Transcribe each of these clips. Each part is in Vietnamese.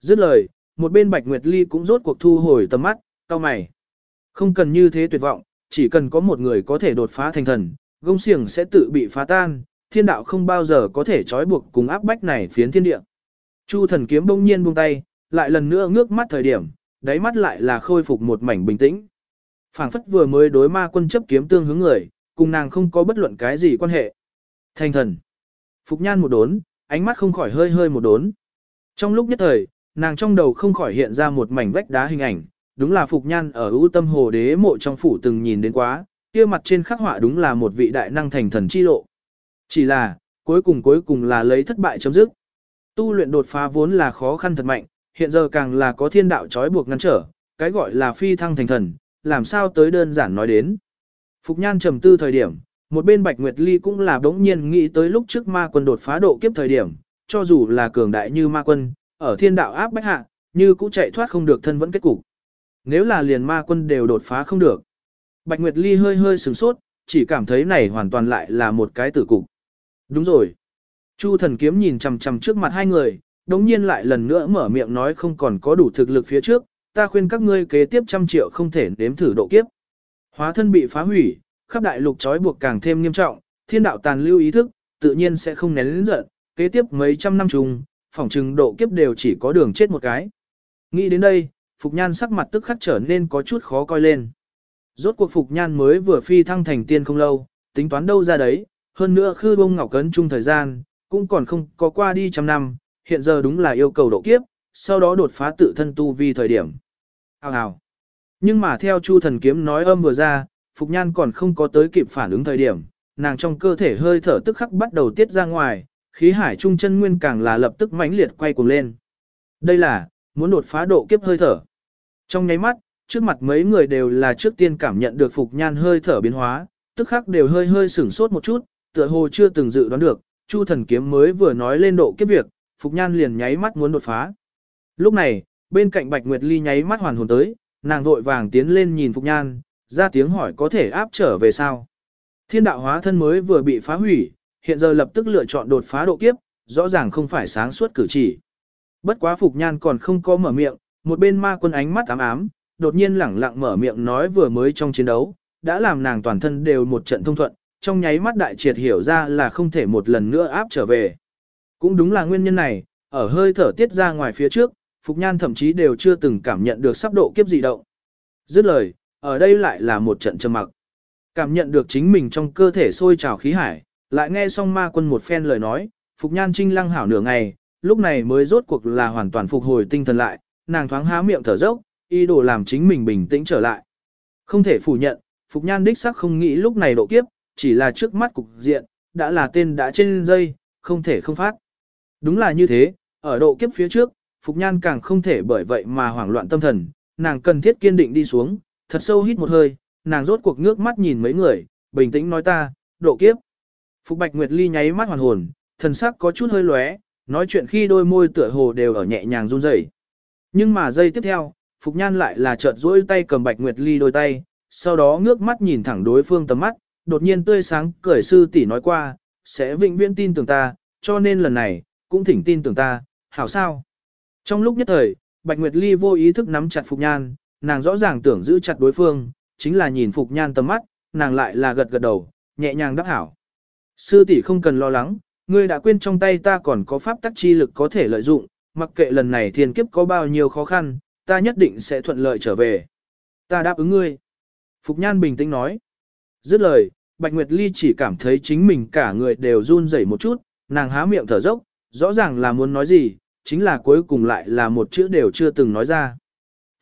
Dứt lời, một bên Bạch Nguyệt Ly cũng rốt cuộc thu hồi tầm mắt, cao mày. Không cần như thế tuyệt vọng, chỉ cần có một người có thể đột phá thành thần, gông xiềng sẽ tự bị phá tan, thiên đạo không bao giờ có thể trói buộc cùng áp bách này phiến thiên địa. Chu thần kiếm bỗng nhiên buông tay, lại lần nữa ngước mắt thời điểm, đáy mắt lại là khôi phục một mảnh bình tĩnh. Phảng phất vừa mới đối ma quân chấp kiếm tương hướng người, cùng nàng không có bất luận cái gì quan hệ. Thành thần. Phục nhan một đốn, ánh mắt không khỏi hơi hơi một đốn. Trong lúc nhất thời, nàng trong đầu không khỏi hiện ra một mảnh vách đá hình ảnh, đúng là Phục Nhan ở ưu tâm hồ đế mộ trong phủ từng nhìn đến quá, kia mặt trên khắc họa đúng là một vị đại năng thành thần chi lộ. Chỉ là, cuối cùng cuối cùng là lấy thất bại chấm dứt. Tu luyện đột phá vốn là khó khăn thật mạnh, hiện giờ càng là có thiên đạo trói buộc ngăn trở, cái gọi là phi thăng thành thần, làm sao tới đơn giản nói đến. Phục Nhan trầm tư thời điểm, một bên Bạch Nguyệt Ly cũng là đống nhiên nghĩ tới lúc trước ma quân đột phá độ kiếp thời điểm, cho dù là cường đại như ma quân, ở thiên đạo áp bách hạ, như cũng chạy thoát không được thân vẫn kết cục. Nếu là liền ma quân đều đột phá không được. Bạch Nguyệt Ly hơi hơi sửng sốt, chỉ cảm thấy này hoàn toàn lại là một cái tử cục. Đúng rồi. Chu thần kiếm nhìn chằm chằm trước mặt hai người, đống nhiên lại lần nữa mở miệng nói không còn có đủ thực lực phía trước, ta khuyên các ngươi kế tiếp trăm triệu không thể nếm thử độ kiếp. Hóa thân bị phá hủy, khắp đại lục trói buộc càng thêm nghiêm trọng, thiên đạo tàn lưu ý thức, tự nhiên sẽ không nén lĩnh giận, kế tiếp mấy trăm năm chung, phỏng chừng độ kiếp đều chỉ có đường chết một cái. Nghĩ đến đây, Phục Nhan sắc mặt tức khắc trở nên có chút khó coi lên. Rốt cuộc Phục Nhan mới vừa phi thăng thành tiên không lâu, tính toán đâu ra đấy, hơn nữa khư bông ngọc cấn chung thời gian, cũng còn không có qua đi trăm năm, hiện giờ đúng là yêu cầu độ kiếp, sau đó đột phá tự thân tu vi thời điểm. Hào hào. Nhưng mà theo Chu thần kiếm nói âm vừa ra, Phục Nhan còn không có tới kịp phản ứng thời điểm, nàng trong cơ thể hơi thở tức khắc bắt đầu tiết ra ngoài, khí hải trung chân nguyên càng là lập tức mãnh liệt quay cuồng lên. Đây là, muốn đột phá độ kiếp hơi thở. Trong nháy mắt, trước mặt mấy người đều là trước tiên cảm nhận được Phục Nhan hơi thở biến hóa, tức khắc đều hơi hơi sửng sốt một chút, tựa hồ chưa từng dự đoán được, Chu thần kiếm mới vừa nói lên độ kiếp việc, Phục Nhan liền nháy mắt muốn đột phá. Lúc này, bên cạnh Bạch Nguyệt Ly nháy mắt hoàn hồn tới, nàng vội vàng tiến lên nhìn Phục Nhan, ra tiếng hỏi có thể áp trở về sao. Thiên đạo hóa thân mới vừa bị phá hủy, hiện giờ lập tức lựa chọn đột phá độ kiếp, rõ ràng không phải sáng suốt cử chỉ. Bất quá Phục Nhan còn không có mở miệng, một bên ma quân ánh mắt ám ám, đột nhiên lẳng lặng mở miệng nói vừa mới trong chiến đấu, đã làm nàng toàn thân đều một trận thông thuận, trong nháy mắt đại triệt hiểu ra là không thể một lần nữa áp trở về. Cũng đúng là nguyên nhân này, ở hơi thở tiết ra ngoài phía trước, Phục Nhan thậm chí đều chưa từng cảm nhận được sắp độ kiếp dị động. Dứt lời, ở đây lại là một trận trầm mặc. Cảm nhận được chính mình trong cơ thể sôi trào khí hải, lại nghe xong ma quân một phen lời nói, Phục Nhan trinh lăng hảo nửa ngày, lúc này mới rốt cuộc là hoàn toàn phục hồi tinh thần lại, nàng thoáng há miệng thở dốc, ý đồ làm chính mình bình tĩnh trở lại. Không thể phủ nhận, Phục Nhan đích sắc không nghĩ lúc này độ kiếp, chỉ là trước mắt cục diện, đã là tên đã trên dây, không thể không phát. Đúng là như thế, ở độ kiếp phía trước, Phục Nhan càng không thể bởi vậy mà hoảng loạn tâm thần, nàng cần thiết kiên định đi xuống, thật sâu hít một hơi, nàng rốt cuộc ngước mắt nhìn mấy người, bình tĩnh nói ta, độ kiếp. Phục Bạch Nguyệt Ly nháy mắt hoàn hồn, thần sắc có chút hơi lóe, nói chuyện khi đôi môi tựa hồ đều ở nhẹ nhàng run rẩy. Nhưng mà giây tiếp theo, Phục Nhan lại là chợt duỗi tay cầm Bạch Nguyệt Ly đôi tay, sau đó ngước mắt nhìn thẳng đối phương tầm mắt, đột nhiên tươi sáng cười sư tỷ nói qua, sẽ vĩnh viễn tin tưởng ta, cho nên lần này, cũng thỉnh tin tưởng ta, hảo sao. Trong lúc nhất thời, Bạch Nguyệt Ly vô ý thức nắm chặt Phục Nhan, nàng rõ ràng tưởng giữ chặt đối phương, chính là nhìn Phục Nhan tầm mắt, nàng lại là gật gật đầu, nhẹ nhàng đáp hảo. Sư tỷ không cần lo lắng, ngươi đã quên trong tay ta còn có pháp tắc chi lực có thể lợi dụng, mặc kệ lần này thiên kiếp có bao nhiêu khó khăn, ta nhất định sẽ thuận lợi trở về. Ta đáp ứng ngươi. Phục Nhan bình tĩnh nói. Dứt lời, Bạch Nguyệt Ly chỉ cảm thấy chính mình cả người đều run rẩy một chút, nàng há miệng thở dốc, rõ ràng là muốn nói gì, chính là cuối cùng lại là một chữ đều chưa từng nói ra.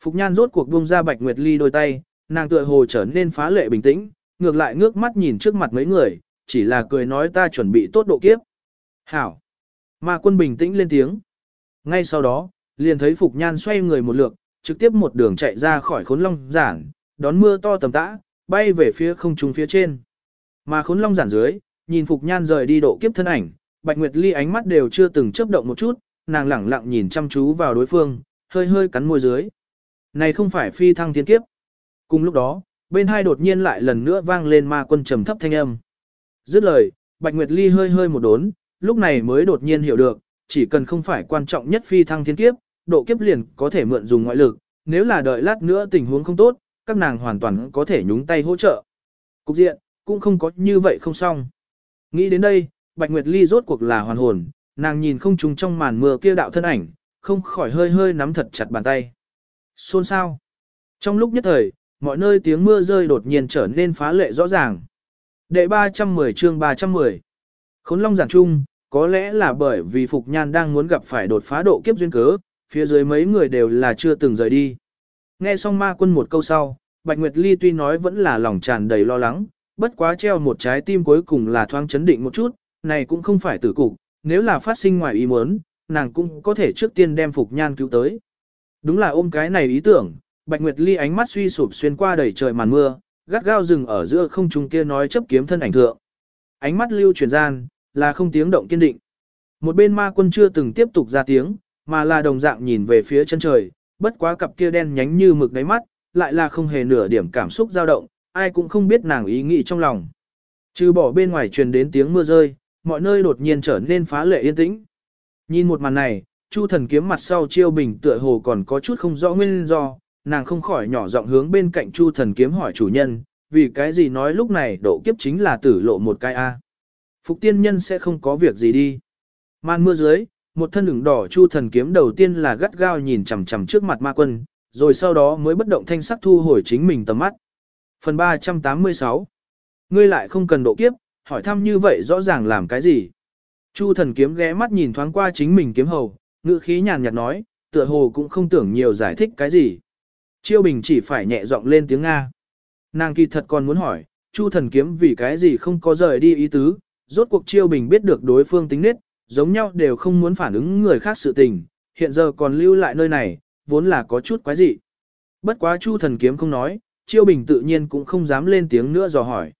Phục Nhan rốt cuộc buông ra Bạch Nguyệt Ly đôi tay, nàng tựa hồ trở nên phá lệ bình tĩnh, ngược lại ngước mắt nhìn trước mặt mấy người, chỉ là cười nói ta chuẩn bị tốt độ kiếp. Hảo! Ma quân bình tĩnh lên tiếng. Ngay sau đó, liền thấy Phục Nhan xoay người một lượt, trực tiếp một đường chạy ra khỏi khốn long giản, đón mưa to tầm tã, bay về phía không trung phía trên. Mà khốn long giản dưới, nhìn Phục Nhan rời đi độ kiếp thân ảnh, Bạch Nguyệt Ly ánh mắt đều chưa từng chớp động một chút, nàng lẳng lặng nhìn chăm chú vào đối phương, hơi hơi cắn môi dưới. Này không phải phi thăng thiên kiếp. Cùng lúc đó, bên hai đột nhiên lại lần nữa vang lên ma quân trầm thấp thanh âm. Dứt lời, Bạch Nguyệt Ly hơi hơi một đốn, lúc này mới đột nhiên hiểu được, chỉ cần không phải quan trọng nhất phi thăng thiên kiếp, độ kiếp liền có thể mượn dùng ngoại lực, nếu là đợi lát nữa tình huống không tốt, các nàng hoàn toàn có thể nhúng tay hỗ trợ. Cục diện, cũng không có như vậy không xong. Nghĩ đến đây, Bạch Nguyệt Ly rốt cuộc là hoàn hồn, nàng nhìn không trùng trong màn mưa kia đạo thân ảnh, không khỏi hơi hơi nắm thật chặt bàn tay. Xôn sao? Trong lúc nhất thời, mọi nơi tiếng mưa rơi đột nhiên trở nên phá lệ rõ ràng. Đệ 310 chương 310 Khốn Long giản trung, có lẽ là bởi vì Phục Nhan đang muốn gặp phải đột phá độ kiếp duyên cớ, phía dưới mấy người đều là chưa từng rời đi. Nghe xong ma quân một câu sau, Bạch Nguyệt Ly tuy nói vẫn là lòng tràn đầy lo lắng, bất quá treo một trái tim cuối cùng là thoáng chấn định một chút, này cũng không phải tử cục, nếu là phát sinh ngoài ý muốn, nàng cũng có thể trước tiên đem Phục Nhan cứu tới. Đúng là ôm cái này ý tưởng, Bạch Nguyệt Ly ánh mắt suy sụp xuyên qua đầy trời màn mưa, gắt gao dừng ở giữa không trung kia nói chấp kiếm thân ảnh thượng. Ánh mắt lưu truyền gian, là không tiếng động kiên định. Một bên ma quân chưa từng tiếp tục ra tiếng, mà là đồng dạng nhìn về phía chân trời, bất quá cặp kia đen nhánh như mực đáy mắt, lại là không hề nửa điểm cảm xúc dao động, ai cũng không biết nàng ý nghĩ trong lòng. Trừ bỏ bên ngoài truyền đến tiếng mưa rơi, mọi nơi đột nhiên trở nên phá lệ yên tĩnh. Nhìn một màn này, Chu thần kiếm mặt sau chiêu bình tựa hồ còn có chút không rõ nguyên do, nàng không khỏi nhỏ giọng hướng bên cạnh Chu thần kiếm hỏi chủ nhân, vì cái gì nói lúc này độ kiếp chính là tử lộ một cái A. Phục tiên nhân sẽ không có việc gì đi. man mưa dưới, một thân ửng đỏ Chu thần kiếm đầu tiên là gắt gao nhìn chằm chằm trước mặt ma quân, rồi sau đó mới bất động thanh sắc thu hồi chính mình tầm mắt. Phần 386 Ngươi lại không cần độ kiếp, hỏi thăm như vậy rõ ràng làm cái gì? Chu thần kiếm ghé mắt nhìn thoáng qua chính mình kiếm hầu, ngữ khí nhàn nhạt nói, tựa hồ cũng không tưởng nhiều giải thích cái gì. Chiêu bình chỉ phải nhẹ giọng lên tiếng Nga. Nàng kỳ thật còn muốn hỏi, Chu thần kiếm vì cái gì không có rời đi ý tứ, rốt cuộc chiêu bình biết được đối phương tính nết, giống nhau đều không muốn phản ứng người khác sự tình, hiện giờ còn lưu lại nơi này, vốn là có chút quái dị. Bất quá Chu thần kiếm không nói, chiêu bình tự nhiên cũng không dám lên tiếng nữa dò hỏi.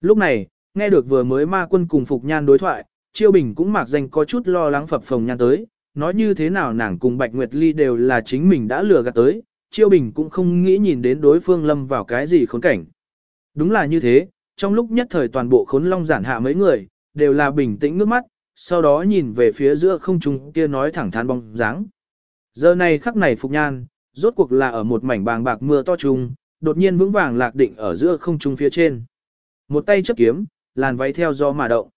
Lúc này, nghe được vừa mới ma quân cùng Phục Nhan đối thoại, chiêu bình cũng mặc danh có chút lo lắng phập phồng nhan tới, nói như thế nào nàng cùng Bạch Nguyệt Ly đều là chính mình đã lừa gạt tới, chiêu bình cũng không nghĩ nhìn đến đối phương lâm vào cái gì khốn cảnh. Đúng là như thế, trong lúc nhất thời toàn bộ khốn long giản hạ mấy người, đều là bình tĩnh nước mắt, sau đó nhìn về phía giữa không trung kia nói thẳng thắn bóng dáng. Giờ này khắc này Phục Nhan, rốt cuộc là ở một mảnh bàng bạc mưa to trùng, đột nhiên vững vàng lạc định ở giữa không trung phía trên. Một tay chấp kiếm, làn váy theo gió mà động.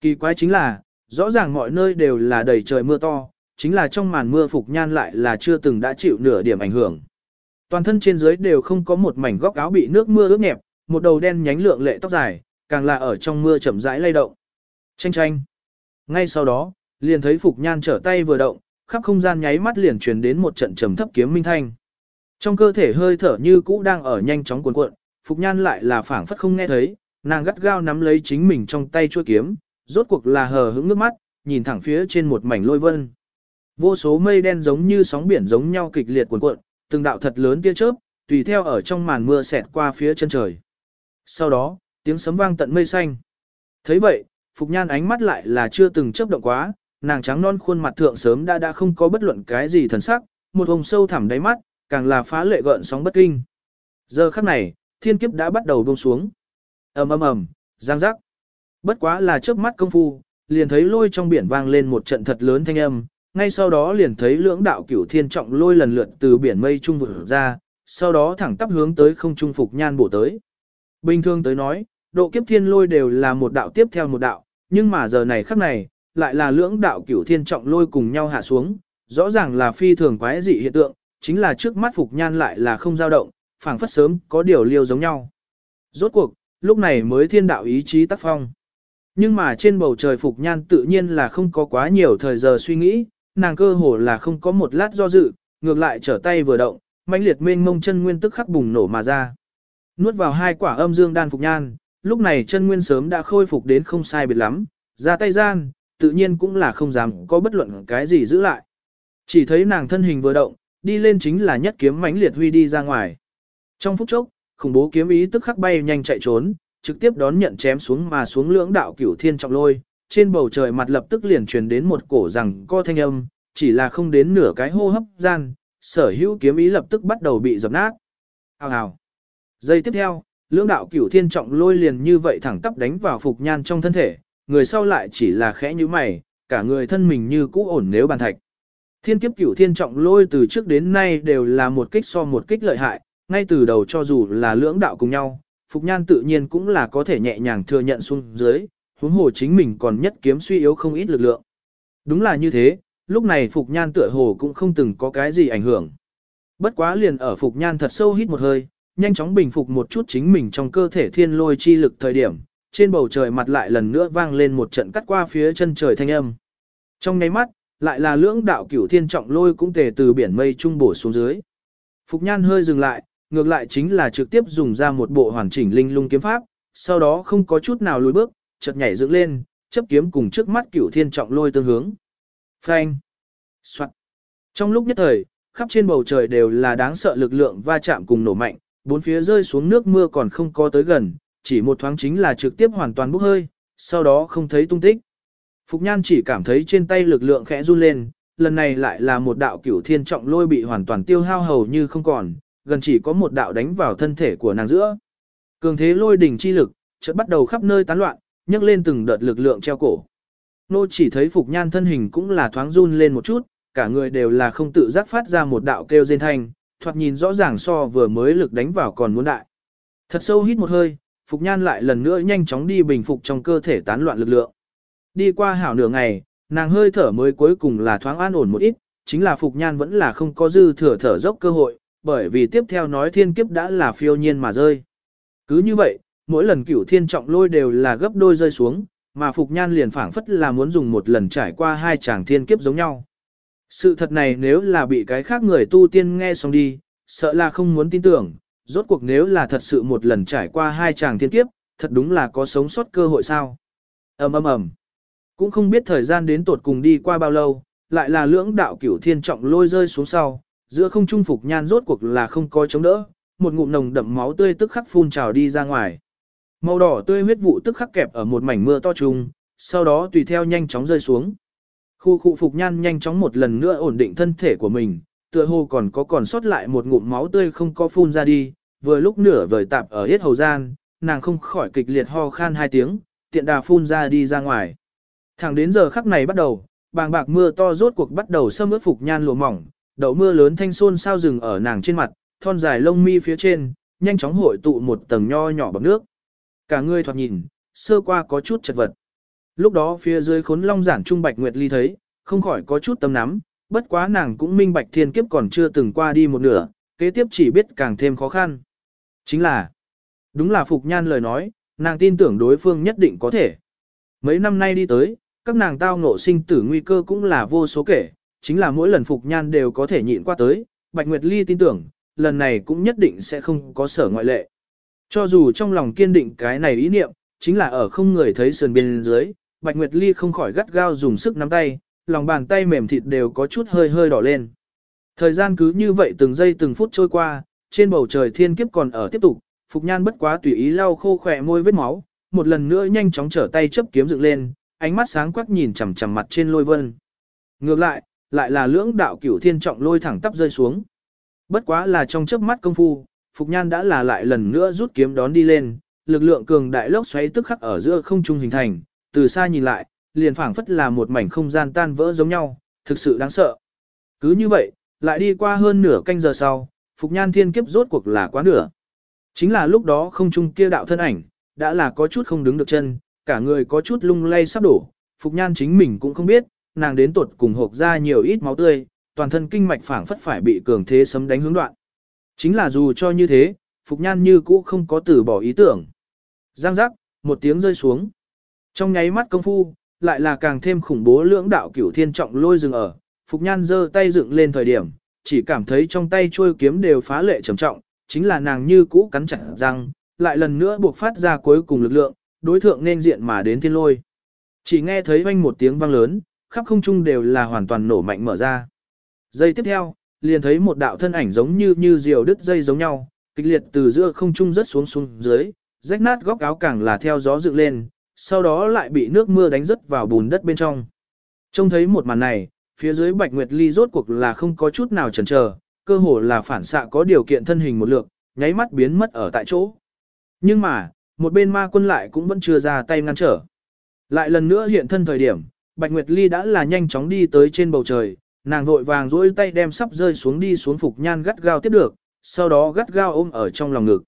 Kỳ quái chính là, rõ ràng mọi nơi đều là đầy trời mưa to, chính là trong màn mưa Phục Nhan lại là chưa từng đã chịu nửa điểm ảnh hưởng. Toàn thân trên dưới đều không có một mảnh góc áo bị nước mưa ướt nhẹp, một đầu đen nhánh lượng lệ tóc dài, càng là ở trong mưa chậm rãi lay động. Chanh chanh. Ngay sau đó, liền thấy Phục Nhan trở tay vừa động, khắp không gian nháy mắt liền truyền đến một trận trầm thấp kiếm minh thanh. Trong cơ thể hơi thở như cũ đang ở nhanh chóng cuộn cuộn, Phục Nhan lại là phản phất không nghe thấy, nàng gắt gao nắm lấy chính mình trong tay chua kiếm, rốt cuộc là hờ hững nước mắt, nhìn thẳng phía trên một mảnh lôi vân. Vô số mây đen giống như sóng biển giống nhau kịch liệt cuộn cuộn, từng đạo thật lớn tia chớp, tùy theo ở trong màn mưa xẹt qua phía chân trời. Sau đó, tiếng sấm vang tận mây xanh. thấy vậy, Phục Nhan ánh mắt lại là chưa từng chớp động quá, nàng trắng non khuôn mặt thượng sớm đã đã không có bất luận cái gì thần sắc, một hồng sâu thẳm đáy mắt, càng là phá lệ gợn sóng bất kinh. Giờ khắc này, thiên kiếp đã bắt đầu buông xuống. ầm ầm ầm, giang giác. Bất quá là chớp mắt công phu, liền thấy lôi trong biển vang lên một trận thật lớn thanh âm, ngay sau đó liền thấy lưỡng đạo cửu thiên trọng lôi lần lượt từ biển mây trung vượt ra, sau đó thẳng tắp hướng tới không trung phục nhan bổ tới. Bình thường tới nói, độ kiếp thiên lôi đều là một đạo tiếp theo một đạo, nhưng mà giờ này khắc này, lại là lưỡng đạo cửu thiên trọng lôi cùng nhau hạ xuống, rõ ràng là phi thường quái dị hiện tượng, chính là trước mắt phục nhan lại là không dao động, phảng phất sớm có điều liêu giống nhau. Rốt cuộc, lúc này mới thiên đạo ý chí tác phong. Nhưng mà trên bầu trời Phục Nhan tự nhiên là không có quá nhiều thời giờ suy nghĩ, nàng cơ hồ là không có một lát do dự, ngược lại trở tay vừa động, mãnh liệt mênh mông chân nguyên tức khắc bùng nổ mà ra. Nuốt vào hai quả âm dương đan Phục Nhan, lúc này chân nguyên sớm đã khôi phục đến không sai biệt lắm, ra tay gian, tự nhiên cũng là không dám có bất luận cái gì giữ lại. Chỉ thấy nàng thân hình vừa động, đi lên chính là nhất kiếm mãnh liệt huy đi ra ngoài. Trong phút chốc, khủng bố kiếm ý tức khắc bay nhanh chạy trốn, trực tiếp đón nhận chém xuống mà xuống lưỡng đạo cửu thiên trọng lôi, trên bầu trời mặt lập tức liền truyền đến một cổ rằng co thanh âm, chỉ là không đến nửa cái hô hấp gian, sở hữu kiếm ý lập tức bắt đầu bị dập nát. Hào hào. Giây tiếp theo, lưỡng đạo cửu thiên trọng lôi liền như vậy thẳng tắp đánh vào phục nhan trong thân thể, người sau lại chỉ là khẽ như mày, cả người thân mình như cũ ổn nếu bàn thạch. Thiên kiếp cửu thiên trọng lôi từ trước đến nay đều là một kích so một kích lợi hại, ngay từ đầu cho dù là lưỡng đạo cùng nhau, Phục Nhan tự nhiên cũng là có thể nhẹ nhàng thừa nhận xuống dưới, huống hồ chính mình còn nhất kiếm suy yếu không ít lực lượng. Đúng là như thế, lúc này Phục Nhan tựa hồ cũng không từng có cái gì ảnh hưởng. Bất quá liền ở Phục Nhan thật sâu hít một hơi, nhanh chóng bình phục một chút chính mình trong cơ thể thiên lôi chi lực thời điểm, trên bầu trời mặt lại lần nữa vang lên một trận cắt qua phía chân trời thanh âm. Trong nháy mắt, lại là lưỡng đạo cửu thiên trọng lôi cũng tề từ biển mây trung bổ xuống dưới. Phục Nhan hơi dừng lại, ngược lại chính là trực tiếp dùng ra một bộ hoàn chỉnh linh lung kiếm pháp, sau đó không có chút nào lùi bước, chợt nhảy dựng lên, chấp kiếm cùng trước mắt cửu thiên trọng lôi tương hướng. Phanh! Soạn! Trong lúc nhất thời, khắp trên bầu trời đều là đáng sợ lực lượng va chạm cùng nổ mạnh, bốn phía rơi xuống nước mưa còn không có tới gần, chỉ một thoáng chính là trực tiếp hoàn toàn bốc hơi, sau đó không thấy tung tích. Phục Nhan chỉ cảm thấy trên tay lực lượng khẽ run lên, lần này lại là một đạo cửu thiên trọng lôi bị hoàn toàn tiêu hao hầu như không còn, gần chỉ có một đạo đánh vào thân thể của nàng giữa. Cường thế lôi đỉnh chi lực, chợt bắt đầu khắp nơi tán loạn, nhấc lên từng đợt lực lượng treo cổ. Nô chỉ thấy Phục Nhan thân hình cũng là thoáng run lên một chút, cả người đều là không tự giác phát ra một đạo kêu rên thanh, thoạt nhìn rõ ràng so vừa mới lực đánh vào còn muốn đại. Thật sâu hít một hơi, Phục Nhan lại lần nữa nhanh chóng đi bình phục trong cơ thể tán loạn lực lượng. Đi qua hảo nửa ngày, nàng hơi thở mới cuối cùng là thoáng an ổn một ít, chính là Phục Nhan vẫn là không có dư thừa thở dốc cơ hội, bởi vì tiếp theo nói thiên kiếp đã là phiêu nhiên mà rơi. Cứ như vậy, mỗi lần cửu thiên trọng lôi đều là gấp đôi rơi xuống, mà Phục Nhan liền phảng phất là muốn dùng một lần trải qua hai chàng thiên kiếp giống nhau. Sự thật này nếu là bị cái khác người tu tiên nghe xong đi, sợ là không muốn tin tưởng, rốt cuộc nếu là thật sự một lần trải qua hai chàng thiên kiếp, thật đúng là có sống sót cơ hội sao. ầm ầm ầm Cũng không biết thời gian đến tột cùng đi qua bao lâu, lại là lưỡng đạo cửu thiên trọng lôi rơi xuống sau, giữa không trung phục nhan rốt cuộc là không có chống đỡ, một ngụm nồng đậm máu tươi tức khắc phun trào đi ra ngoài. Màu đỏ tươi huyết vụ tức khắc kẹp ở một mảnh mưa to trùng, sau đó tùy theo nhanh chóng rơi xuống. Khu khu phục nhan nhanh chóng một lần nữa ổn định thân thể của mình, tựa hồ còn có còn sót lại một ngụm máu tươi không có phun ra đi, vừa lúc nửa vời tạp ở hết hầu gian, nàng không khỏi kịch liệt ho khan hai tiếng, tiện đà phun ra đi ra ngoài. Thẳng đến giờ khắc này bắt đầu, bàng bạc mưa to rốt cuộc bắt đầu xâm ướt phục nhan lụa mỏng, đậu mưa lớn thanh xôn sao rừng ở nàng trên mặt, thon dài lông mi phía trên, nhanh chóng hội tụ một tầng nho nhỏ bằng nước. Cả người thoạt nhìn, sơ qua có chút chật vật. Lúc đó phía dưới khốn long giản trung bạch nguyệt ly thấy, không khỏi có chút tâm nắm, bất quá nàng cũng minh bạch thiên kiếp còn chưa từng qua đi một nửa, kế tiếp chỉ biết càng thêm khó khăn. Chính là, đúng là Phục Nhan lời nói, nàng tin tưởng đối phương nhất định có thể. Mấy năm nay đi tới, các nàng tao ngộ sinh tử nguy cơ cũng là vô số kể, chính là mỗi lần Phục Nhan đều có thể nhịn qua tới, Bạch Nguyệt Ly tin tưởng, lần này cũng nhất định sẽ không có sở ngoại lệ. Cho dù trong lòng kiên định cái này ý niệm, chính là ở không người thấy sườn bên dưới, Bạch Nguyệt Ly không khỏi gắt gao dùng sức nắm tay, lòng bàn tay mềm thịt đều có chút hơi hơi đỏ lên. Thời gian cứ như vậy từng giây từng phút trôi qua, trên bầu trời thiên kiếp còn ở tiếp tục, Phục Nhan bất quá tùy ý lau khô khỏe môi vết máu, một lần nữa nhanh chóng trở tay chấp kiếm dựng lên, ánh mắt sáng quắc nhìn chằm chằm mặt trên lôi vân. Ngược lại, lại là lưỡng đạo cửu thiên trọng lôi thẳng tắp rơi xuống. Bất quá là trong chớp mắt công phu, Phục Nhan đã là lại lần nữa rút kiếm đón đi lên, lực lượng cường đại lốc xoáy tức khắc ở giữa không trung hình thành, từ xa nhìn lại, liền phảng phất là một mảnh không gian tan vỡ giống nhau, thực sự đáng sợ. Cứ như vậy, lại đi qua hơn nửa canh giờ sau, Phục Nhan thiên kiếp rốt cuộc là quá nửa. Chính là lúc đó không trung kia đạo thân ảnh, đã là có chút không đứng được chân, cả người có chút lung lay sắp đổ, Phục Nhan chính mình cũng không biết, nàng đến tuột cùng hộp ra nhiều ít máu tươi, toàn thân kinh mạch phảng phất phải bị cường thế sấm đánh hướng đoạn. Chính là dù cho như thế, Phục Nhan như cũ không có từ bỏ ý tưởng. Giang giác, một tiếng rơi xuống. Trong nháy mắt công phu, lại là càng thêm khủng bố lưỡng đạo cửu thiên trọng lôi dừng ở, Phục Nhan giơ tay dựng lên thời điểm, chỉ cảm thấy trong tay trôi kiếm đều phá lệ trầm trọng, chính là nàng như cũ cắn chặt răng, lại lần nữa buộc phát ra cuối cùng lực lượng, đối thượng nên diện mà đến thiên lôi. Chỉ nghe thấy vang một tiếng vang lớn, khắp không trung đều là hoàn toàn nổ mạnh mở ra. Giây tiếp theo, liền thấy một đạo thân ảnh giống như như diều đứt dây giống nhau, kịch liệt từ giữa không trung rất xuống xuống dưới, rách nát góc áo càng là theo gió dựng lên, sau đó lại bị nước mưa đánh rớt vào bùn đất bên trong. Trông thấy một màn này, phía dưới Bạch Nguyệt Ly rốt cuộc là không có chút nào chần chờ, cơ hồ là phản xạ có điều kiện thân hình một lượng, nháy mắt biến mất ở tại chỗ. Nhưng mà, một bên ma quân lại cũng vẫn chưa ra tay ngăn trở. Lại lần nữa hiện thân thời điểm, Bạch Nguyệt Ly đã là nhanh chóng đi tới trên bầu trời, nàng vội vàng duỗi tay đem sắp rơi xuống đi xuống Phục Nhan gắt gao tiếp được, sau đó gắt gao ôm ở trong lòng ngực.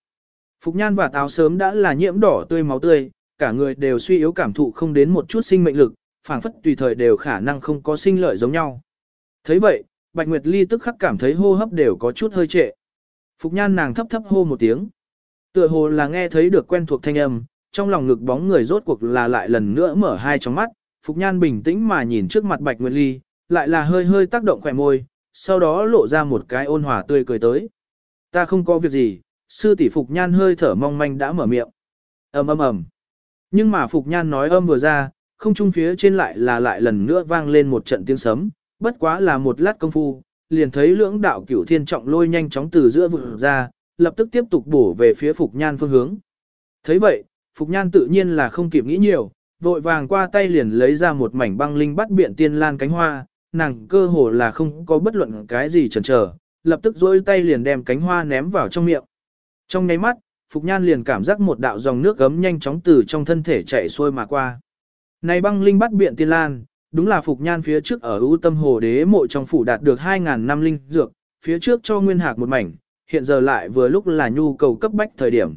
Phục Nhan và táo sớm đã là nhiễm đỏ tươi máu tươi, cả người đều suy yếu cảm thụ không đến một chút sinh mệnh lực, phảng phất tùy thời đều khả năng không có sinh lợi giống nhau. thấy vậy, Bạch Nguyệt Ly tức khắc cảm thấy hô hấp đều có chút hơi trệ. Phục Nhan nàng thấp thấp hô một tiếng. Tựa hồ là nghe thấy được quen thuộc thanh âm, trong lòng ngực bóng người rốt cuộc là lại lần nữa mở hai tròng mắt, Phục Nhan bình tĩnh mà nhìn trước mặt Bạch Nguyệt Ly, lại là hơi hơi tác động khỏe môi, sau đó lộ ra một cái ôn hòa tươi cười tới. Ta không có việc gì, sư tỷ Phục Nhan hơi thở mong manh đã mở miệng. ầm ầm ầm. Nhưng mà Phục Nhan nói âm vừa ra, không trung phía trên lại là lại lần nữa vang lên một trận tiếng sấm, bất quá là một lát công phu, liền thấy lưỡng đạo cửu thiên trọng lôi nhanh chóng từ giữa vực ra, lập tức tiếp tục bổ về phía Phục Nhan phương hướng. thấy vậy, Phục Nhan tự nhiên là không kịp nghĩ nhiều, vội vàng qua tay liền lấy ra một mảnh băng linh bắt biện tiên lan cánh hoa, nàng cơ hồ là không có bất luận cái gì chần chờ, lập tức dối tay liền đem cánh hoa ném vào trong miệng. Trong nháy mắt, Phục Nhan liền cảm giác một đạo dòng nước gấm nhanh chóng từ trong thân thể chảy xuôi mà qua. Này băng linh bắt biện tiên lan, đúng là Phục Nhan phía trước ở ưu tâm hồ đế mộ trong phủ đạt được 2.000 năm linh dược, phía trước cho nguyên hạc một mảnh, hiện giờ lại vừa lúc là nhu cầu cấp bách thời điểm.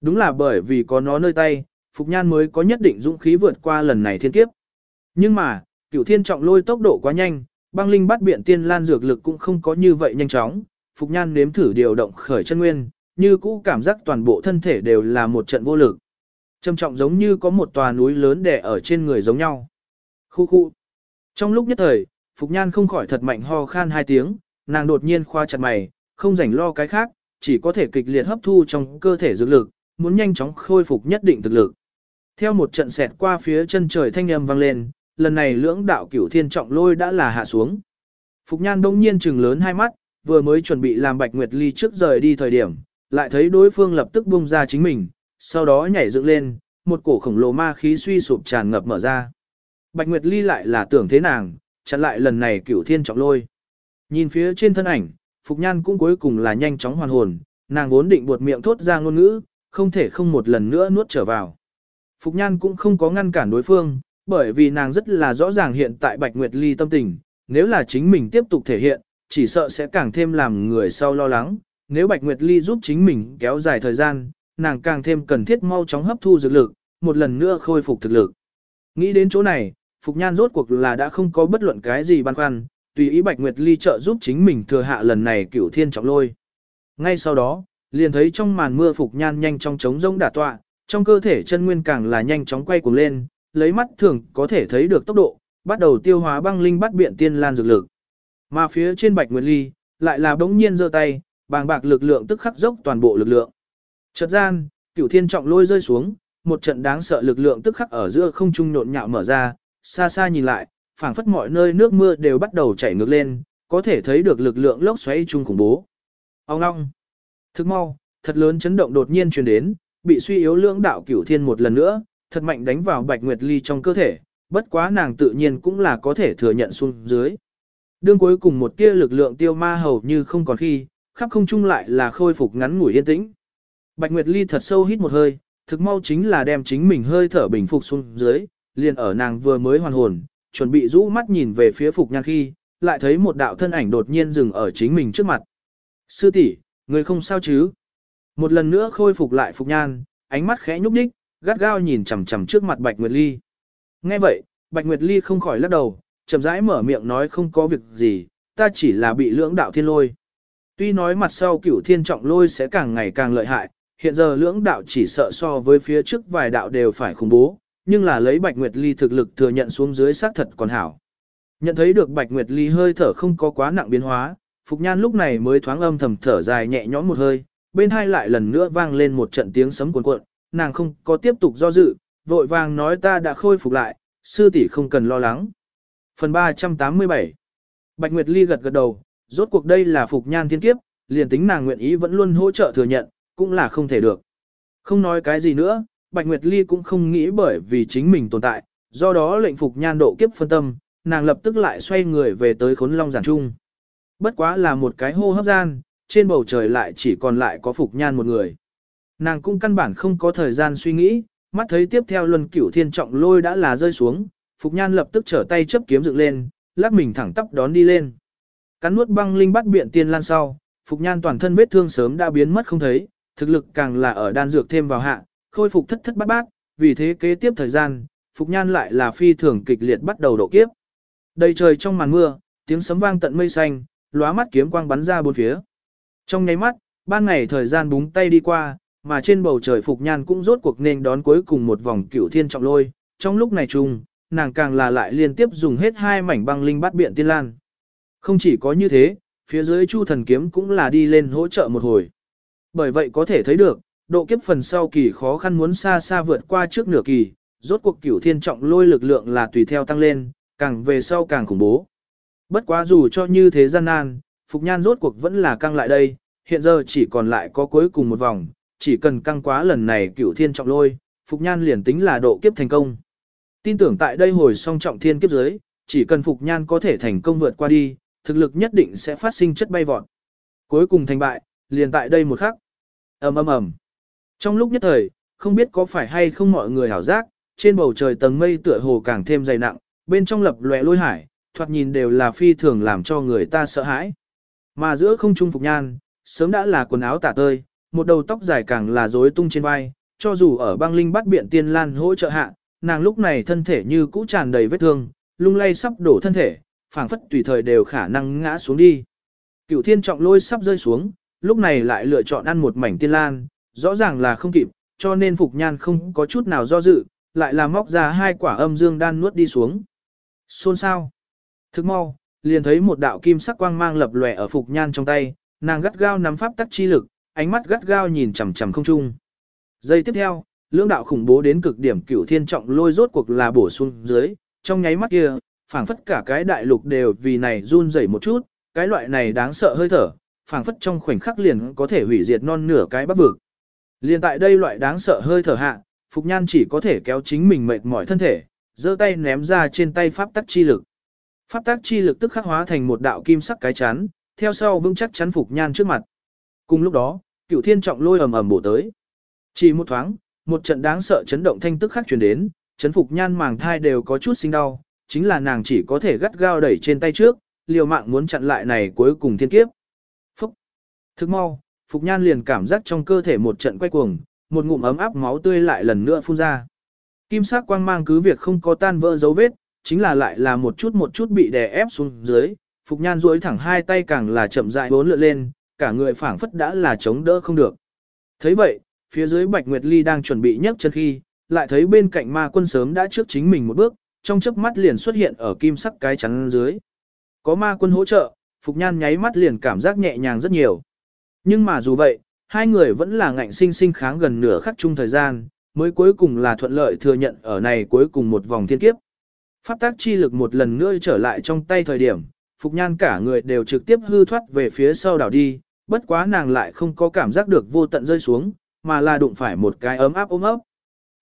Đúng là bởi vì có nó nơi tay, Phục Nhan mới có nhất định dũng khí vượt qua lần này thiên kiếp. Nhưng mà, cửu thiên trọng lôi tốc độ quá nhanh, băng linh bắt biện tiên lan dược lực cũng không có như vậy nhanh chóng. Phục Nhan nếm thử điều động khởi chân nguyên, như cũ cảm giác toàn bộ thân thể đều là một trận vô lực. Trầm trọng giống như có một tòa núi lớn đè ở trên người giống nhau. Khu khu. Trong lúc nhất thời, Phục Nhan không khỏi thật mạnh ho khan hai tiếng, nàng đột nhiên khoa chặt mày, không rảnh lo cái khác, chỉ có thể kịch liệt hấp thu trong cơ thể dược lực, muốn nhanh chóng khôi phục nhất định thực lực. Theo một trận xẹt qua phía chân trời thanh âm vang lên, lần này lưỡng đạo cửu thiên trọng lôi đã là hạ xuống. Phục Nhan đông nhiên trừng lớn hai mắt, vừa mới chuẩn bị làm Bạch Nguyệt Ly trước rời đi thời điểm, lại thấy đối phương lập tức bung ra chính mình, sau đó nhảy dựng lên, một cổ khổng lồ ma khí suy sụp tràn ngập mở ra. Bạch Nguyệt Ly lại là tưởng thế nàng, chặn lại lần này cửu thiên trọng lôi. Nhìn phía trên thân ảnh, Phục Nhan cũng cuối cùng là nhanh chóng hoàn hồn, nàng vốn định buột miệng thốt ra ngôn ngữ, không thể không một lần nữa nuốt trở vào. Phục Nhan cũng không có ngăn cản đối phương, bởi vì nàng rất là rõ ràng hiện tại Bạch Nguyệt Ly tâm tình, nếu là chính mình tiếp tục thể hiện, chỉ sợ sẽ càng thêm làm người sau lo lắng. Nếu Bạch Nguyệt Ly giúp chính mình kéo dài thời gian, nàng càng thêm cần thiết mau chóng hấp thu dược lực, một lần nữa khôi phục thực lực. Nghĩ đến chỗ này, Phục Nhan rốt cuộc là đã không có bất luận cái gì băn khoăn, tùy ý Bạch Nguyệt Ly trợ giúp chính mình thừa hạ lần này cửu thiên trọng lôi. Ngay sau đó, liền thấy trong màn mưa Phục Nhan nhanh chóng chống rông đả tọa, trong cơ thể chân nguyên càng là nhanh chóng quay cuồng lên, lấy mắt thường có thể thấy được tốc độ, bắt đầu tiêu hóa băng linh bắt biện tiên lan dược lực. Mà phía trên Bạch Nguyệt Ly, lại là bỗng nhiên giơ tay, bàng bạc lực lượng tức khắc dốc toàn bộ lực lượng. Chợt gian, cửu thiên trọng lôi rơi xuống, một trận đáng sợ lực lượng tức khắc ở giữa không trung nhộn nhạo mở ra, xa xa nhìn lại, phảng phất mọi nơi nước mưa đều bắt đầu chảy ngược lên, có thể thấy được lực lượng lốc xoáy chung khủng bố. Ông long Thức mau, thật lớn chấn động đột nhiên truyền đến, bị suy yếu lưỡng đạo cửu thiên một lần nữa, thật mạnh đánh vào Bạch Nguyệt Ly trong cơ thể, bất quá nàng tự nhiên cũng là có thể thừa nhận xuống dưới. Đương cuối cùng một tia lực lượng tiêu ma hầu như không còn khi, khắp không trung lại là khôi phục ngắn ngủi yên tĩnh. Bạch Nguyệt Ly thật sâu hít một hơi, thực mau chính là đem chính mình hơi thở bình phục xuống dưới, liền ở nàng vừa mới hoàn hồn, chuẩn bị rũ mắt nhìn về phía Phục Nhan khi, lại thấy một đạo thân ảnh đột nhiên dừng ở chính mình trước mặt. Sư tỷ, người không sao chứ? Một lần nữa khôi phục lại Phục Nhan, ánh mắt khẽ nhúc nhích, gắt gao nhìn chằm chằm trước mặt Bạch Nguyệt Ly. Nghe vậy, Bạch Nguyệt Ly không khỏi lắc đầu, chậm rãi mở miệng nói không có việc gì, ta chỉ là bị lưỡng đạo thiên lôi. Tuy nói mặt sau cửu thiên trọng lôi sẽ càng ngày càng lợi hại, hiện giờ lưỡng đạo chỉ sợ so với phía trước vài đạo đều phải khủng bố, nhưng là lấy Bạch Nguyệt Ly thực lực thừa nhận xuống dưới xác thật còn hảo. Nhận thấy được Bạch Nguyệt Ly hơi thở không có quá nặng biến hóa, Phục Nhan lúc này mới thoáng âm thầm thở dài nhẹ nhõm một hơi, bên hai lại lần nữa vang lên một trận tiếng sấm cuồn cuộn, nàng không có tiếp tục do dự, vội vàng nói ta đã khôi phục lại, sư tỷ không cần lo lắng. Phần 387 Bạch Nguyệt Ly gật gật đầu, rốt cuộc đây là Phục Nhan thiên kiếp, liền tính nàng nguyện ý vẫn luôn hỗ trợ thừa nhận, cũng là không thể được. Không nói cái gì nữa, Bạch Nguyệt Ly cũng không nghĩ bởi vì chính mình tồn tại, do đó lệnh Phục Nhan độ kiếp phân tâm, nàng lập tức lại xoay người về tới khốn long giản trung. Bất quá là một cái hô hấp gian, trên bầu trời lại chỉ còn lại có Phục Nhan một người. Nàng cũng căn bản không có thời gian suy nghĩ, mắt thấy tiếp theo luân cửu thiên trọng lôi đã là rơi xuống, Phục Nhan lập tức trở tay chấp kiếm dựng lên, lắc mình thẳng tắp đón đi lên. Cắn nuốt băng linh bắt biện tiên lan sau, Phục Nhan toàn thân vết thương sớm đã biến mất không thấy, thực lực càng là ở đan dược thêm vào hạ, khôi phục thất thất bát bát, vì thế kế tiếp thời gian, Phục Nhan lại là phi thường kịch liệt bắt đầu độ kiếp. Đầy trời trong màn mưa, tiếng sấm vang tận mây xanh, lóa mắt kiếm quang bắn ra bốn phía. Trong nháy mắt, ban ngày thời gian búng tay đi qua, mà trên bầu trời Phục Nhan cũng rốt cuộc nên đón cuối cùng một vòng cửu thiên trọng lôi. Trong lúc này chung, nàng càng là lại liên tiếp dùng hết hai mảnh băng linh bắt biện tiên lan. Không chỉ có như thế, phía dưới Chu thần kiếm cũng là đi lên hỗ trợ một hồi. Bởi vậy có thể thấy được, độ kiếp phần sau kỳ khó khăn muốn xa xa vượt qua trước nửa kỳ, rốt cuộc cửu thiên trọng lôi lực lượng là tùy theo tăng lên, càng về sau càng khủng bố. Bất quá dù cho như thế gian nan, Phục Nhan rốt cuộc vẫn là căng lại đây, hiện giờ chỉ còn lại có cuối cùng một vòng, chỉ cần căng quá lần này cửu thiên trọng lôi, Phục Nhan liền tính là độ kiếp thành công. Tin tưởng tại đây hồi song trọng thiên kiếp giới, chỉ cần Phục Nhan có thể thành công vượt qua đi, thực lực nhất định sẽ phát sinh chất bay vọt. Cuối cùng thành bại, liền tại đây một khắc. ầm ầm ầm. Trong lúc nhất thời, không biết có phải hay không mọi người hảo giác, trên bầu trời tầng mây tựa hồ càng thêm dày nặng, bên trong lập lòe lôi hải, thoạt nhìn đều là phi thường làm cho người ta sợ hãi. Mà giữa không trung phục nhan, sớm đã là quần áo tả tơi, một đầu tóc dài càng là rối tung trên vai, cho dù ở băng linh bắt biện tiên lan hỗ trợ hạ, nàng lúc này thân thể như cũ tràn đầy vết thương, lung lay sắp đổ thân thể, phảng phất tùy thời đều khả năng ngã xuống đi. Cửu thiên trọng lôi sắp rơi xuống, lúc này lại lựa chọn ăn một mảnh tiên lan, rõ ràng là không kịp, cho nên Phục Nhan không có chút nào do dự, lại là móc ra hai quả âm dương đan nuốt đi xuống. Xôn sao? Thức mau, liền thấy một đạo kim sắc quang mang lập lòe ở Phục Nhan trong tay, nàng gắt gao nắm pháp tắc chi lực, ánh mắt gắt gao nhìn chằm chằm không trung. Giây tiếp theo, lưỡng đạo khủng bố đến cực điểm cửu thiên trọng lôi rốt cuộc là bổ sung dưới, trong nháy mắt kia, phảng phất cả cái đại lục đều vì này run rẩy một chút, cái loại này đáng sợ hơi thở, phảng phất trong khoảnh khắc liền có thể hủy diệt non nửa cái bắc vực. Liên tại đây loại đáng sợ hơi thở hạ, Phục Nhan chỉ có thể kéo chính mình mệt mỏi thân thể, giơ tay ném ra trên tay pháp tắc chi lực. Pháp tắc chi lực tức khắc hóa thành một đạo kim sắc cái chắn, theo sau vững chắc chắn Phục Nhan trước mặt. Cùng lúc đó, cửu thiên trọng lôi ầm ầm bổ tới. Chỉ một thoáng, một trận đáng sợ chấn động thanh tức khác truyền đến, chấn Phục Nhan màng thai đều có chút sinh đau, chính là nàng chỉ có thể gắt gao đẩy trên tay trước, liều mạng muốn chặn lại này cuối cùng thiên kiếp. Phúc! Thức mau, Phục Nhan liền cảm giác trong cơ thể một trận quay cuồng, một ngụm ấm áp máu tươi lại lần nữa phun ra. Kim sắc quang mang cứ việc không có tan vỡ dấu vết, chính là lại là một chút một chút bị đè ép xuống dưới, Phục Nhan duỗi thẳng hai tay càng là chậm rãi bốn lượn lên, cả người phảng phất đã là chống đỡ không được. thấy vậy, phía dưới Bạch Nguyệt Ly đang chuẩn bị nhấc chân khi, lại thấy bên cạnh ma quân sớm đã trước chính mình một bước, trong chớp mắt liền xuất hiện ở kim sắc cái chắn dưới. Có ma quân hỗ trợ, Phục Nhan nháy mắt liền cảm giác nhẹ nhàng rất nhiều. Nhưng mà dù vậy, hai người vẫn là ngạnh sinh sinh kháng gần nửa khắc chung thời gian, mới cuối cùng là thuận lợi thừa nhận ở này cuối cùng một vòng thiên kiếp. Pháp tác chi lực một lần nữa trở lại trong tay thời điểm, Phục Nhan cả người đều trực tiếp hư thoát về phía sau đảo đi, bất quá nàng lại không có cảm giác được vô tận rơi xuống, mà là đụng phải một cái ấm áp ôm ấp.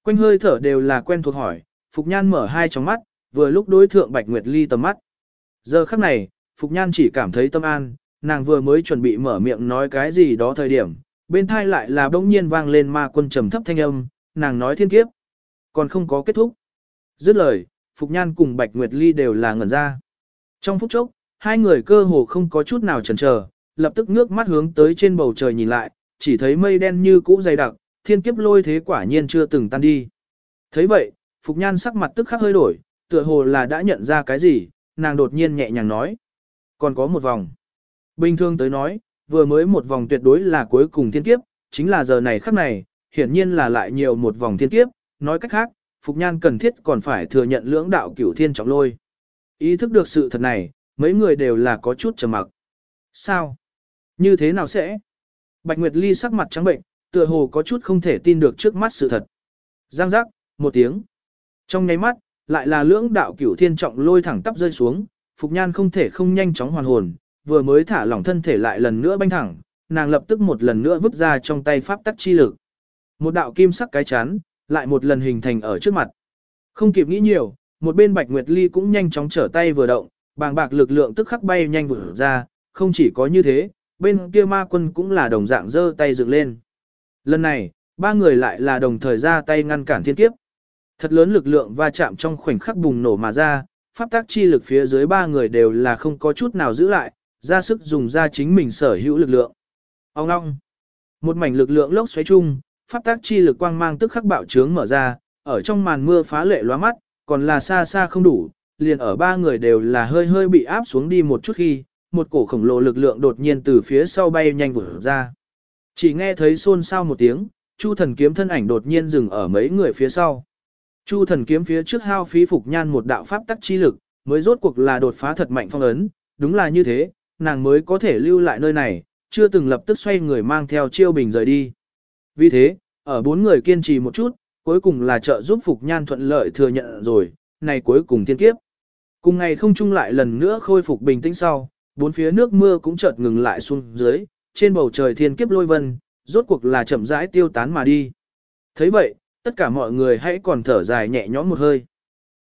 Quanh hơi thở đều là quen thuộc hỏi, Phục Nhan mở hai tròng mắt, vừa lúc đối thượng Bạch Nguyệt Ly tầm mắt. Giờ khắc này, Phục Nhan chỉ cảm thấy tâm an, nàng vừa mới chuẩn bị mở miệng nói cái gì đó thời điểm, bên thai lại là bỗng nhiên vang lên ma quân trầm thấp thanh âm, nàng nói thiên kiếp, còn không có kết thúc. Dứt lời, Phục Nhan cùng Bạch Nguyệt Ly đều là ngẩn ra. Trong phút chốc, hai người cơ hồ không có chút nào chần chờ, lập tức ngước mắt hướng tới trên bầu trời nhìn lại, chỉ thấy mây đen như cũ dày đặc, thiên kiếp lôi thế quả nhiên chưa từng tan đi. thấy vậy, Phục Nhan sắc mặt tức khắc hơi đổi, tựa hồ là đã nhận ra cái gì, nàng đột nhiên nhẹ nhàng nói. Còn có một vòng. Bình thường tới nói, vừa mới một vòng tuyệt đối là cuối cùng thiên kiếp, chính là giờ này khắc này, hiển nhiên là lại nhiều một vòng thiên kiếp, nói cách khác, Phục Nhan cần thiết còn phải thừa nhận lưỡng đạo cửu thiên trọng lôi. Ý thức được sự thật này, mấy người đều là có chút trầm mặc. Sao? Như thế nào sẽ? Bạch Nguyệt Ly sắc mặt trắng bệnh, tựa hồ có chút không thể tin được trước mắt sự thật. Giang giác, một tiếng. Trong nháy mắt, lại là lưỡng đạo cửu thiên trọng lôi thẳng tắp rơi xuống, Phục Nhan không thể không nhanh chóng hoàn hồn, vừa mới thả lỏng thân thể lại lần nữa banh thẳng, nàng lập tức một lần nữa vứt ra trong tay pháp tắc chi lực. Một đạo kim sắc cái chán, lại một lần hình thành ở trước mặt. Không kịp nghĩ nhiều, một bên Bạch Nguyệt Ly cũng nhanh chóng trở tay vừa động, bàng bạc lực lượng tức khắc bay nhanh vừa ra, không chỉ có như thế, bên kia ma quân cũng là đồng dạng giơ tay dựng lên. Lần này, ba người lại là đồng thời ra tay ngăn cản thiên kiếp. Thật lớn lực lượng va chạm trong khoảnh khắc bùng nổ mà ra, pháp tác chi lực phía dưới ba người đều là không có chút nào giữ lại, ra sức dùng ra chính mình sở hữu lực lượng. Ông ngong. Một mảnh lực lượng lốc xoáy chung, pháp tác chi lực quang mang tức khắc bạo trướng mở ra, ở trong màn mưa phá lệ loa mắt, còn là xa xa không đủ, liền ở ba người đều là hơi hơi bị áp xuống đi một chút khi, một cổ khổng lồ lực lượng đột nhiên từ phía sau bay nhanh vụt ra. Chỉ nghe thấy xôn xao một tiếng, Chu thần kiếm thân ảnh đột nhiên dừng ở mấy người phía sau. Chu thần kiếm phía trước hao phí phục nhan một đạo pháp tắc chi lực, mới rốt cuộc là đột phá thật mạnh phong ấn, đúng là như thế, nàng mới có thể lưu lại nơi này, chưa từng lập tức xoay người mang theo chiêu bình rời đi. Vì thế, ở bốn người kiên trì một chút, cuối cùng là trợ giúp Phục Nhan thuận lợi thừa nhận rồi, này cuối cùng thiên kiếp. Cùng ngày không chung lại lần nữa khôi phục bình tĩnh sau, bốn phía nước mưa cũng chợt ngừng lại xuống dưới, trên bầu trời thiên kiếp lôi vân, rốt cuộc là chậm rãi tiêu tán mà đi. thấy vậy, tất cả mọi người hãy còn thở dài nhẹ nhõm một hơi.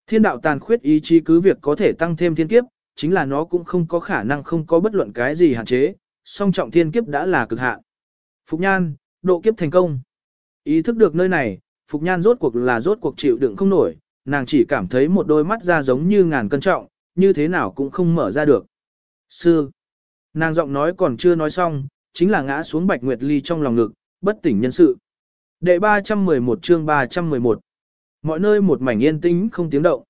Thiên đạo tàn khuyết ý chí cứ việc có thể tăng thêm thiên kiếp, chính là nó cũng không có khả năng không có bất luận cái gì hạn chế, song trọng thiên kiếp đã là cực hạn. Phục Nhan, độ kiếp thành công. Ý thức được nơi này, Phục Nhan rốt cuộc là rốt cuộc chịu đựng không nổi, nàng chỉ cảm thấy một đôi mắt ra giống như ngàn cân trọng, như thế nào cũng không mở ra được. Sư. Nàng giọng nói còn chưa nói xong, chính là ngã xuống Bạch Nguyệt Ly trong lòng ngực, bất tỉnh nhân sự. Đệ 311 chương 311. Mọi nơi một mảnh yên tĩnh không tiếng động.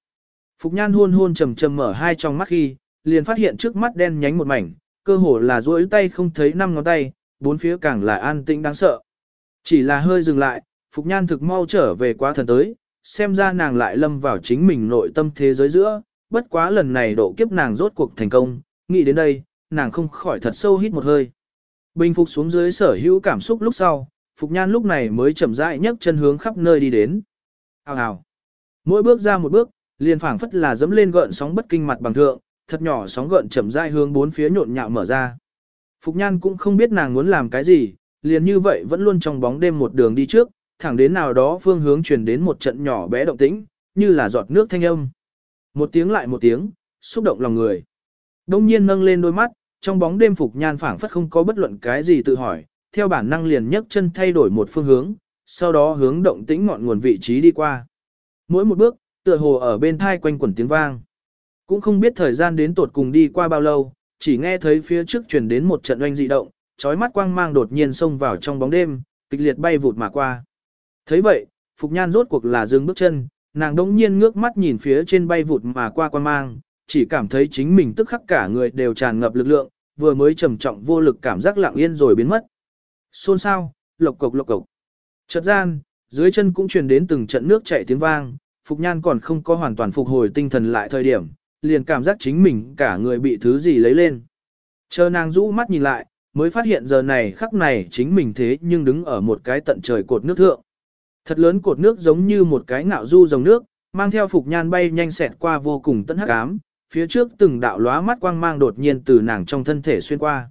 Phục Nhan hôn hôn trầm trầm mở hai trong mắt khi, liền phát hiện trước mắt đen nhánh một mảnh, cơ hồ là duỗi tay không thấy năm ngón tay, bốn phía càng là an tĩnh đáng sợ. Chỉ là hơi dừng lại, Phục Nhan thực mau trở về quá thần tới, xem ra nàng lại lâm vào chính mình nội tâm thế giới giữa, bất quá lần này độ kiếp nàng rốt cuộc thành công, nghĩ đến đây, nàng không khỏi thật sâu hít một hơi. Bình phục xuống dưới sở hữu cảm xúc lúc sau, Phục Nhan lúc này mới chậm rãi nhấc chân hướng khắp nơi đi đến. Hào hào. Mỗi bước ra một bước, liền phảng phất là dẫm lên gợn sóng bất kinh mặt bằng thượng, thật nhỏ sóng gợn chậm rãi hướng bốn phía nhộn nhạo mở ra. Phục Nhan cũng không biết nàng muốn làm cái gì, liền như vậy vẫn luôn trong bóng đêm một đường đi trước, thẳng đến nào đó phương hướng truyền đến một trận nhỏ bé động tĩnh, như là giọt nước thanh âm. Một tiếng lại một tiếng, xúc động lòng người. Đông nhiên nâng lên đôi mắt, trong bóng đêm Phục Nhan phảng phất không có bất luận cái gì tự hỏi, theo bản năng liền nhấc chân thay đổi một phương hướng, sau đó hướng động tĩnh ngọn nguồn vị trí đi qua. Mỗi một bước, tựa hồ ở bên thai quanh quẩn tiếng vang. Cũng không biết thời gian đến tột cùng đi qua bao lâu, chỉ nghe thấy phía trước truyền đến một trận oanh dị động, chói mắt quang mang đột nhiên xông vào trong bóng đêm, kịch liệt bay vụt mà qua. thấy vậy, Phục Nhan rốt cuộc là dừng bước chân, nàng đống nhiên ngước mắt nhìn phía trên bay vụt mà qua quang mang, chỉ cảm thấy chính mình tức khắc cả người đều tràn ngập lực lượng, vừa mới trầm trọng vô lực cảm giác lặng yên rồi biến mất. Xôn xao, lộc cộc lộc cộc. Chợt gian, dưới chân cũng truyền đến từng trận nước chảy tiếng vang, Phục Nhan còn không có hoàn toàn phục hồi tinh thần lại thời điểm, liền cảm giác chính mình cả người bị thứ gì lấy lên. Chờ nàng rũ mắt nhìn lại, mới phát hiện giờ này khắc này chính mình thế nhưng đứng ở một cái tận trời cột nước thượng. Thật lớn cột nước giống như một cái ngạo du dòng nước, mang theo Phục Nhan bay nhanh xẹt qua vô cùng tận hắc ám, phía trước từng đạo lóa mắt quang mang đột nhiên từ nàng trong thân thể xuyên qua.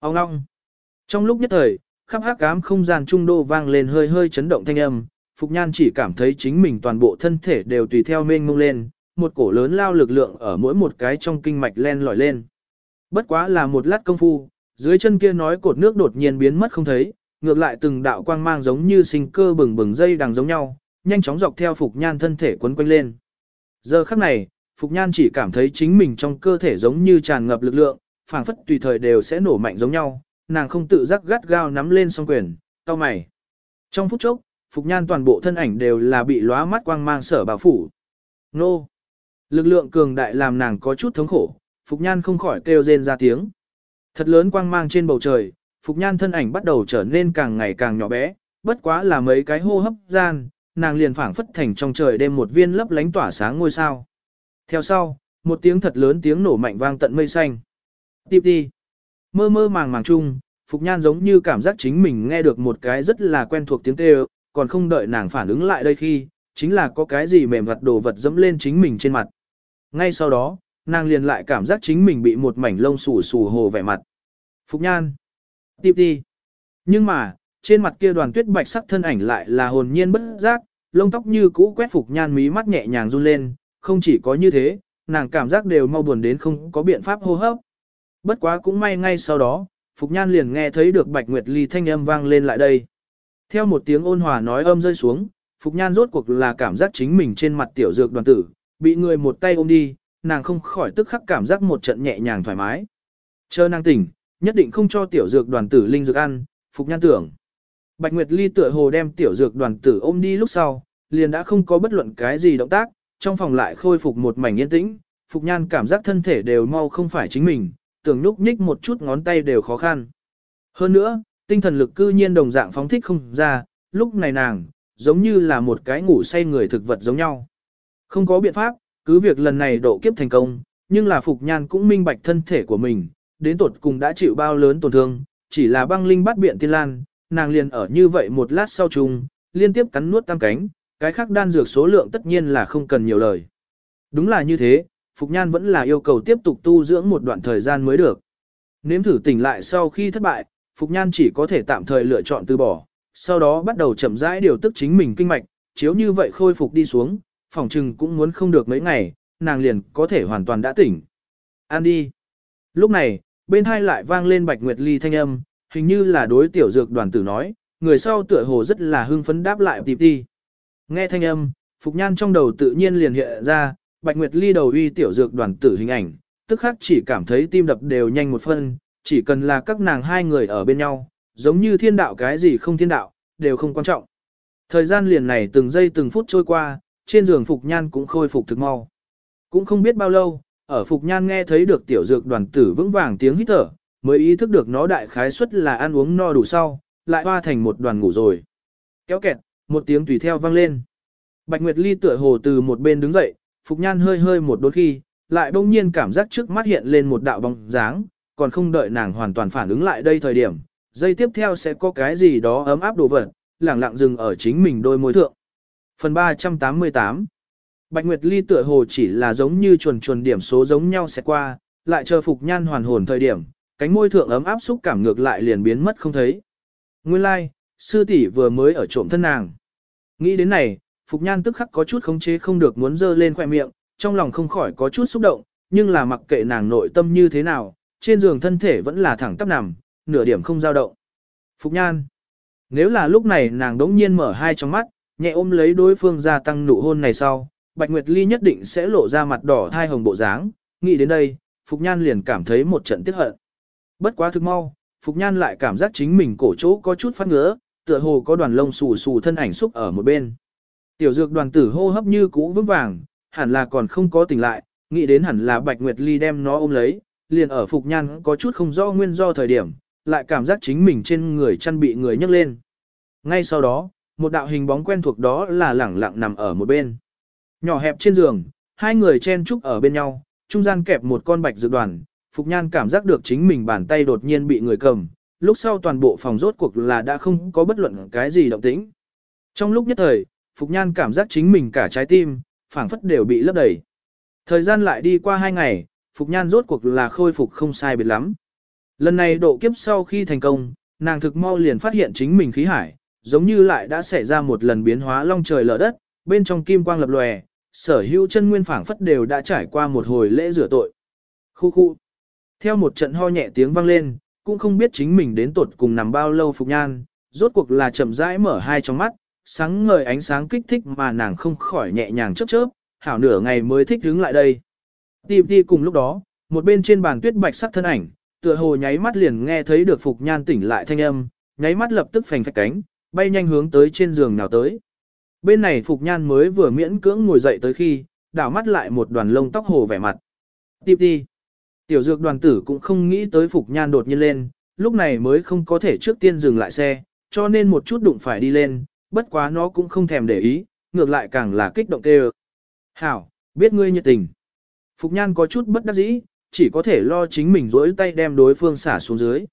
Ông ngong! Trong lúc nhất thời, khắp hắc ám không gian trung đô vang lên hơi hơi chấn động thanh âm, Phục Nhan chỉ cảm thấy chính mình toàn bộ thân thể đều tùy theo mênh mông lên, một cổ lớn lao lực lượng ở mỗi một cái trong kinh mạch len lỏi lên. Bất quá là một lát công phu, dưới chân kia nói cột nước đột nhiên biến mất không thấy, ngược lại từng đạo quang mang giống như sinh cơ bừng bừng dây đằng giống nhau, nhanh chóng dọc theo Phục Nhan thân thể quấn quanh lên. Giờ khắc này, Phục Nhan chỉ cảm thấy chính mình trong cơ thể giống như tràn ngập lực lượng, phảng phất tùy thời đều sẽ nổ mạnh giống nhau, nàng không tự giác gắt gao nắm lên song quyền, cau mày. Trong phút chốc, Phục Nhan toàn bộ thân ảnh đều là bị lóa mắt quang mang sở bảo phủ. Nô! Lực lượng cường đại làm nàng có chút thống khổ, Phục Nhan không khỏi kêu rên ra tiếng. Thật lớn quang mang trên bầu trời, Phục Nhan thân ảnh bắt đầu trở nên càng ngày càng nhỏ bé, bất quá là mấy cái hô hấp gian, nàng liền phảng phất thành trong trời đêm một viên lấp lánh tỏa sáng ngôi sao. Theo sau, một tiếng thật lớn tiếng nổ mạnh vang tận mây xanh. Tiếp đi. Mơ mơ màng màng chung, Phục Nhan giống như cảm giác chính mình nghe được một cái rất là quen thuộc tiếng kêu, còn không đợi nàng phản ứng lại đây khi, chính là có cái gì mềm vật đồ vật dẫm lên chính mình trên mặt. Ngay sau đó, nàng liền lại cảm giác chính mình bị một mảnh lông xù xù hồ vẻ mặt. Phục Nhan. Tiếp đi. Nhưng mà, trên mặt kia đoàn tuyết bạch sắc thân ảnh lại là hồn nhiên bất giác, lông tóc như cũ quét Phục Nhan mí mắt nhẹ nhàng run lên, không chỉ có như thế, nàng cảm giác đều mau buồn đến không có biện pháp hô hấp. Bất quá cũng may ngay sau đó, Phục Nhan liền nghe thấy được Bạch Nguyệt Ly thanh âm vang lên lại đây. Theo một tiếng ôn hòa nói âm rơi xuống, Phục Nhan rốt cuộc là cảm giác chính mình trên mặt tiểu dược đoàn tử, bị người một tay ôm đi, nàng không khỏi tức khắc cảm giác một trận nhẹ nhàng thoải mái. Chờ nàng tỉnh, nhất định không cho tiểu dược đoàn tử linh dược ăn, Phục Nhan tưởng. Bạch Nguyệt Ly tựa hồ đem tiểu dược đoàn tử ôm đi lúc sau, liền đã không có bất luận cái gì động tác, trong phòng lại khôi phục một mảnh yên tĩnh, Phục Nhan cảm giác thân thể đều mau không phải chính mình, tưởng nhúc nhích một chút ngón tay đều khó khăn. Hơn nữa, tinh thần lực cư nhiên đồng dạng phóng thích không ra, lúc này nàng, giống như là một cái ngủ say người thực vật giống nhau. Không có biện pháp, cứ việc lần này độ kiếp thành công, nhưng là Phục Nhan cũng minh bạch thân thể của mình, đến tột cùng đã chịu bao lớn tổn thương, chỉ là băng linh bắt biện tiên lan, nàng liền ở như vậy một lát sau trùng liên tiếp cắn nuốt tam cánh, cái khác đan dược số lượng tất nhiên là không cần nhiều lời. Đúng là như thế, Phục Nhan vẫn là yêu cầu tiếp tục tu dưỡng một đoạn thời gian mới được. Nếm thử tỉnh lại sau khi thất bại, Phục Nhan chỉ có thể tạm thời lựa chọn từ bỏ, sau đó bắt đầu chậm rãi điều tức chính mình kinh mạch, chiếu như vậy khôi phục đi xuống, phòng trừng cũng muốn không được mấy ngày, nàng liền có thể hoàn toàn đã tỉnh. An đi. Lúc này, bên hai lại vang lên Bạch Nguyệt Ly thanh âm, hình như là đối tiểu dược đoàn tử nói, người sau tựa hồ rất là hưng phấn đáp lại tịp đi. Nghe thanh âm, Phục Nhan trong đầu tự nhiên liền hiện ra, Bạch Nguyệt Ly đầu uy tiểu dược đoàn tử hình ảnh, tức khắc chỉ cảm thấy tim đập đều nhanh một phân, chỉ cần là các nàng hai người ở bên nhau, giống như thiên đạo cái gì không thiên đạo, đều không quan trọng. Thời gian liền này từng giây từng phút trôi qua, trên giường Phục Nhan cũng khôi phục thực mau. Cũng không biết bao lâu, ở Phục Nhan nghe thấy được tiểu dược đoàn tử vững vàng tiếng hít thở, mới ý thức được nó đại khái suất là ăn uống no đủ sau, lại hoa thành một đoàn ngủ rồi. Kéo kẹt, một tiếng tùy theo vang lên. Bạch Nguyệt Ly tựa hồ từ một bên đứng dậy, Phục Nhan hơi hơi một đôi khi, lại bỗng nhiên cảm giác trước mắt hiện lên một đạo bóng dáng, còn không đợi nàng hoàn toàn phản ứng lại đây thời điểm, dây tiếp theo sẽ có cái gì đó ấm áp đồ vật, lẳng lặng dừng ở chính mình đôi môi thượng. Phần 388 Bạch Nguyệt Ly tựa hồ chỉ là giống như chuồn chuồn điểm số giống nhau sẽ qua, lại chờ Phục Nhan hoàn hồn thời điểm, cánh môi thượng ấm áp xúc cảm ngược lại liền biến mất không thấy. Nguyên lai, like, sư tỷ vừa mới ở trộm thân nàng. Nghĩ đến này, Phục Nhan tức khắc có chút khống chế không được muốn dơ lên khoẻ miệng, trong lòng không khỏi có chút xúc động, nhưng là mặc kệ nàng nội tâm như thế nào, trên giường thân thể vẫn là thẳng tắp nằm, nửa điểm không dao động. Phục Nhan. Nếu là lúc này nàng đống nhiên mở hai trong mắt, nhẹ ôm lấy đối phương gia tăng nụ hôn này sau, Bạch Nguyệt Ly nhất định sẽ lộ ra mặt đỏ thai hồng bộ dáng, nghĩ đến đây, Phục Nhan liền cảm thấy một trận tiếc hận. Bất quá thực mau, Phục Nhan lại cảm giác chính mình cổ chỗ có chút phát ngứa, tựa hồ có đoàn lông xù xù thân ảnh xúc ở một bên. Tiểu dược đoàn tử hô hấp như cũ vững vàng, hẳn là còn không có tỉnh lại, nghĩ đến hẳn là Bạch Nguyệt Ly đem nó ôm lấy, liền ở Phục Nhan có chút không rõ nguyên do thời điểm, lại cảm giác chính mình trên người chăn bị người nhấc lên. Ngay sau đó, một đạo hình bóng quen thuộc đó là lẳng lặng nằm ở một bên. Nhỏ hẹp trên giường, hai người chen chúc ở bên nhau, trung gian kẹp một con bạch dược đoàn, Phục Nhan cảm giác được chính mình bàn tay đột nhiên bị người cầm, lúc sau toàn bộ phòng rốt cuộc là đã không có bất luận cái gì động tĩnh. Trong lúc nhất thời, Phục Nhan cảm giác chính mình cả trái tim, phảng phất đều bị lấp đầy. Thời gian lại đi qua hai ngày, Phục Nhan rốt cuộc là khôi phục không sai biệt lắm. Lần này độ kiếp sau khi thành công, nàng thực mau liền phát hiện chính mình khí hải, giống như lại đã xảy ra một lần biến hóa long trời lở đất, bên trong kim quang lập lòe, sở hữu chân nguyên phảng phất đều đã trải qua một hồi lễ rửa tội. Khu khu. Theo một trận ho nhẹ tiếng vang lên, cũng không biết chính mình đến tột cùng nằm bao lâu Phục Nhan, rốt cuộc là chậm rãi mở hai trong mắt, sáng ngời ánh sáng kích thích mà nàng không khỏi nhẹ nhàng chớp chớp, hảo nửa ngày mới thích đứng lại đây. Tìm đi cùng lúc đó, một bên trên bàn tuyết bạch sắc thân ảnh, tựa hồ nháy mắt liền nghe thấy được Phục Nhan tỉnh lại thanh âm, nháy mắt lập tức phành phạch cánh, bay nhanh hướng tới trên giường nào tới. Bên này Phục Nhan mới vừa miễn cưỡng ngồi dậy tới khi, đảo mắt lại một đoàn lông tóc hồ vẻ mặt. Tiếp đi. Tiểu dược đoàn tử cũng không nghĩ tới Phục Nhan đột nhiên lên, lúc này mới không có thể trước tiên dừng lại xe, cho nên một chút đụng phải đi lên, bất quá nó cũng không thèm để ý, ngược lại càng là kích động kêu. Hảo, biết ngươi nhiệt tình. Phục Nhan có chút bất đắc dĩ, chỉ có thể lo chính mình rỗi tay đem đối phương xả xuống dưới.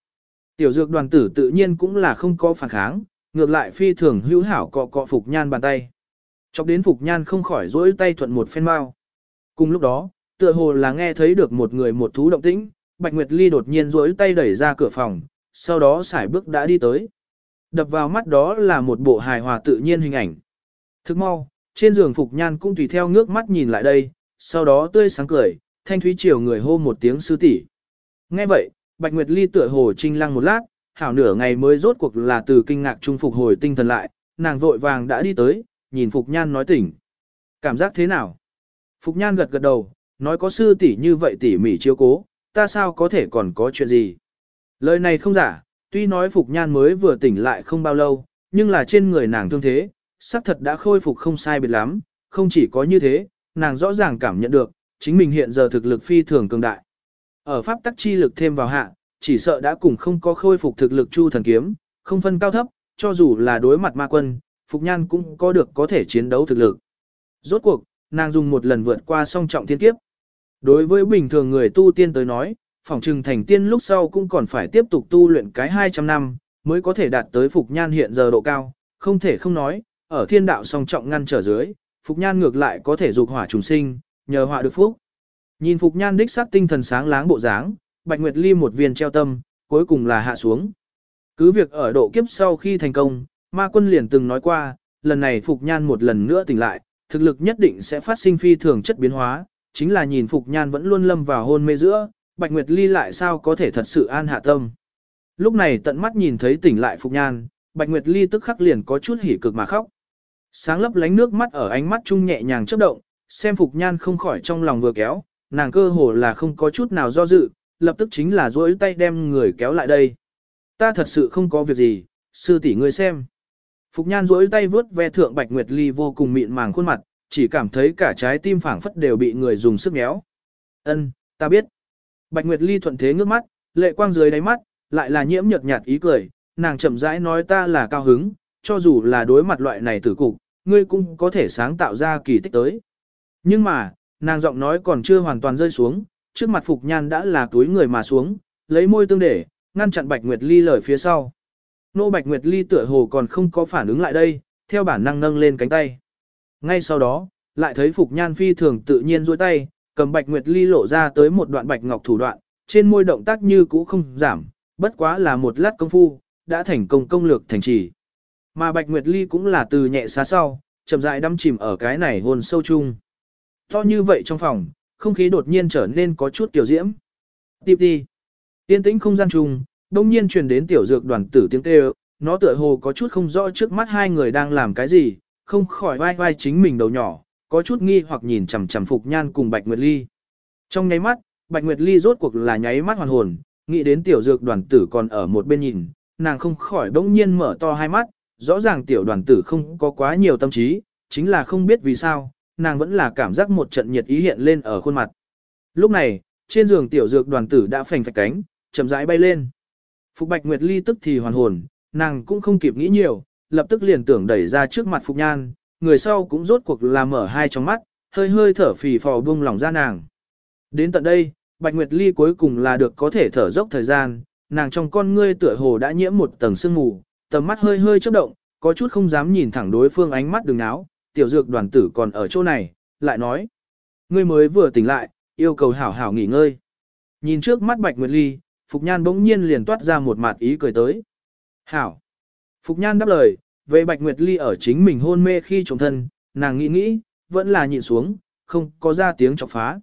Tiểu dược đoàn tử tự nhiên cũng là không có phản kháng, ngược lại phi thường hữu hảo cọ cọ Phục Nhan bàn tay. Chọc đến Phục Nhan không khỏi rỗi tay thuận một phen mau. Cùng lúc đó, tựa hồ là nghe thấy được một người một thú động tĩnh, Bạch Nguyệt Ly đột nhiên rỗi tay đẩy ra cửa phòng, sau đó xài bước đã đi tới. Đập vào mắt đó là một bộ hài hòa tự nhiên hình ảnh. Thức mau, trên giường Phục Nhan cũng tùy theo ngước mắt nhìn lại đây, sau đó tươi sáng cười, thanh thúy chiều người hô một tiếng sư tỷ. Nghe vậy, Bạch Nguyệt Ly tựa hồ trinh lăng một lát, hảo nửa ngày mới rốt cuộc là từ kinh ngạc trung phục hồi tinh thần lại, nàng vội vàng đã đi tới, nhìn Phục Nhan nói tỉnh. Cảm giác thế nào? Phục Nhan gật gật đầu, Nói có sư tỷ như vậy tỉ mỉ chiếu cố, ta sao có thể còn có chuyện gì. Lời này không giả, tuy nói Phục Nhan mới vừa tỉnh lại không bao lâu, nhưng là trên người nàng thương thế, xác thật đã khôi phục không sai biệt lắm, không chỉ có như thế, nàng rõ ràng cảm nhận được, chính mình hiện giờ thực lực phi thường cường đại. Ở pháp tắc chi lực thêm vào hạ, chỉ sợ đã cùng không có khôi phục thực lực chu thần kiếm, không phân cao thấp, cho dù là đối mặt ma quân, Phục Nhan cũng có được có thể chiến đấu thực lực. Rốt cuộc, nàng dùng một lần vượt qua song trọng thiên kiếp. Đối với bình thường người tu tiên tới nói, phỏng trừng thành tiên lúc sau cũng còn phải tiếp tục tu luyện cái 200 năm, mới có thể đạt tới Phục Nhan hiện giờ độ cao, không thể không nói, ở thiên đạo song trọng ngăn trở dưới, Phục Nhan ngược lại có thể dục hỏa trùng sinh, nhờ họa được phúc. Nhìn Phục Nhan đích sắc tinh thần sáng láng bộ dáng, Bạch Nguyệt Ly một viên treo tâm, cuối cùng là hạ xuống. Cứ việc ở độ kiếp sau khi thành công, ma quân liền từng nói qua, lần này Phục Nhan một lần nữa tỉnh lại, thực lực nhất định sẽ phát sinh phi thường chất biến hóa, chính là nhìn Phục Nhan vẫn luôn lâm vào hôn mê giữa, Bạch Nguyệt Ly lại sao có thể thật sự an hạ tâm. Lúc này tận mắt nhìn thấy tỉnh lại Phục Nhan, Bạch Nguyệt Ly tức khắc liền có chút hỉ cực mà khóc. Sáng lấp lánh nước mắt ở ánh mắt trung nhẹ nhàng chớp động, xem Phục Nhan không khỏi trong lòng vừa kéo, nàng cơ hồ là không có chút nào do dự, lập tức chính là duỗi tay đem người kéo lại đây. Ta thật sự không có việc gì, sư tỷ ngươi xem. Phục Nhan duỗi tay vướt ve thượng Bạch Nguyệt Ly vô cùng mịn màng khuôn mặt, chỉ cảm thấy cả trái tim phảng phất đều bị người dùng sức méo. Ân, ta biết. Bạch Nguyệt Ly thuận thế ngước mắt, lệ quang dưới đáy mắt, lại là nhiễm nhợt nhạt ý cười, nàng chậm rãi nói ta là cao hứng, cho dù là đối mặt loại này tử cục, ngươi cũng có thể sáng tạo ra kỳ tích tới. Nhưng mà, nàng giọng nói còn chưa hoàn toàn rơi xuống, trước mặt Phục Nhan đã là túi người mà xuống, lấy môi tương để, ngăn chặn Bạch Nguyệt Ly lời phía sau. Nô Bạch Nguyệt Ly tựa hồ còn không có phản ứng lại đây, theo bản năng nâng lên cánh tay. Ngay sau đó, lại thấy Phục Nhan phi thường tự nhiên duỗi tay, cầm Bạch Nguyệt Ly lộ ra tới một đoạn bạch ngọc thủ đoạn, trên môi động tác như cũ không giảm, bất quá là một lát công phu, đã thành công công lược thành trì. Mà Bạch Nguyệt Ly cũng là từ nhẹ xá sau, chậm rãi đắm chìm ở cái này hồn sâu chung. To như vậy trong phòng, không khí đột nhiên trở nên có chút tiểu diễm. Tiếp đi. Tiên tĩnh không gian chung, đông nhiên truyền đến tiểu dược đoàn tử tiếng kêu, nó tựa hồ có chút không rõ trước mắt hai người đang làm cái gì, không khỏi vai vai chính mình đầu nhỏ, có chút nghi hoặc nhìn chằm chằm Phục Nhan cùng Bạch Nguyệt Ly. Trong nháy mắt, Bạch Nguyệt Ly rốt cuộc là nháy mắt hoàn hồn, nghĩ đến tiểu dược đoàn tử còn ở một bên nhìn, nàng không khỏi bỗng nhiên mở to hai mắt, rõ ràng tiểu đoàn tử không có quá nhiều tâm trí, chính là không biết vì sao, nàng vẫn là cảm giác một trận nhiệt ý hiện lên ở khuôn mặt. Lúc này, trên giường tiểu dược đoàn tử đã phành phạch cánh, chậm rãi bay lên. Phục Bạch Nguyệt Ly tức thì hoàn hồn, nàng cũng không kịp nghĩ nhiều, lập tức liền tưởng đẩy ra trước mặt Phục Nhan, người sau cũng rốt cuộc là mở hai trong mắt, hơi hơi thở phì phò buông lỏng ra nàng. Đến tận đây, Bạch Nguyệt Ly cuối cùng là được có thể thở dốc thời gian, nàng trong con ngươi tựa hồ đã nhiễm một tầng sương mù, tầm mắt hơi hơi chớp động, có chút không dám nhìn thẳng đối phương ánh mắt đường áo, tiểu dược đoàn tử còn ở chỗ này, lại nói. Ngươi mới vừa tỉnh lại, yêu cầu hảo hảo nghỉ ngơi. Nhìn trước mắt Bạch Nguyệt Ly, Phục Nhan bỗng nhiên liền toát ra một mặt ý cười tới. Hảo. Phục Nhan đáp lời, về Bạch Nguyệt Ly ở chính mình hôn mê khi trồng thân, nàng nghĩ nghĩ, vẫn là nhịn xuống, không có ra tiếng chọc phá.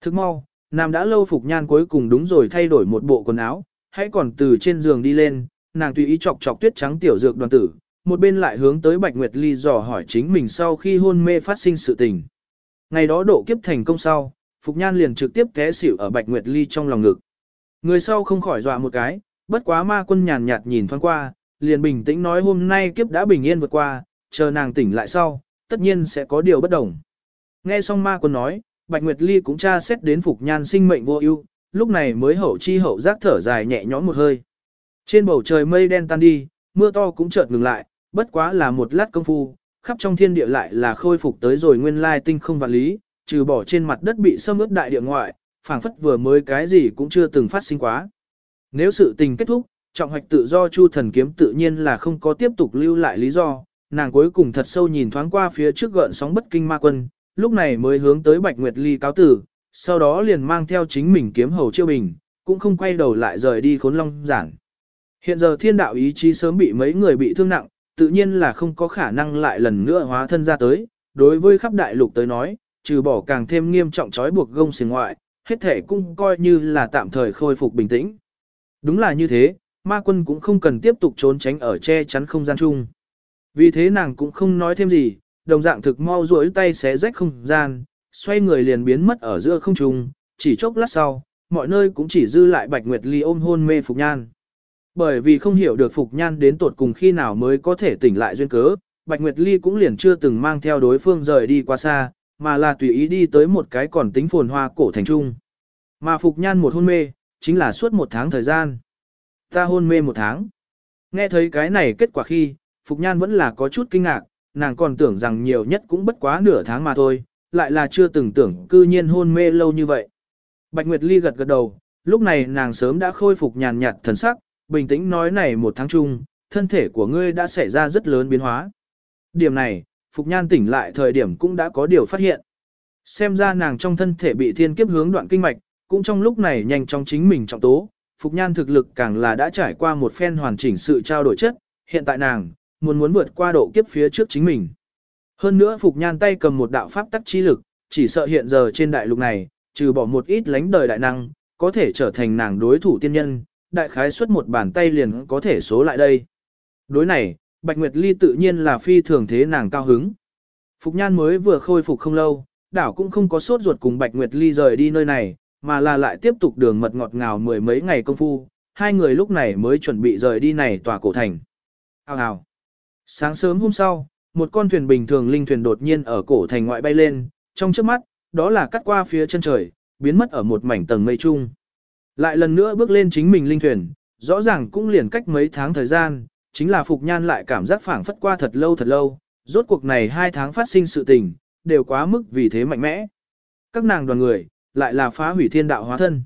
Thức mau, nàng đã lâu Phục Nhan cuối cùng đúng rồi thay đổi một bộ quần áo, hãy còn từ trên giường đi lên, nàng tùy ý chọc chọc tuyết trắng tiểu dược đoàn tử, một bên lại hướng tới Bạch Nguyệt Ly dò hỏi chính mình sau khi hôn mê phát sinh sự tình. Ngày đó độ kiếp thành công sau, Phục Nhan liền trực tiếp té xỉu ở Bạch Nguyệt Ly trong lòng ngực. Người sau không khỏi dọa một cái, bất quá ma quân nhàn nhạt nhìn thoáng qua, liền bình tĩnh nói hôm nay kiếp đã bình yên vượt qua, chờ nàng tỉnh lại sau, tất nhiên sẽ có điều bất đồng. Nghe xong ma quân nói, Bạch Nguyệt Ly cũng tra xét đến Phục Nhan sinh mệnh vô ưu, lúc này mới hậu chi hậu giác thở dài nhẹ nhõm một hơi. Trên bầu trời mây đen tan đi, mưa to cũng chợt ngừng lại, bất quá là một lát công phu, khắp trong thiên địa lại là khôi phục tới rồi nguyên lai tinh không vạn lý, trừ bỏ trên mặt đất bị xâm ướt đại địa ngoại, phảng phất vừa mới cái gì cũng chưa từng phát sinh quá. Nếu sự tình kết thúc, trọng hoạch tự do Chu thần kiếm tự nhiên là không có tiếp tục lưu lại lý do, nàng cuối cùng thật sâu nhìn thoáng qua phía trước gợn sóng bất kinh ma quân, lúc này mới hướng tới Bạch Nguyệt Ly cáo tử, sau đó liền mang theo chính mình kiếm hầu chiêu bình, cũng không quay đầu lại rời đi khốn long giản. Hiện giờ thiên đạo ý chí sớm bị mấy người bị thương nặng, tự nhiên là không có khả năng lại lần nữa hóa thân ra tới, đối với khắp đại lục tới nói, trừ bỏ càng thêm nghiêm trọng trói buộc gông xiềng ngoại, hết thể cũng coi như là tạm thời khôi phục bình tĩnh. Đúng là như thế, ma quân cũng không cần tiếp tục trốn tránh ở che chắn không gian chung. Vì thế nàng cũng không nói thêm gì, đồng dạng thực mau duỗi tay xé rách không gian, xoay người liền biến mất ở giữa không trung, chỉ chốc lát sau, mọi nơi cũng chỉ dư lại Bạch Nguyệt Ly ôm hôn mê Phục Nhan. Bởi vì không hiểu được Phục Nhan đến tột cùng khi nào mới có thể tỉnh lại duyên cớ, Bạch Nguyệt Ly cũng liền chưa từng mang theo đối phương rời đi qua xa, mà là tùy ý đi tới một cái còn tính phồn hoa cổ thành trung. Mà Phục Nhan một hôn mê, chính là suốt một tháng thời gian. Ta hôn mê một tháng. Nghe thấy cái này kết quả khi, Phục Nhan vẫn là có chút kinh ngạc, nàng còn tưởng rằng nhiều nhất cũng bất quá nửa tháng mà thôi, lại là chưa từng tưởng cư nhiên hôn mê lâu như vậy. Bạch Nguyệt Ly gật gật đầu, lúc này nàng sớm đã khôi phục nhàn nhạt thần sắc, bình tĩnh nói này một tháng chung, thân thể của ngươi đã xảy ra rất lớn biến hóa. Điểm này, Phục Nhan tỉnh lại thời điểm cũng đã có điều phát hiện. Xem ra nàng trong thân thể bị thiên kiếp hướng đoạn kinh mạch, cũng trong lúc này nhanh chóng chính mình trọng tố, Phục Nhan thực lực càng là đã trải qua một phen hoàn chỉnh sự trao đổi chất, hiện tại nàng, muốn muốn vượt qua độ kiếp phía trước chính mình. Hơn nữa Phục Nhan tay cầm một đạo pháp tắc chi lực, chỉ sợ hiện giờ trên đại lục này, trừ bỏ một ít lánh đời đại năng, có thể trở thành nàng đối thủ tiên nhân, đại khái xuất một bàn tay liền có thể số lại đây. Đối này, Bạch Nguyệt Ly tự nhiên là phi thường thế nàng cao hứng. Phục Nhan mới vừa khôi phục không lâu, đảo cũng không có sốt ruột cùng Bạch Nguyệt Ly rời đi nơi này, mà là lại tiếp tục đường mật ngọt ngào mười mấy ngày công phu, hai người lúc này mới chuẩn bị rời đi này tòa cổ thành. Hào hào. Sáng sớm hôm sau, một con thuyền bình thường linh thuyền đột nhiên ở cổ thành ngoại bay lên, trong trước mắt, đó là cắt qua phía chân trời, biến mất ở một mảnh tầng mây chung. Lại lần nữa bước lên chính mình linh thuyền, rõ ràng cũng liền cách mấy tháng thời gian, chính là Phục Nhan lại cảm giác phảng phất qua thật lâu thật lâu, rốt cuộc này hai tháng phát sinh sự tình, đều quá mức vì thế mạnh mẽ. Các nàng đoàn người, lại là phá hủy thiên đạo hóa thân.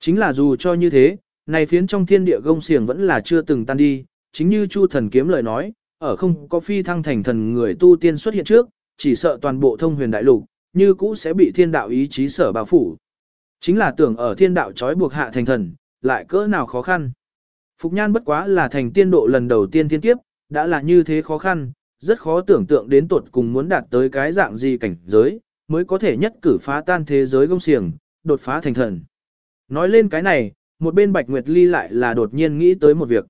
Chính là dù cho như thế, này phiến trong thiên địa gông xiềng vẫn là chưa từng tan đi, chính như Chu thần kiếm lời nói, ở không có phi thăng thành thần người tu tiên xuất hiện trước, chỉ sợ toàn bộ thông huyền đại lục, như cũ sẽ bị thiên đạo ý chí sở bao phủ. Chính là tưởng ở thiên đạo trói buộc hạ thành thần, lại cỡ nào khó khăn. Phục nhan bất quá là thành tiên độ lần đầu tiên thiên kiếp, đã là như thế khó khăn, rất khó tưởng tượng đến tuột cùng muốn đạt tới cái dạng gì cảnh giới, mới có thể nhất cử phá tan thế giới gông xiềng, đột phá thành thần. Nói lên cái này, một bên Bạch Nguyệt Ly lại là đột nhiên nghĩ tới một việc.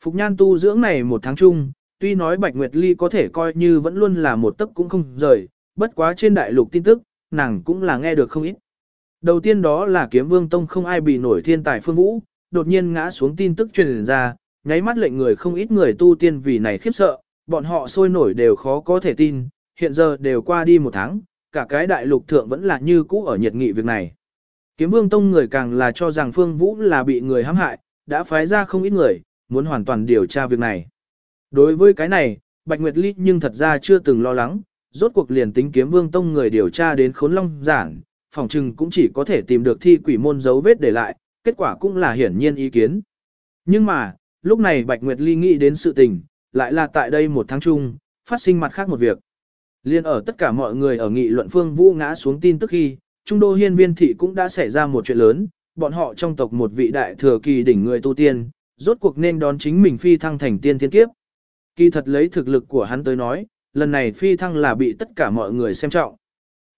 Phục nhan tu dưỡng này một tháng chung, tuy nói Bạch Nguyệt Ly có thể coi như vẫn luôn là một tấc cũng không rời, bất quá trên đại lục tin tức, nàng cũng là nghe được không ít. Đầu tiên đó là kiếm vương tông không ai bị nổi thiên tài phương vũ, đột nhiên ngã xuống tin tức truyền ra, nháy mắt lệnh người không ít người tu tiên vì này khiếp sợ, bọn họ sôi nổi đều khó có thể tin, hiện giờ đều qua đi một tháng, cả cái đại lục thượng vẫn là như cũ ở nhiệt nghị việc này. Kiếm vương tông người càng là cho rằng phương vũ là bị người hãm hại, đã phái ra không ít người, muốn hoàn toàn điều tra việc này. Đối với cái này, Bạch Nguyệt Ly nhưng thật ra chưa từng lo lắng, rốt cuộc liền tính kiếm vương tông người điều tra đến khốn long giản, phòng trừng cũng chỉ có thể tìm được thi quỷ môn dấu vết để lại, kết quả cũng là hiển nhiên ý kiến. Nhưng mà, lúc này Bạch Nguyệt Ly nghĩ đến sự tình, lại là tại đây một tháng chung, phát sinh mặt khác một việc. Liên ở tất cả mọi người ở nghị luận phương vũ ngã xuống tin tức khi, Trung Đô Hiên Viên Thị cũng đã xảy ra một chuyện lớn, bọn họ trong tộc một vị đại thừa kỳ đỉnh người tu tiên, rốt cuộc nên đón chính mình phi thăng thành tiên thiên kiếp. Kỳ thật lấy thực lực của hắn tới nói, lần này phi thăng là bị tất cả mọi người xem trọng.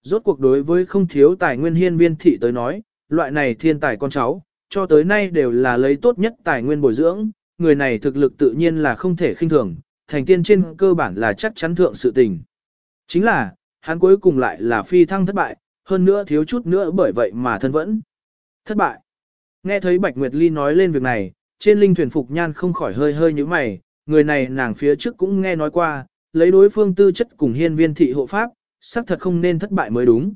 Rốt cuộc đối với không thiếu tài nguyên hiên viên thị tới nói, loại này thiên tài con cháu, cho tới nay đều là lấy tốt nhất tài nguyên bồi dưỡng, người này thực lực tự nhiên là không thể khinh thường, thành tiên trên cơ bản là chắc chắn thượng sự tình. Chính là, hắn cuối cùng lại là phi thăng thất bại, hơn nữa thiếu chút nữa bởi vậy mà thân vẫn. Thất bại. Nghe thấy Bạch Nguyệt Ly nói lên việc này, trên linh thuyền Phục Nhan không khỏi hơi hơi như mày, người này nàng phía trước cũng nghe nói qua, lấy đối phương tư chất cùng hiên viên thị hộ pháp, xác thật không nên thất bại mới đúng.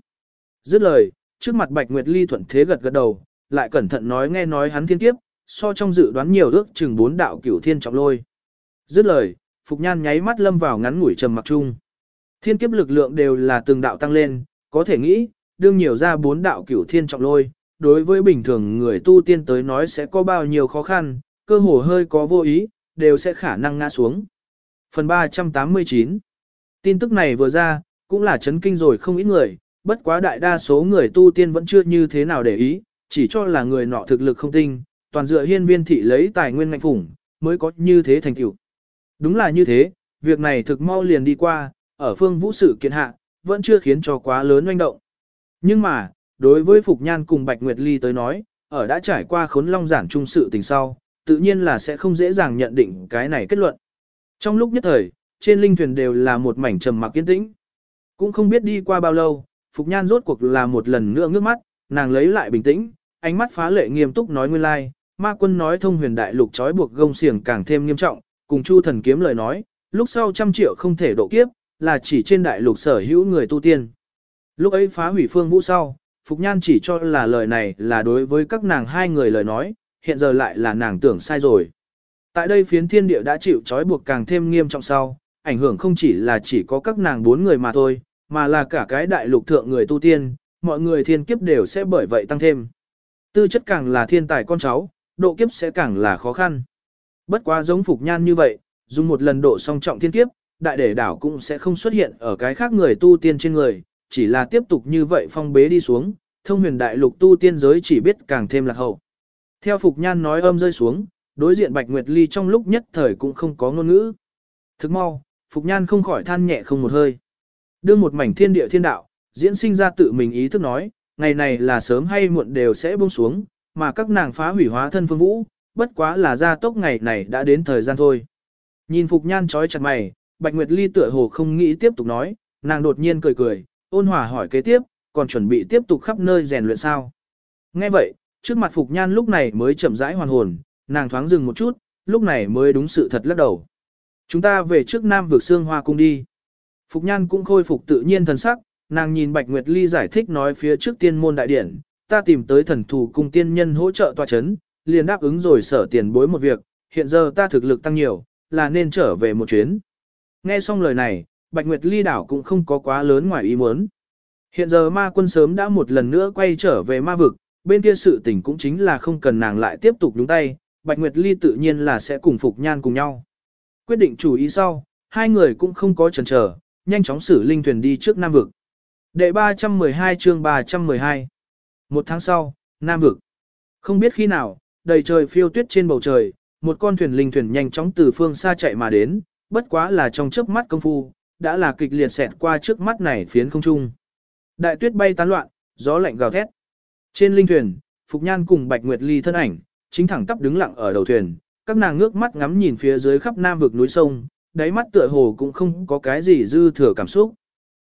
Dứt lời, trước mặt Bạch Nguyệt Ly thuận thế gật gật đầu, lại cẩn thận nói nghe nói hắn thiên kiếp, so trong dự đoán nhiều ước chừng bốn đạo cửu thiên trọng lôi. Dứt lời, Phục Nhan nháy mắt lâm vào ngắn ngủi trầm mặc chung. Thiên kiếp lực lượng đều là từng đạo tăng lên, có thể nghĩ, đương nhiều ra bốn đạo cửu thiên trọng lôi, đối với bình thường người tu tiên tới nói sẽ có bao nhiêu khó khăn, cơ hồ hơi có vô ý, đều sẽ khả năng ngã xuống. Phần 389 Tin tức này vừa ra, cũng là chấn kinh rồi không ít người, bất quá đại đa số người tu tiên vẫn chưa như thế nào để ý, chỉ cho là người nọ thực lực không tinh, toàn dựa hiên viên thị lấy tài nguyên ngạnh phủng, mới có như thế thành tựu. Đúng là như thế, việc này thực mau liền đi qua, ở phương vũ sự kiện hạ, vẫn chưa khiến cho quá lớn oanh động. Nhưng mà, đối với Phục Nhan cùng Bạch Nguyệt Ly tới nói, ở đã trải qua khốn long giản trung sự tình sau, tự nhiên là sẽ không dễ dàng nhận định cái này kết luận. Trong lúc nhất thời, trên linh thuyền đều là một mảnh trầm mặc yên tĩnh. Cũng không biết đi qua bao lâu, Phục Nhan rốt cuộc là một lần nữa ngước mắt, nàng lấy lại bình tĩnh, ánh mắt phá lệ nghiêm túc nói nguyên lai, like, ma quân nói thông huyền đại lục trói buộc gông xiềng càng thêm nghiêm trọng, cùng Chu thần kiếm lời nói, lúc sau trăm triệu không thể độ kiếp, là chỉ trên đại lục sở hữu người tu tiên. Lúc ấy phá hủy phương vũ sau, Phục Nhan chỉ cho là lời này là đối với các nàng hai người lời nói, hiện giờ lại là nàng tưởng sai rồi. Tại đây phiến thiên địa đã chịu trói buộc càng thêm nghiêm trọng sau, ảnh hưởng không chỉ là chỉ có các nàng bốn người mà thôi, mà là cả cái đại lục thượng người tu tiên, mọi người thiên kiếp đều sẽ bởi vậy tăng thêm. Tư chất càng là thiên tài con cháu, độ kiếp sẽ càng là khó khăn. Bất quá giống Phục Nhan như vậy, dùng một lần độ song trọng thiên kiếp, đại đệ đảo cũng sẽ không xuất hiện ở cái khác người tu tiên trên người, chỉ là tiếp tục như vậy phong bế đi xuống, thông huyền đại lục tu tiên giới chỉ biết càng thêm lạc hậu. Theo Phục Nhan nói âm rơi xuống, đối diện Bạch Nguyệt Ly trong lúc nhất thời cũng không có ngôn ngữ. Thức mau, Phục Nhan không khỏi than nhẹ không một hơi. Đưa một mảnh thiên địa thiên đạo, diễn sinh ra tự mình ý thức nói, ngày này là sớm hay muộn đều sẽ buông xuống, mà các nàng phá hủy hóa thân phương vũ, bất quá là ra tốc ngày này đã đến thời gian thôi. Nhìn Phục Nhan trói chặt mày, Bạch Nguyệt Ly tựa hồ không nghĩ tiếp tục nói, nàng đột nhiên cười cười, ôn hòa hỏi kế tiếp, còn chuẩn bị tiếp tục khắp nơi rèn luyện sao. Nghe vậy, trước mặt Phục Nhan lúc này mới chậm rãi hoàn hồn, nàng thoáng dừng một chút, lúc này mới đúng sự thật lắc đầu. Chúng ta về trước Nam vực xương hoa cung đi. Phục Nhan cũng khôi phục tự nhiên thần sắc, nàng nhìn Bạch Nguyệt Ly giải thích nói phía trước tiên môn đại điển, ta tìm tới thần thủ cung tiên nhân hỗ trợ tòa chấn, liền đáp ứng rồi sở tiền bối một việc, hiện giờ ta thực lực tăng nhiều, là nên trở về một chuyến. Nghe xong lời này, Bạch Nguyệt Ly đảo cũng không có quá lớn ngoài ý muốn. Hiện giờ ma quân sớm đã một lần nữa quay trở về ma vực, bên kia sự tình cũng chính là không cần nàng lại tiếp tục đúng tay, Bạch Nguyệt Ly tự nhiên là sẽ cùng Phục Nhan cùng nhau. Quyết định chủ ý sau, hai người cũng không có chần chờ, nhanh chóng xử linh thuyền đi trước Nam vực. Đệ 312 chương 312 Một tháng sau, Nam vực. Không biết khi nào, đầy trời phiêu tuyết trên bầu trời, một con thuyền linh thuyền nhanh chóng từ phương xa chạy mà đến, bất quá là trong chớp mắt công phu, đã là kịch liệt xẹt qua trước mắt này phiến không trung. Đại tuyết bay tán loạn, gió lạnh gào thét. Trên linh thuyền, Phục Nhan cùng Bạch Nguyệt Ly thân ảnh, chính thẳng tắp đứng lặng ở đầu thuyền, các nàng ngước mắt ngắm nhìn phía dưới khắp nam vực núi sông, đáy mắt tựa hồ cũng không có cái gì dư thừa cảm xúc.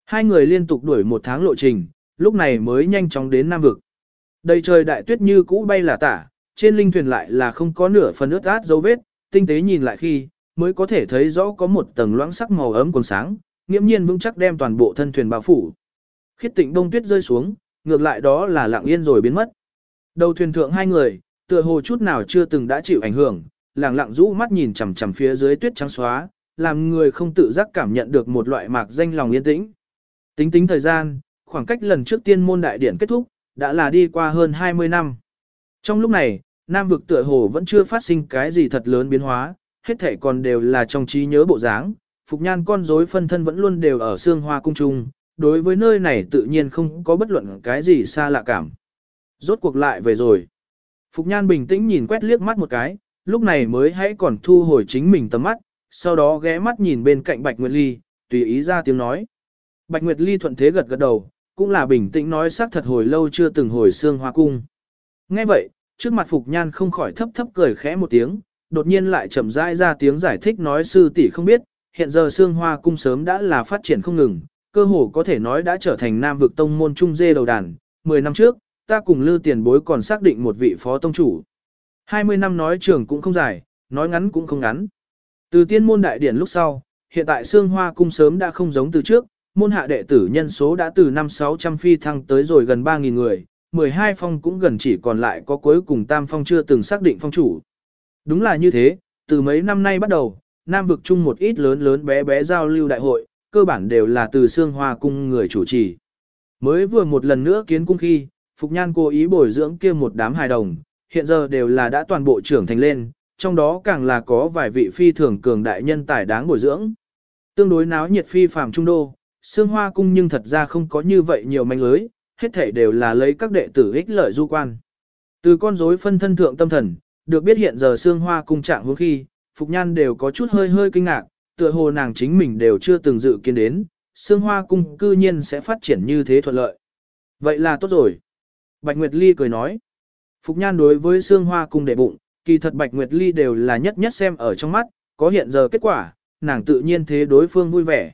Hai người liên tục đuổi một tháng lộ trình, lúc này mới nhanh chóng đến nam vực. Đầy trời đại tuyết như cũ bay là tả, trên linh thuyền lại là không có nửa phần ướt át dấu vết, tinh tế nhìn lại khi, mới có thể thấy rõ có một tầng loãng sắc màu ấm còn sáng, nghiễm nhiên vững chắc đem toàn bộ thân thuyền bao phủ. Khiết tịnh đông tuyết rơi xuống, ngược lại đó là lặng yên rồi biến mất. Đầu thuyền thượng hai người, tựa hồ chút nào chưa từng đã chịu ảnh hưởng, lặng lặng rũ mắt nhìn chằm chằm phía dưới tuyết trắng xóa, làm người không tự giác cảm nhận được một loại mạc danh lòng yên tĩnh. Tính tính thời gian, khoảng cách lần trước tiên môn đại điển kết thúc, đã là đi qua hơn 20 năm. Trong lúc này, Nam vực tựa hồ vẫn chưa phát sinh cái gì thật lớn biến hóa, hết thể còn đều là trong trí nhớ bộ dáng, Phục Nhan con rối phân thân vẫn luôn đều ở xương hoa cung trung, đối với nơi này tự nhiên không có bất luận cái gì xa lạ cảm. Rốt cuộc lại về rồi. Phục Nhan bình tĩnh nhìn quét liếc mắt một cái, lúc này mới hãy còn thu hồi chính mình tầm mắt, sau đó ghé mắt nhìn bên cạnh Bạch Nguyệt Ly, tùy ý ra tiếng nói. Bạch Nguyệt Ly thuận thế gật gật đầu, cũng là bình tĩnh nói xác thật hồi lâu chưa từng hồi xương hoa cung. Nghe vậy, trước mặt Phục Nhan không khỏi thấp thấp cười khẽ một tiếng, đột nhiên lại chậm rãi ra tiếng giải thích nói sư tỷ không biết, hiện giờ xương hoa cung sớm đã là phát triển không ngừng, cơ hồ có thể nói đã trở thành nam vực tông môn trung dê đầu đàn. 10 năm trước, ta cùng Lư Tiền Bối còn xác định một vị phó tông chủ. 20 năm nói trường cũng không dài, nói ngắn cũng không ngắn. Từ tiên môn đại điển lúc sau, hiện tại xương hoa cung sớm đã không giống từ trước, môn hạ đệ tử nhân số đã từ năm 600 phi thăng tới rồi gần 3.000 người, 12 phong cũng gần chỉ còn lại có cuối cùng tam phong chưa từng xác định phong chủ. Đúng là như thế, từ mấy năm nay bắt đầu, Nam vực chung một ít lớn lớn bé bé giao lưu đại hội, cơ bản đều là từ xương hoa cung người chủ trì. Mới vừa một lần nữa kiến cung khi, Phục Nhan cố ý bồi dưỡng kia một đám hài đồng, hiện giờ đều là đã toàn bộ trưởng thành lên, trong đó càng là có vài vị phi thường cường đại nhân tài đáng bồi dưỡng. Tương đối náo nhiệt phi phàm trung đô, xương hoa cung nhưng thật ra không có như vậy nhiều manh lưới, hết thể đều là lấy các đệ tử ích lợi du quan. Từ con rối phân thân thượng tâm thần, được biết hiện giờ xương hoa cung trạng hướng khi, Phục Nhan đều có chút hơi hơi kinh ngạc, tựa hồ nàng chính mình đều chưa từng dự kiến đến, xương hoa cung cư nhiên sẽ phát triển như thế thuận lợi. Vậy là tốt rồi. Bạch Nguyệt Ly cười nói. Phục Nhan đối với xương hoa cung đệ bụng, kỳ thật Bạch Nguyệt Ly đều là nhất nhất xem ở trong mắt, có hiện giờ kết quả, nàng tự nhiên thế đối phương vui vẻ.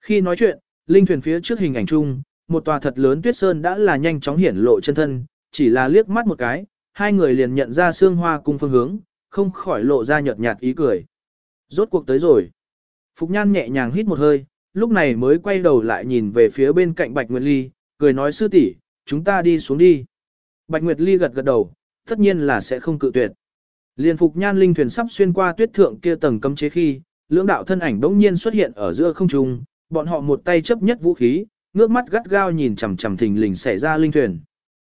Khi nói chuyện, linh thuyền phía trước hình ảnh chung, một tòa thật lớn tuyết sơn đã là nhanh chóng hiển lộ chân thân, chỉ là liếc mắt một cái, hai người liền nhận ra xương hoa cung phương hướng, không khỏi lộ ra nhợt nhạt ý cười. Rốt cuộc tới rồi. Phục Nhan nhẹ nhàng hít một hơi, lúc này mới quay đầu lại nhìn về phía bên cạnh Bạch Nguyệt Ly, cười nói sư tỷ, chúng ta đi xuống đi. Bạch Nguyệt Ly gật gật đầu, tất nhiên là sẽ không cự tuyệt. Liên Phục Nhan linh thuyền sắp xuyên qua tuyết thượng kia tầng cấm chế khi, lưỡng đạo thân ảnh đống nhiên xuất hiện ở giữa không trung, bọn họ một tay chấp nhất vũ khí, ngước mắt gắt gao nhìn chằm chằm thình lình xảy ra linh thuyền.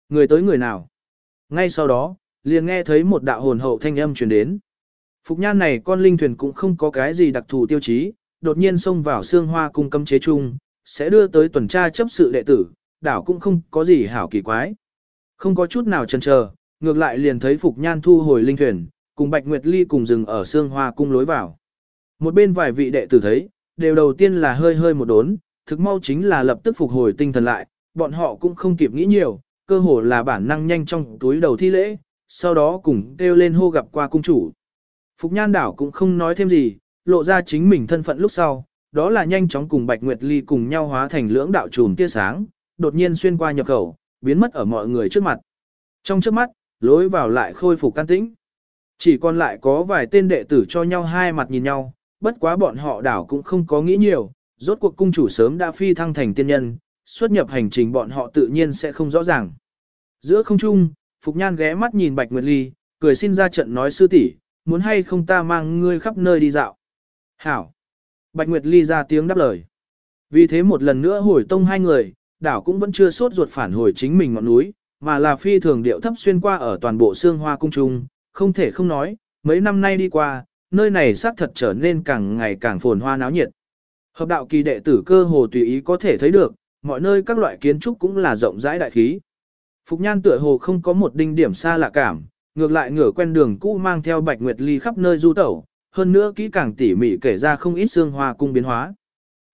Người tới người nào? Ngay sau đó, liền nghe thấy một đạo hồn hậu thanh âm truyền đến. Phục nhan này con linh thuyền cũng không có cái gì đặc thù tiêu chí, đột nhiên xông vào xương hoa cung cấm chế chung, sẽ đưa tới tuần tra chấp sự đệ tử, đảo cũng không có gì hảo kỳ quái. Không có chút nào chần chờ, ngược lại liền thấy Phục Nhan thu hồi linh thuyền, cùng Bạch Nguyệt Ly cùng dừng ở xương hoa cung lối vào. Một bên vài vị đệ tử thấy, đều đầu tiên là hơi hơi một đốn, thực mau chính là lập tức phục hồi tinh thần lại, bọn họ cũng không kịp nghĩ nhiều, cơ hồ là bản năng nhanh trong túi đầu thi lễ, sau đó cùng kêu lên hô gặp qua cung chủ. Phục Nhan đảo cũng không nói thêm gì, lộ ra chính mình thân phận lúc sau, đó là nhanh chóng cùng Bạch Nguyệt Ly cùng nhau hóa thành lưỡng đạo trùm tia sáng, đột nhiên xuyên qua nhập khẩu, biến mất ở mọi người trước mặt. Trong trước mắt, lối vào lại khôi phục can tĩnh. Chỉ còn lại có vài tên đệ tử cho nhau hai mặt nhìn nhau, bất quá bọn họ đảo cũng không có nghĩ nhiều, rốt cuộc cung chủ sớm đã phi thăng thành tiên nhân, xuất nhập hành trình bọn họ tự nhiên sẽ không rõ ràng. Giữa không trung, Phục Nhan ghé mắt nhìn Bạch Nguyệt Ly, cười xin ra trận nói sư tỷ muốn hay không ta mang ngươi khắp nơi đi dạo. Hảo. Bạch Nguyệt Ly ra tiếng đáp lời. Vì thế một lần nữa hồi tông hai người, đảo cũng vẫn chưa sốt ruột phản hồi chính mình ngọn núi, mà là phi thường điệu thấp xuyên qua ở toàn bộ xương hoa cung trung, không thể không nói, mấy năm nay đi qua, nơi này xác thật trở nên càng ngày càng phồn hoa náo nhiệt. Hợp đạo kỳ đệ tử cơ hồ tùy ý có thể thấy được, mọi nơi các loại kiến trúc cũng là rộng rãi đại khí. Phục nhan tựa hồ không có một đinh điểm xa lạ cảm, ngược lại ngửa quen đường cũ mang theo bạch nguyệt ly khắp nơi du tẩu, hơn nữa kỹ càng tỉ mỉ kể ra không ít xương hoa cung biến hóa.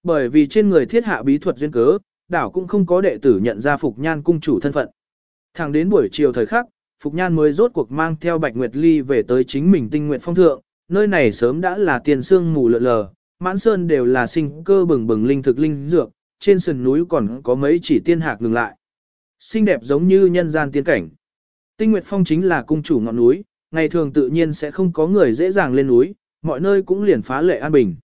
Bởi vì trên người thiết hạ bí thuật duyên cớ, đảo cũng không có đệ tử nhận ra Phục Nhan cung chủ thân phận. Thẳng đến buổi chiều thời khắc, Phục Nhan mới rốt cuộc mang theo Bạch Nguyệt Ly về tới chính mình tinh nguyện phong thượng, nơi này sớm đã là tiền sương mù lợ lờ, mãn sơn đều là sinh cơ bừng bừng linh thực linh dược, trên sườn núi còn có mấy chỉ tiên hạc ngừng lại. Xinh đẹp giống như nhân gian tiên cảnh. Tinh Nguyệt Phong chính là cung chủ ngọn núi, ngày thường tự nhiên sẽ không có người dễ dàng lên núi, mọi nơi cũng liền phá lệ an bình.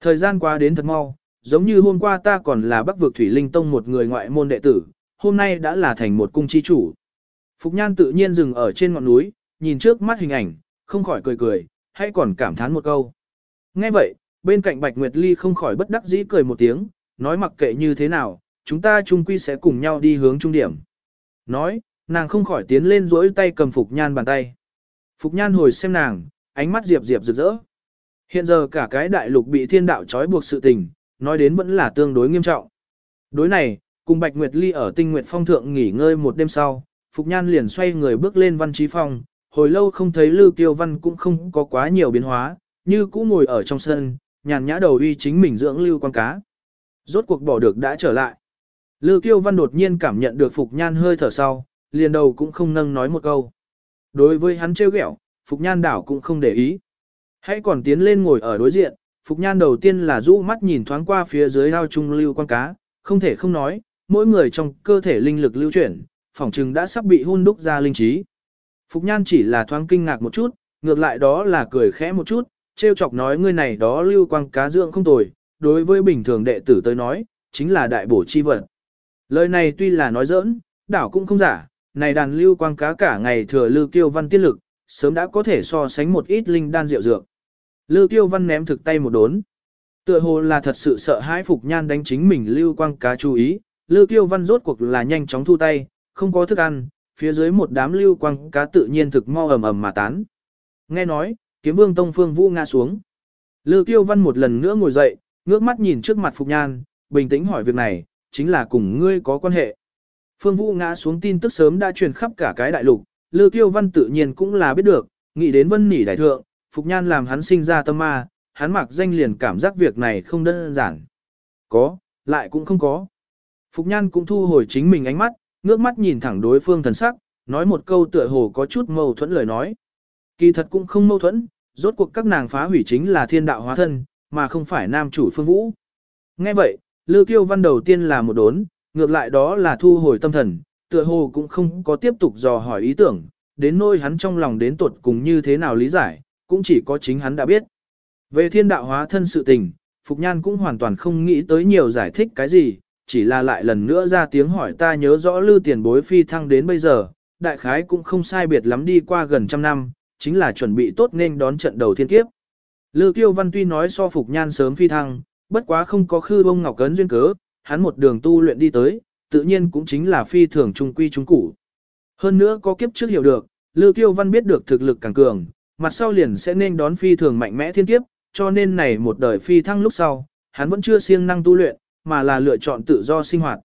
Thời gian qua đến thật mau, giống như hôm qua ta còn là bắc vực Thủy Linh Tông một người ngoại môn đệ tử, hôm nay đã là thành một cung chi chủ. Phục Nhan tự nhiên dừng ở trên ngọn núi, nhìn trước mắt hình ảnh, không khỏi cười cười, hay còn cảm thán một câu. Nghe vậy, bên cạnh Bạch Nguyệt Ly không khỏi bất đắc dĩ cười một tiếng, nói mặc kệ như thế nào, chúng ta chung quy sẽ cùng nhau đi hướng trung điểm. Nói, nàng không khỏi tiến lên duỗi tay cầm Phục Nhan bàn tay. Phục Nhan hồi xem nàng, ánh mắt diệp diệp rực rỡ. Hiện giờ cả cái đại lục bị thiên đạo trói buộc sự tình, nói đến vẫn là tương đối nghiêm trọng. Đối này, cùng Bạch Nguyệt Ly ở tinh nguyệt phong thượng nghỉ ngơi một đêm sau, Phục Nhan liền xoay người bước lên văn trí phòng hồi lâu không thấy Lưu Kiêu Văn cũng không có quá nhiều biến hóa, như cũ ngồi ở trong sân, nhàn nhã đầu uy chính mình dưỡng lưu quan cá. Rốt cuộc bỏ được đã trở lại. Lưu Kiêu Văn đột nhiên cảm nhận được Phục Nhan hơi thở sau, liền đầu cũng không nâng nói một câu. Đối với hắn trêu ghẹo, Phục Nhan đảo cũng không để ý. Hãy còn tiến lên ngồi ở đối diện, Phục Nhan đầu tiên là rũ mắt nhìn thoáng qua phía dưới ao trung lưu quan cá, không thể không nói, mỗi người trong cơ thể linh lực lưu chuyển, phỏng chừng đã sắp bị hun đúc ra linh trí. Phục Nhan chỉ là thoáng kinh ngạc một chút, ngược lại đó là cười khẽ một chút, trêu chọc nói ngươi này đó lưu quang cá dưỡng không tồi, đối với bình thường đệ tử tới nói, chính là đại bổ chi vật. Lời này tuy là nói giỡn, đảo cũng không giả, này đàn lưu quang cá cả ngày thừa lưu kiêu văn tiết lực, sớm đã có thể so sánh một ít linh đan rượu dược. Lưu kiêu văn ném thực tay một đốn. Tựa hồ là thật sự sợ hãi Phục Nhan đánh chính mình lưu quang cá chú ý, Lưu Kiêu Văn rốt cuộc là nhanh chóng thu tay, không có thức ăn, phía dưới một đám lưu quang cá tự nhiên thực mau ầm ầm mà tán. Nghe nói, kiếm vương Tông Phương Vũ ngã xuống. Lưu Kiêu Văn một lần nữa ngồi dậy, ngước mắt nhìn trước mặt Phục Nhan, bình tĩnh hỏi việc này, chính là cùng ngươi có quan hệ. Phương Vũ ngã xuống tin tức sớm đã truyền khắp cả cái đại lục, Lưu Kiêu Văn tự nhiên cũng là biết được, nghĩ đến Vân Nỉ đại thượng, Phục Nhan làm hắn sinh ra tâm ma, hắn mặc danh liền cảm giác việc này không đơn giản. Có, lại cũng không có. Phục Nhan cũng thu hồi chính mình ánh mắt, ngước mắt nhìn thẳng đối phương thần sắc, nói một câu tựa hồ có chút mâu thuẫn lời nói. Kỳ thật cũng không mâu thuẫn, rốt cuộc các nàng phá hủy chính là thiên đạo hóa thân, mà không phải nam chủ phương vũ. Nghe vậy, Lư Kiêu Văn đầu tiên là một đốn, Ngược lại đó là thu hồi tâm thần, tựa hồ cũng không có tiếp tục dò hỏi ý tưởng, đến nỗi hắn trong lòng đến tuột cùng như thế nào lý giải, cũng chỉ có chính hắn đã biết. Về thiên đạo hóa thân sự tình, Phục Nhan cũng hoàn toàn không nghĩ tới nhiều giải thích cái gì, chỉ là lại lần nữa ra tiếng hỏi ta nhớ rõ lư tiền bối phi thăng đến bây giờ, đại khái cũng không sai biệt lắm đi qua gần trăm năm, chính là chuẩn bị tốt nên đón trận đầu thiên kiếp. Lư Kiêu Văn tuy nói so Phục Nhan sớm phi thăng, bất quá không có khư bông ngọc cấn duyên cớ, hắn một đường tu luyện đi tới, tự nhiên cũng chính là phi thường trung quy trung củ. Hơn nữa có kiếp trước hiểu được, Lư Kiêu Văn biết được thực lực càng cường, mặt sau liền sẽ nên đón phi thường mạnh mẽ thiên kiếp, cho nên này một đời phi thăng lúc sau, hắn vẫn chưa siêng năng tu luyện, mà là lựa chọn tự do sinh hoạt.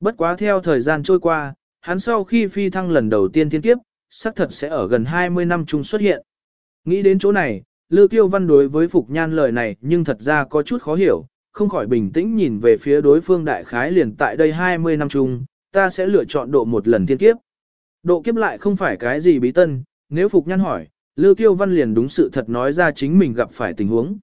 Bất quá theo thời gian trôi qua, hắn sau khi phi thăng lần đầu tiên thiên kiếp, xác thật sẽ ở gần 20 năm chung xuất hiện. Nghĩ đến chỗ này, Lư Kiêu Văn đối với Phục Nhan lời này nhưng thật ra có chút khó hiểu, không khỏi bình tĩnh nhìn về phía đối phương đại khái liền tại đây 20 năm chung, ta sẽ lựa chọn độ một lần thiên kiếp. Độ kiếp lại không phải cái gì bí tân, nếu Phục Nhan hỏi, Lư Kiêu Văn liền đúng sự thật nói ra chính mình gặp phải tình huống.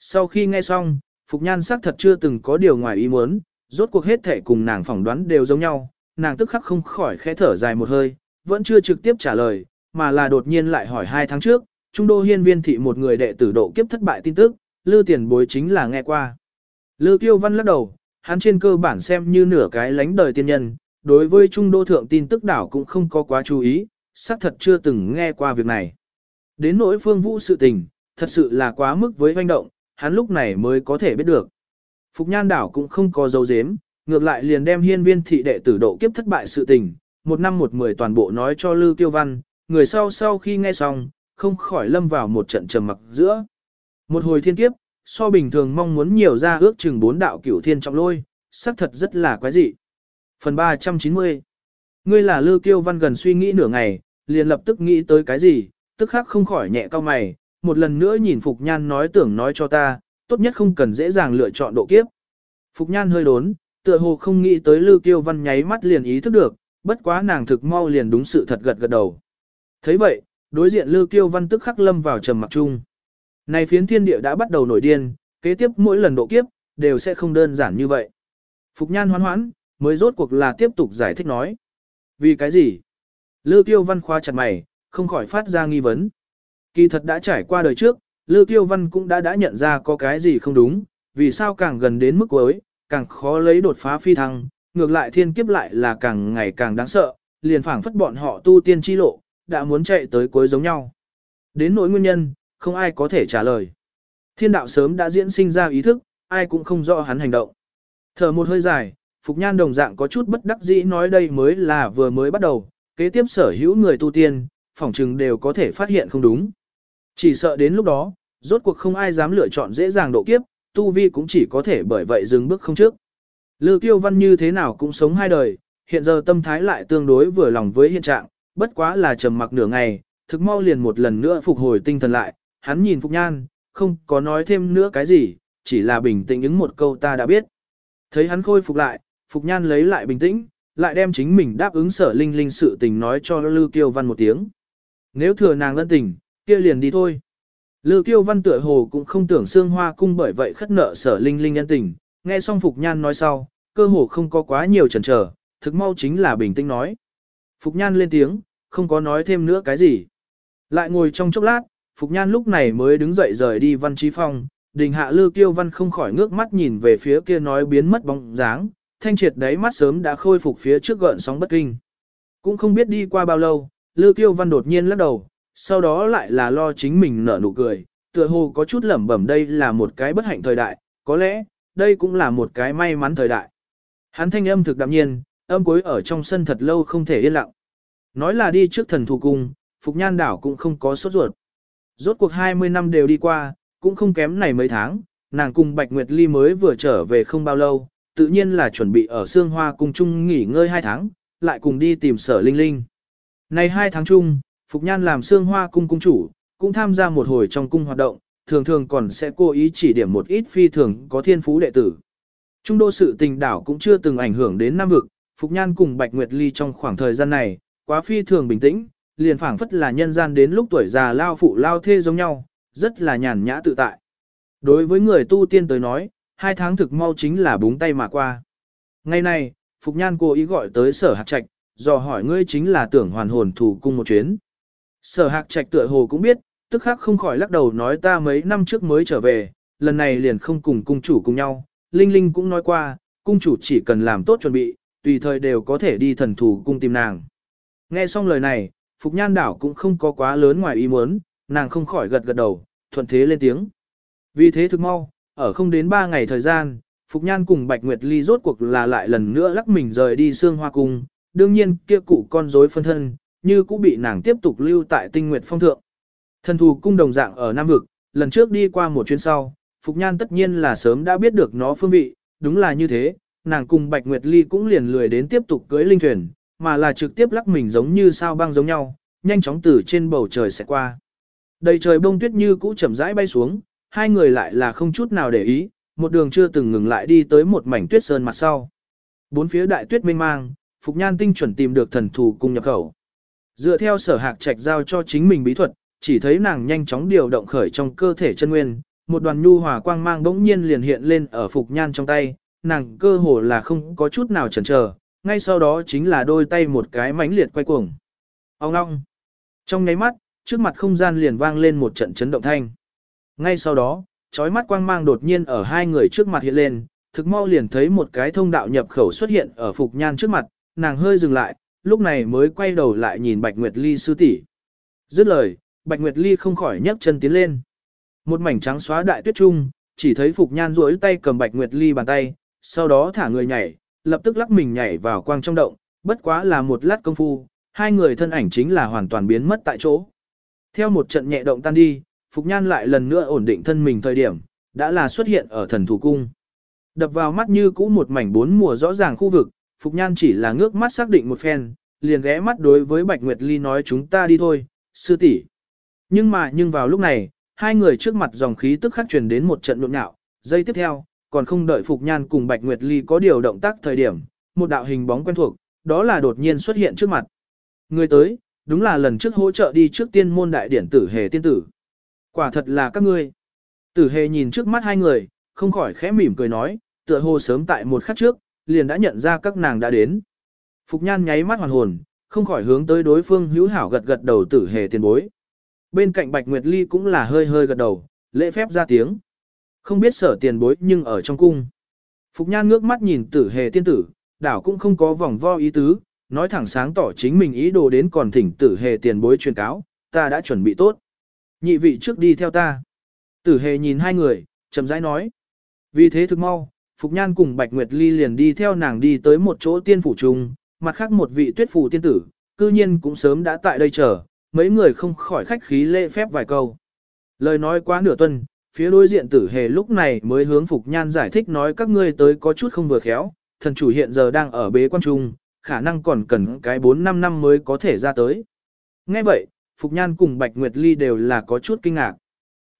Sau khi nghe xong, Phục Nhan xác thật chưa từng có điều ngoài ý muốn, rốt cuộc hết thể cùng nàng phỏng đoán đều giống nhau, nàng tức khắc không khỏi khẽ thở dài một hơi, vẫn chưa trực tiếp trả lời, mà là đột nhiên lại hỏi hai tháng trước, Trung Đô Hiên Viên thị một người đệ tử độ kiếp thất bại tin tức, Lư Tiền Bối chính là nghe qua. Lư Kiêu Văn lắc đầu, hắn trên cơ bản xem như nửa cái lánh đời tiên nhân, đối với Trung Đô Thượng tin tức đảo cũng không có quá chú ý, xác thật chưa từng nghe qua việc này. Đến nỗi phương vũ sự tình, thật sự là quá mức với hoành động, hắn lúc này mới có thể biết được. Phục Nhan đảo cũng không có dấu dếm, ngược lại liền đem hiên viên thị đệ tử độ kiếp thất bại sự tình, một năm một mười toàn bộ nói cho Lư Kiêu Văn, người sau sau khi nghe xong, không khỏi lâm vào một trận trầm mặc giữa. Một hồi thiên kiếp, so bình thường mong muốn nhiều ra ước chừng bốn đạo cửu thiên trọng lôi, xác thật rất là quái dị. Phần 390 Ngươi là Lư Kiêu Văn gần suy nghĩ nửa ngày, liền lập tức nghĩ tới cái gì, tức khắc không khỏi nhẹ cao mày, một lần nữa nhìn Phục Nhan nói tưởng nói cho ta, tốt nhất không cần dễ dàng lựa chọn độ kiếp. Phục Nhan hơi đốn, tựa hồ không nghĩ tới Lư Kiêu Văn nháy mắt liền ý thức được, bất quá nàng thực mau liền đúng sự thật gật gật đầu. thấy vậy, đối diện Lư Kiêu Văn tức khắc lâm vào trầm mặc chung. Này phiến thiên địa đã bắt đầu nổi điên, kế tiếp mỗi lần độ kiếp, đều sẽ không đơn giản như vậy. Phục Nhan hoán hoãn, mới rốt cuộc là tiếp tục giải thích nói. Vì cái gì? Lư Kiêu Văn khoa chặt mày, không khỏi phát ra nghi vấn. Kỳ thật đã trải qua đời trước, Lư Kiêu Văn cũng đã đã nhận ra có cái gì không đúng, vì sao càng gần đến mức cuối, càng khó lấy đột phá phi thăng, ngược lại thiên kiếp lại là càng ngày càng đáng sợ, liền phảng phất bọn họ tu tiên chi lộ, đã muốn chạy tới cuối giống nhau. Đến nỗi nguyên nhân, không ai có thể trả lời. Thiên đạo sớm đã diễn sinh ra ý thức, ai cũng không rõ hắn hành động. Thở một hơi dài, Phục Nhan đồng dạng có chút bất đắc dĩ nói đây mới là vừa mới bắt đầu, kế tiếp sở hữu người tu tiên, phỏng chừng đều có thể phát hiện không đúng. Chỉ sợ đến lúc đó, rốt cuộc không ai dám lựa chọn dễ dàng độ kiếp, tu vi cũng chỉ có thể bởi vậy dừng bước không trước. Lư Kiêu Văn như thế nào cũng sống hai đời, hiện giờ tâm thái lại tương đối vừa lòng với hiện trạng, bất quá là trầm mặc nửa ngày, thực mau liền một lần nữa phục hồi tinh thần lại, hắn nhìn Phục Nhan, không có nói thêm nữa cái gì, chỉ là bình tĩnh ứng một câu ta đã biết. Thấy hắn khôi phục lại, Phục Nhan lấy lại bình tĩnh, lại đem chính mình đáp ứng sở linh linh sự tình nói cho Lư Kiêu Văn một tiếng. Nếu thừa nàng lân tình, kia liền đi thôi. Lư Kiêu Văn tựa hồ cũng không tưởng xương hoa cung bởi vậy khất nợ sở linh linh nhân tình, nghe xong Phục Nhan nói sau, cơ hồ không có quá nhiều chần chờ, thực mau chính là bình tĩnh nói. Phục Nhan lên tiếng, không có nói thêm nữa cái gì. Lại ngồi trong chốc lát, Phục Nhan lúc này mới đứng dậy rời đi văn trí phong, đình hạ Lư Kiêu Văn không khỏi ngước mắt nhìn về phía kia nói biến mất bóng dáng, thanh triệt đáy mắt sớm đã khôi phục phía trước gợn sóng bất kinh. Cũng không biết đi qua bao lâu, Lư Kiêu Văn đột nhiên lắc đầu, sau đó lại là lo chính mình nở nụ cười, tựa hồ có chút lẩm bẩm đây là một cái bất hạnh thời đại, có lẽ, đây cũng là một cái may mắn thời đại. Hắn thanh âm thực đạm nhiên, âm cuối ở trong sân thật lâu không thể yên lặng. Nói là đi trước thần thù cung, Phục Nhan đảo cũng không có sốt ruột. Rốt cuộc 20 năm đều đi qua, cũng không kém này mấy tháng, nàng cùng Bạch Nguyệt Ly mới vừa trở về không bao lâu, tự nhiên là chuẩn bị ở Sương Hoa cung chung nghỉ ngơi 2 tháng, lại cùng đi tìm sở Linh Linh. Này 2 tháng chung, Phục Nhan làm Sương Hoa cung cung chủ, cũng tham gia một hồi trong cung hoạt động, thường thường còn sẽ cố ý chỉ điểm một ít phi thường có thiên phú đệ tử. Trung đô sự tình đảo cũng chưa từng ảnh hưởng đến Nam vực, Phục Nhan cùng Bạch Nguyệt Ly trong khoảng thời gian này, quá phi thường bình tĩnh, liền phảng phất là nhân gian đến lúc tuổi già lao phụ lao thê giống nhau, rất là nhàn nhã tự tại. Đối với người tu tiên tới nói, hai tháng thực mau chính là búng tay mà qua. Ngày này, Phục Nhan cố ý gọi tới sở hạc trạch, dò hỏi ngươi chính là tưởng hoàn hồn thủ cung một chuyến. Sở hạc trạch tựa hồ cũng biết, tức khắc không khỏi lắc đầu nói ta mấy năm trước mới trở về, lần này liền không cùng cung chủ cùng nhau. Linh Linh cũng nói qua, cung chủ chỉ cần làm tốt chuẩn bị, tùy thời đều có thể đi thần thủ cung tìm nàng. Nghe xong lời này, Phục Nhan đảo cũng không có quá lớn ngoài ý muốn, nàng không khỏi gật gật đầu, thuận thế lên tiếng. Vì thế thực mau, ở không đến 3 ngày thời gian, Phục Nhan cùng Bạch Nguyệt Ly rốt cuộc là lại lần nữa lắc mình rời đi xương hoa cung, đương nhiên kia cụ con rối phân thân, như cũng bị nàng tiếp tục lưu tại tinh nguyệt phong thượng. Thần thù cung đồng dạng ở Nam Vực, lần trước đi qua một chuyến sau, Phục Nhan tất nhiên là sớm đã biết được nó phương vị, đúng là như thế, nàng cùng Bạch Nguyệt Ly cũng liền lười đến tiếp tục cưới linh thuyền, mà là trực tiếp lắc mình giống như sao băng giống nhau, nhanh chóng từ trên bầu trời sẽ qua. Đầy trời bông tuyết như cũ chậm rãi bay xuống, hai người lại là không chút nào để ý, một đường chưa từng ngừng lại đi tới một mảnh tuyết sơn mặt sau. Bốn phía đại tuyết mênh mang, Phục Nhan tinh chuẩn tìm được thần thù cùng nhập khẩu. Dựa theo sở hạc trạch giao cho chính mình bí thuật, chỉ thấy nàng nhanh chóng điều động khởi trong cơ thể chân nguyên, một đoàn nhu hòa quang mang bỗng nhiên liền hiện lên ở Phục Nhan trong tay, nàng cơ hồ là không có chút nào chần chờ, ngay sau đó chính là đôi tay một cái mãnh liệt quay cuồng. Ông long. Trong nháy mắt, trước mặt không gian liền vang lên một trận chấn động thanh. Ngay sau đó, chói mắt quang mang đột nhiên ở hai người trước mặt hiện lên, thực mau liền thấy một cái thông đạo nhập khẩu xuất hiện ở Phục Nhan trước mặt, nàng hơi dừng lại, lúc này mới quay đầu lại nhìn Bạch Nguyệt Ly sư tỷ. Dứt lời, Bạch Nguyệt Ly không khỏi nhấc chân tiến lên. Một mảnh trắng xóa đại tuyết trung, chỉ thấy Phục Nhan duỗi tay cầm Bạch Nguyệt Ly bàn tay, sau đó thả người nhảy, lập tức lắc mình nhảy vào quang trong động, bất quá là một lát công phu, hai người thân ảnh chính là hoàn toàn biến mất tại chỗ. Theo một trận nhẹ động tan đi, Phục Nhan lại lần nữa ổn định thân mình thời điểm, đã là xuất hiện ở thần thủ cung. Đập vào mắt như cũ một mảnh bốn mùa rõ ràng khu vực, Phục Nhan chỉ là ngước mắt xác định một phen, liền ghé mắt đối với Bạch Nguyệt Ly nói chúng ta đi thôi, sư tỷ. Nhưng mà nhưng vào lúc này, hai người trước mặt dòng khí tức khắc truyền đến một trận nộn nhạo, giây tiếp theo, còn không đợi Phục Nhan cùng Bạch Nguyệt Ly có điều động tác thời điểm, một đạo hình bóng quen thuộc, đó là đột nhiên xuất hiện trước mặt. Người tới, đúng là lần trước hỗ trợ đi trước tiên môn đại điển tử hề tiên tử. Quả thật là các ngươi. Tử hề nhìn trước mắt hai người, không khỏi khẽ mỉm cười nói, tựa hồ sớm tại một khắc trước, liền đã nhận ra các nàng đã đến. Phục nhan nháy mắt hoàn hồn, không khỏi hướng tới đối phương hữu hảo gật gật đầu tử hề tiền bối. Bên cạnh Bạch Nguyệt Ly cũng là hơi hơi gật đầu, lễ phép ra tiếng. Không biết sở tiền bối nhưng ở trong cung. Phục nhan ngước mắt nhìn tử hề tiên tử, đảo cũng không có vòng vo ý tứ, nói thẳng sáng tỏ chính mình ý đồ đến còn thỉnh tử hề tiền bối truyền cáo, ta đã chuẩn bị tốt. Nhị vị trước đi theo ta. Tử hề nhìn hai người, chậm rãi nói. Vì thế thực mau, Phục Nhan cùng Bạch Nguyệt Ly liền đi theo nàng đi tới một chỗ tiên phủ trùng, mặt khác một vị tuyết phủ tiên tử, cư nhiên cũng sớm đã tại đây chờ, mấy người không khỏi khách khí lễ phép vài câu. Lời nói quá nửa tuần, phía đối diện tử hề lúc này mới hướng Phục Nhan giải thích nói các ngươi tới có chút không vừa khéo, thần chủ hiện giờ đang ở bế quan trung, khả năng còn cần cái 4-5 năm mới có thể ra tới. Nghe vậy, Phục Nhan cùng Bạch Nguyệt Ly đều là có chút kinh ngạc.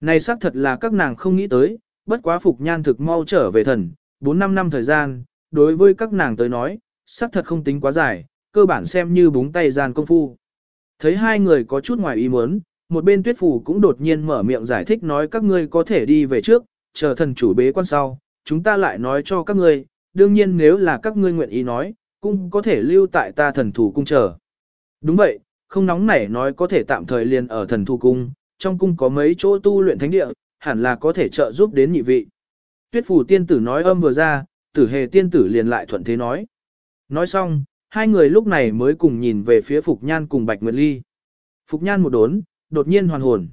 Này xác thật là các nàng không nghĩ tới, bất quá Phục Nhan thực mau trở về thần, 4-5 năm thời gian, đối với các nàng tới nói, xác thật không tính quá dài, cơ bản xem như búng tay gian công phu. Thấy hai người có chút ngoài ý muốn, một bên tuyết phủ cũng đột nhiên mở miệng giải thích nói các ngươi có thể đi về trước, chờ thần chủ bế quan sau, chúng ta lại nói cho các ngươi, đương nhiên nếu là các ngươi nguyện ý nói, cũng có thể lưu tại ta thần thủ cung chờ. Đúng vậy, không nóng nảy nói có thể tạm thời liền ở thần thủ cung, trong cung có mấy chỗ tu luyện thánh địa, hẳn là có thể trợ giúp đến nhị vị. Tuyết phủ tiên tử nói âm vừa ra, tử hề tiên tử liền lại thuận thế nói. Nói xong, hai người lúc này mới cùng nhìn về phía Phục Nhan cùng Bạch Nguyệt Ly. Phục Nhan một đốn, đột nhiên hoàn hồn.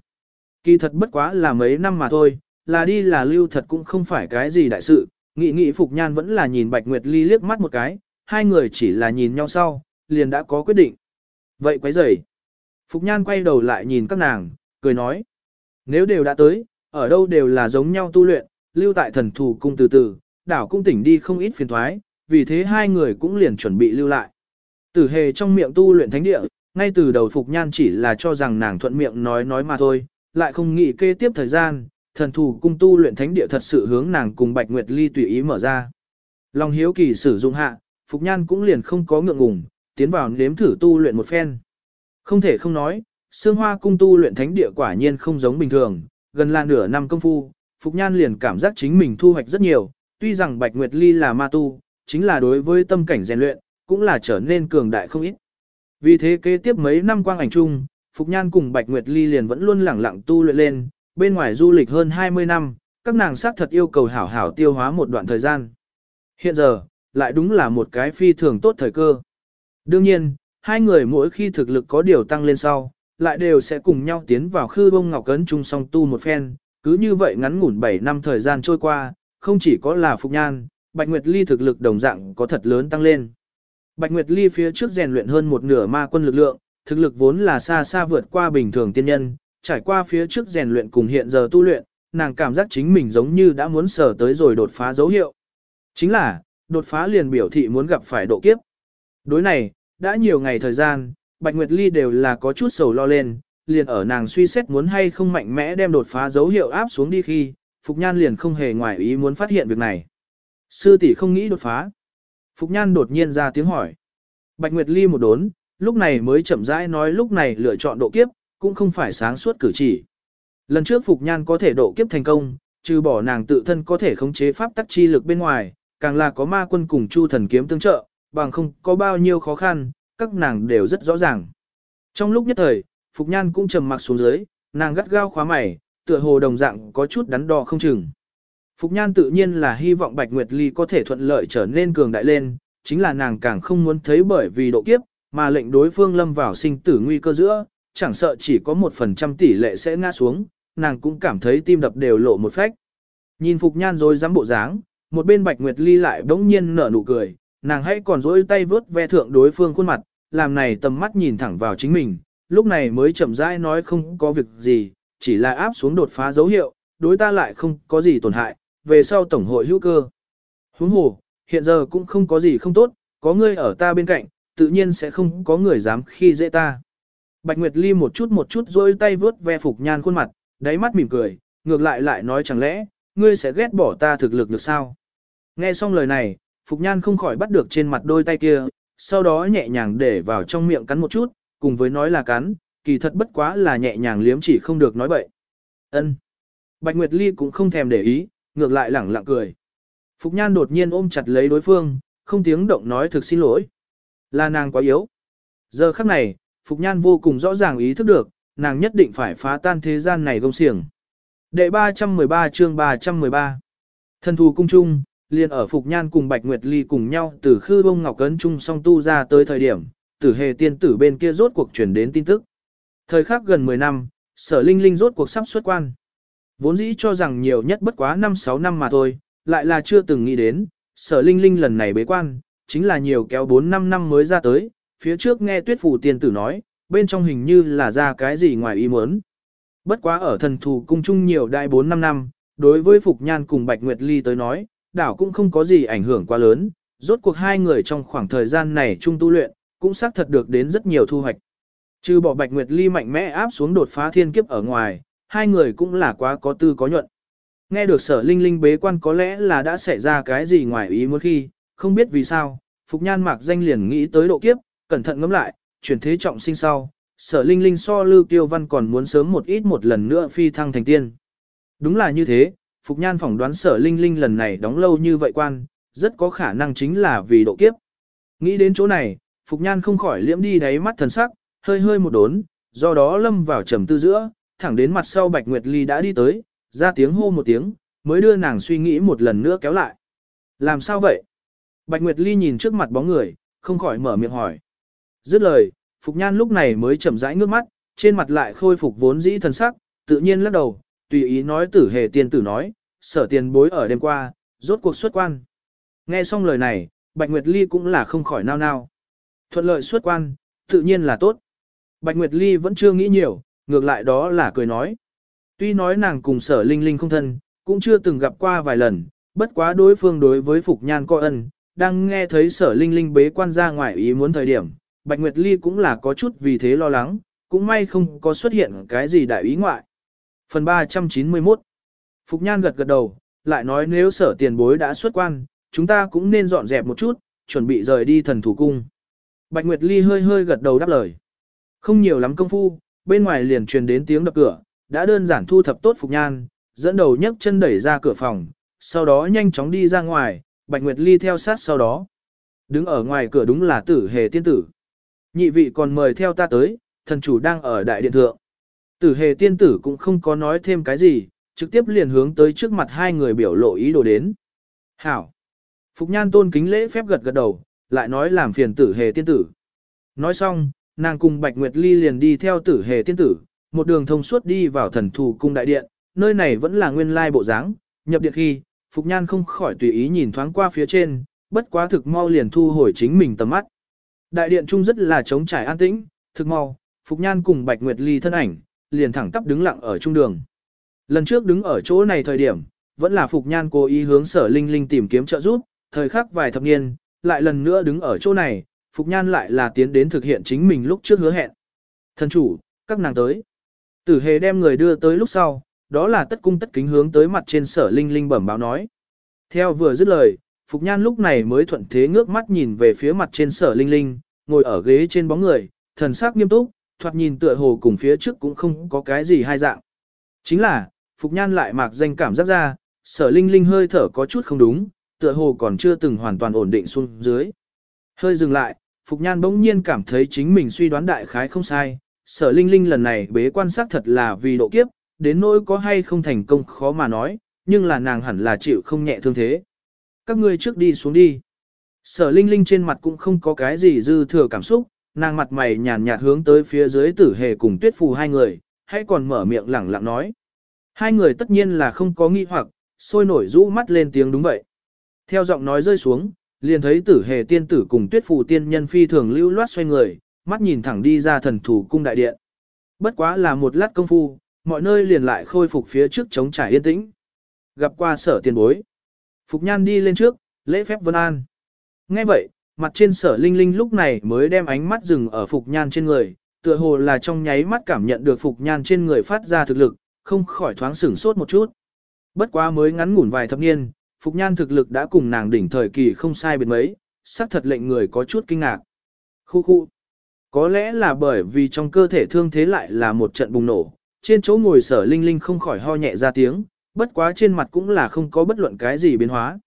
Kỳ thật bất quá là mấy năm mà thôi, là đi là lưu thật cũng không phải cái gì đại sự, nghị nghị Phục Nhan vẫn là nhìn Bạch Nguyệt Ly liếc mắt một cái, hai người chỉ là nhìn nhau sau, liền đã có quyết định. Vậy quấy rời. Phục Nhan quay đầu lại nhìn các nàng, cười nói. Nếu đều đã tới, ở đâu đều là giống nhau tu luyện, lưu tại thần thủ cung từ từ, đảo cung tỉnh đi không ít phiền thoái, vì thế hai người cũng liền chuẩn bị lưu lại. Tử hề trong miệng tu luyện thánh địa, ngay từ đầu Phục Nhan chỉ là cho rằng nàng thuận miệng nói nói mà thôi, lại không nghĩ kê tiếp thời gian, thần thủ cung tu luyện thánh địa thật sự hướng nàng cùng Bạch Nguyệt Ly tùy ý mở ra. Lòng hiếu kỳ sử dụng hạ, Phục Nhan cũng liền không có ngượng ngùng, tiến vào nếm thử tu luyện một phen. Không thể không nói, Sương Hoa cung tu luyện thánh địa quả nhiên không giống bình thường, gần là nửa năm công phu, Phục Nhan liền cảm giác chính mình thu hoạch rất nhiều, tuy rằng Bạch Nguyệt Ly là ma tu, chính là đối với tâm cảnh rèn luyện, cũng là trở nên cường đại không ít. Vì thế kế tiếp mấy năm quang ảnh chung, Phục Nhan cùng Bạch Nguyệt Ly liền vẫn luôn lẳng lặng tu luyện lên, bên ngoài du lịch hơn 20 năm, các nàng xác thật yêu cầu hảo hảo tiêu hóa một đoạn thời gian. Hiện giờ, lại đúng là một cái phi thường tốt thời cơ. Đương nhiên, hai người mỗi khi thực lực có điều tăng lên sau, lại đều sẽ cùng nhau tiến vào khư bông ngọc cấn chung song tu một phen, cứ như vậy ngắn ngủn 7 năm thời gian trôi qua, không chỉ có là Phục Nhan, Bạch Nguyệt Ly thực lực đồng dạng có thật lớn tăng lên. Bạch Nguyệt Ly phía trước rèn luyện hơn một nửa ma quân lực lượng, thực lực vốn là xa xa vượt qua bình thường tiên nhân, trải qua phía trước rèn luyện cùng hiện giờ tu luyện, nàng cảm giác chính mình giống như đã muốn sở tới rồi đột phá dấu hiệu. Chính là, đột phá liền biểu thị muốn gặp phải độ kiếp. Đối này, đã nhiều ngày thời gian, Bạch Nguyệt Ly đều là có chút sầu lo lên, liền ở nàng suy xét muốn hay không mạnh mẽ đem đột phá dấu hiệu áp xuống đi khi, Phục Nhan liền không hề ngoài ý muốn phát hiện việc này. Sư tỷ không nghĩ đột phá. Phục Nhan đột nhiên ra tiếng hỏi. Bạch Nguyệt Ly một đốn, lúc này mới chậm rãi nói lúc này lựa chọn độ kiếp, cũng không phải sáng suốt cử chỉ. Lần trước Phục Nhan có thể độ kiếp thành công, trừ bỏ nàng tự thân có thể khống chế pháp tắc chi lực bên ngoài, càng là có ma quân cùng chu thần kiếm tương trợ, bằng không có bao nhiêu khó khăn, các nàng đều rất rõ ràng. Trong lúc nhất thời, Phục Nhan cũng trầm mặc xuống dưới, nàng gắt gao khóa mày, tựa hồ đồng dạng có chút đắn đo không chừng. Phục Nhan tự nhiên là hy vọng Bạch Nguyệt Ly có thể thuận lợi trở nên cường đại lên, chính là nàng càng không muốn thấy bởi vì độ kiếp, mà lệnh đối phương lâm vào sinh tử nguy cơ giữa, chẳng sợ chỉ có một phần trăm tỷ lệ sẽ ngã xuống, nàng cũng cảm thấy tim đập đều lộ một phách. Nhìn Phục Nhan rồi dám bộ dáng, một bên Bạch Nguyệt Ly lại bỗng nhiên nở nụ cười, nàng hãy còn dỗi tay vướt ve thượng đối phương khuôn mặt, làm này tầm mắt nhìn thẳng vào chính mình, lúc này mới chậm rãi nói không có việc gì, chỉ là áp xuống đột phá dấu hiệu, đối ta lại không có gì tổn hại, về sau tổng hội hữu cơ. Huống hồ, hiện giờ cũng không có gì không tốt, có ngươi ở ta bên cạnh, tự nhiên sẽ không có người dám khi dễ ta. Bạch Nguyệt Ly một chút một chút rôi tay vướt ve Phục Nhan khuôn mặt, đáy mắt mỉm cười, ngược lại lại nói chẳng lẽ, ngươi sẽ ghét bỏ ta thực lực được sao? Nghe xong lời này, Phục Nhan không khỏi bắt được trên mặt đôi tay kia, sau đó nhẹ nhàng để vào trong miệng cắn một chút, cùng với nói là cắn, kỳ thật bất quá là nhẹ nhàng liếm chỉ không được nói bậy. Ân. Bạch Nguyệt Ly cũng không thèm để ý, ngược lại lẳng lặng cười. Phục Nhan đột nhiên ôm chặt lấy đối phương, không tiếng động nói thực xin lỗi. Là nàng quá yếu. Giờ khắc này, Phục Nhan vô cùng rõ ràng ý thức được, nàng nhất định phải phá tan thế gian này gông xiềng. Đệ 313 chương 313 Thần thù cung trung, liền ở Phục Nhan cùng Bạch Nguyệt Ly cùng nhau từ khư bông ngọc cấn chung song tu ra tới thời điểm, tử hề tiên tử bên kia rốt cuộc chuyển đến tin tức. Thời khắc gần 10 năm, sở linh linh rốt cuộc sắp xuất quan. Vốn dĩ cho rằng nhiều nhất bất quá 5-6 năm mà thôi, lại là chưa từng nghĩ đến, sở linh linh lần này bế quan, chính là nhiều kéo 4-5 năm mới ra tới, phía trước nghe tuyết phủ tiên tử nói, bên trong hình như là ra cái gì ngoài ý muốn. Bất quá ở thần thù cung chung nhiều đại 4-5 năm, đối với Phục Nhan cùng Bạch Nguyệt Ly tới nói, đảo cũng không có gì ảnh hưởng quá lớn, rốt cuộc hai người trong khoảng thời gian này chung tu luyện, cũng xác thật được đến rất nhiều thu hoạch. Trừ bỏ Bạch Nguyệt Ly mạnh mẽ áp xuống đột phá thiên kiếp ở ngoài, hai người cũng là quá có tư có nhuận. Nghe được sở linh linh bế quan có lẽ là đã xảy ra cái gì ngoài ý muốn khi, không biết vì sao, Phục Nhan mạc danh liền nghĩ tới độ kiếp, cẩn thận ngẫm lại, chuyển thế trọng sinh sau, sở linh linh so lưu tiêu văn còn muốn sớm một ít một lần nữa phi thăng thành tiên. Đúng là như thế, Phục Nhan phỏng đoán sở linh linh lần này đóng lâu như vậy quan, rất có khả năng chính là vì độ kiếp. Nghĩ đến chỗ này, Phục Nhan không khỏi liễm đi đáy mắt thần sắc, hơi hơi một đốn, do đó lâm vào trầm tư giữa, thẳng đến mặt sau Bạch Nguyệt Ly đã đi tới, ra tiếng hô một tiếng, mới đưa nàng suy nghĩ một lần nữa kéo lại. Làm sao vậy? Bạch Nguyệt Ly nhìn trước mặt bóng người, không khỏi mở miệng hỏi. Dứt lời, Phục Nhan lúc này mới chậm rãi ngước mắt, trên mặt lại khôi phục vốn dĩ thần sắc, tự nhiên lắc đầu, tùy ý nói tử hề tiên tử nói, sở tiền bối ở đêm qua, rốt cuộc xuất quan. Nghe xong lời này, Bạch Nguyệt Ly cũng là không khỏi nao nao. Thuận lợi xuất quan, tự nhiên là tốt. Bạch Nguyệt Ly vẫn chưa nghĩ nhiều, ngược lại đó là cười nói. Tuy nói nàng cùng sở linh linh không thân, cũng chưa từng gặp qua vài lần, bất quá đối phương đối với Phục Nhan coi ân, đang nghe thấy sở linh linh bế quan ra ngoài ý muốn thời điểm, Bạch Nguyệt Ly cũng là có chút vì thế lo lắng, cũng may không có xuất hiện cái gì đại ý ngoại. Phần 391 Phục Nhan gật gật đầu, lại nói nếu sở tiền bối đã xuất quan, chúng ta cũng nên dọn dẹp một chút, chuẩn bị rời đi thần thủ cung. Bạch Nguyệt Ly hơi hơi gật đầu đáp lời. Không nhiều lắm công phu, bên ngoài liền truyền đến tiếng đập cửa, đã đơn giản thu thập tốt Phục Nhan, dẫn đầu nhấc chân đẩy ra cửa phòng, sau đó nhanh chóng đi ra ngoài, Bạch Nguyệt Ly theo sát sau đó. Đứng ở ngoài cửa đúng là tử hề tiên tử. Nhị vị còn mời theo ta tới, thần chủ đang ở đại điện thượng. Tử hề tiên tử cũng không có nói thêm cái gì, trực tiếp liền hướng tới trước mặt hai người biểu lộ ý đồ đến. Hảo! Phục nhan tôn kính lễ phép gật gật đầu, lại nói làm phiền tử hề tiên tử. Nói xong, nàng cùng Bạch Nguyệt Ly liền đi theo tử hề tiên tử, một đường thông suốt đi vào thần thù cung đại điện, nơi này vẫn là nguyên lai bộ dáng. nhập điện khi, Phục Nhan không khỏi tùy ý nhìn thoáng qua phía trên, bất quá thực mau liền thu hồi chính mình tầm mắt. Đại điện trung rất là trống trải an tĩnh, thực mau, Phục Nhan cùng Bạch Nguyệt Ly thân ảnh, liền thẳng tắp đứng lặng ở trung đường. Lần trước đứng ở chỗ này thời điểm, vẫn là Phục Nhan cố ý hướng sở linh linh tìm kiếm trợ giúp, thời khắc vài thập niên, lại lần nữa đứng ở chỗ này, Phục Nhan lại là tiến đến thực hiện chính mình lúc trước hứa hẹn. Thần chủ, các nàng tới. Tử hề đem người đưa tới lúc sau, đó là tất cung tất kính hướng tới mặt trên sở linh linh bẩm báo nói. Theo vừa dứt lời, Phục Nhan lúc này mới thuận thế ngước mắt nhìn về phía mặt trên sở linh linh, ngồi ở ghế trên bóng người, thần sắc nghiêm túc, thoạt nhìn tựa hồ cùng phía trước cũng không có cái gì hai dạng. Chính là, Phục Nhan lại mạc danh cảm giác ra, sở linh linh hơi thở có chút không đúng, tựa hồ còn chưa từng hoàn toàn ổn định xuống dưới. Hơi dừng lại, Phục Nhan bỗng nhiên cảm thấy chính mình suy đoán đại khái không sai, sở linh linh lần này bế quan sát thật là vì độ kiếp, đến nỗi có hay không thành công khó mà nói, nhưng là nàng hẳn là chịu không nhẹ thương thế. Các ngươi trước đi xuống đi. Sở linh linh trên mặt cũng không có cái gì dư thừa cảm xúc, nàng mặt mày nhàn nhạt hướng tới phía dưới tử hề cùng tuyết phù hai người, hãy còn mở miệng lẳng lặng nói. Hai người tất nhiên là không có nghi hoặc, sôi nổi rũ mắt lên tiếng đúng vậy. Theo giọng nói rơi xuống, liền thấy tử hề tiên tử cùng tuyết phù tiên nhân phi thường lưu loát xoay người, mắt nhìn thẳng đi ra thần thủ cung đại điện. Bất quá là một lát công phu, mọi nơi liền lại khôi phục phía trước chống trải yên tĩnh. Gặp qua sở tiền bối. Phục nhan đi lên trước, lễ phép vân an. Nghe vậy, mặt trên sở linh linh lúc này mới đem ánh mắt dừng ở Phục nhan trên người, tựa hồ là trong nháy mắt cảm nhận được Phục nhan trên người phát ra thực lực, không khỏi thoáng sửng sốt một chút. Bất quá mới ngắn ngủn vài thập niên, Phục nhan thực lực đã cùng nàng đỉnh thời kỳ không sai biệt mấy, sắc thật lệnh người có chút kinh ngạc. Khu khu. Có lẽ là bởi vì trong cơ thể thương thế lại là một trận bùng nổ, trên chỗ ngồi sở linh linh không khỏi ho nhẹ ra tiếng, bất quá trên mặt cũng là không có bất luận cái gì biến hóa.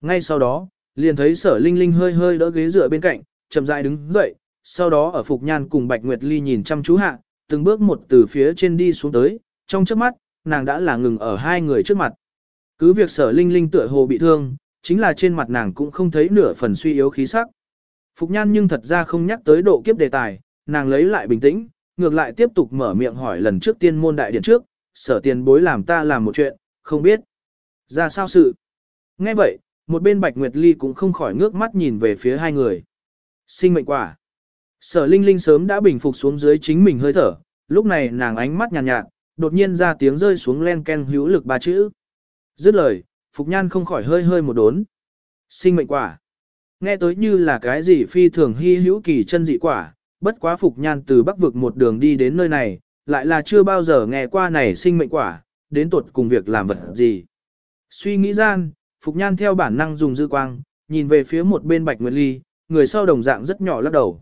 Ngay sau đó, liền thấy sở linh linh hơi hơi đỡ ghế dựa bên cạnh, chậm rãi đứng dậy, sau đó ở Phục Nhan cùng Bạch Nguyệt Ly nhìn chăm chú hạ, từng bước một từ phía trên đi xuống tới, trong trước mắt, nàng đã là ngừng ở hai người trước mặt. Cứ việc sở linh linh tựa hồ bị thương, chính là trên mặt nàng cũng không thấy nửa phần suy yếu khí sắc. Phục Nhan nhưng thật ra không nhắc tới độ kiếp đề tài, nàng lấy lại bình tĩnh, ngược lại tiếp tục mở miệng hỏi lần trước tiên môn đại điện trước, sở tiền bối làm ta làm một chuyện, không biết. Ra sao sự? Nghe vậy, một bên Bạch Nguyệt Ly cũng không khỏi ngước mắt nhìn về phía hai người. Sinh mệnh quả. Sở Linh Linh sớm đã bình phục xuống dưới chính mình hơi thở, lúc này nàng ánh mắt nhàn nhạt, nhạt, đột nhiên ra tiếng rơi xuống len ken hữu lực ba chữ. Dứt lời, Phục Nhan không khỏi hơi hơi một đốn. Sinh mệnh quả. Nghe tới như là cái gì phi thường hy hữu kỳ chân dị quả, bất quá Phục Nhan từ bắc vực một đường đi đến nơi này, lại là chưa bao giờ nghe qua này sinh mệnh quả, đến tuột cùng việc làm vật gì. Suy nghĩ gian, Phục Nhan theo bản năng dùng dư quang, nhìn về phía một bên Bạch Nguyệt Ly, người sau đồng dạng rất nhỏ lắc đầu.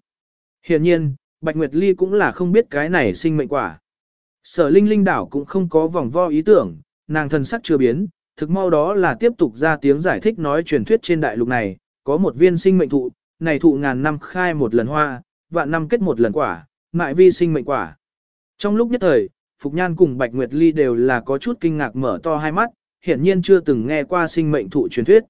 hiển nhiên, Bạch Nguyệt Ly cũng là không biết cái này sinh mệnh quả. Sở Linh Linh đảo cũng không có vòng vo ý tưởng, nàng thần sắc chưa biến, thực mau đó là tiếp tục ra tiếng giải thích nói truyền thuyết trên đại lục này, có một viên sinh mệnh thụ, này thụ ngàn năm khai một lần hoa, vạn năm kết một lần quả, mại vi sinh mệnh quả. Trong lúc nhất thời, Phục Nhan cùng Bạch Nguyệt Ly đều là có chút kinh ngạc mở to hai mắt, hiển nhiên chưa từng nghe qua sinh mệnh thụ truyền thuyết.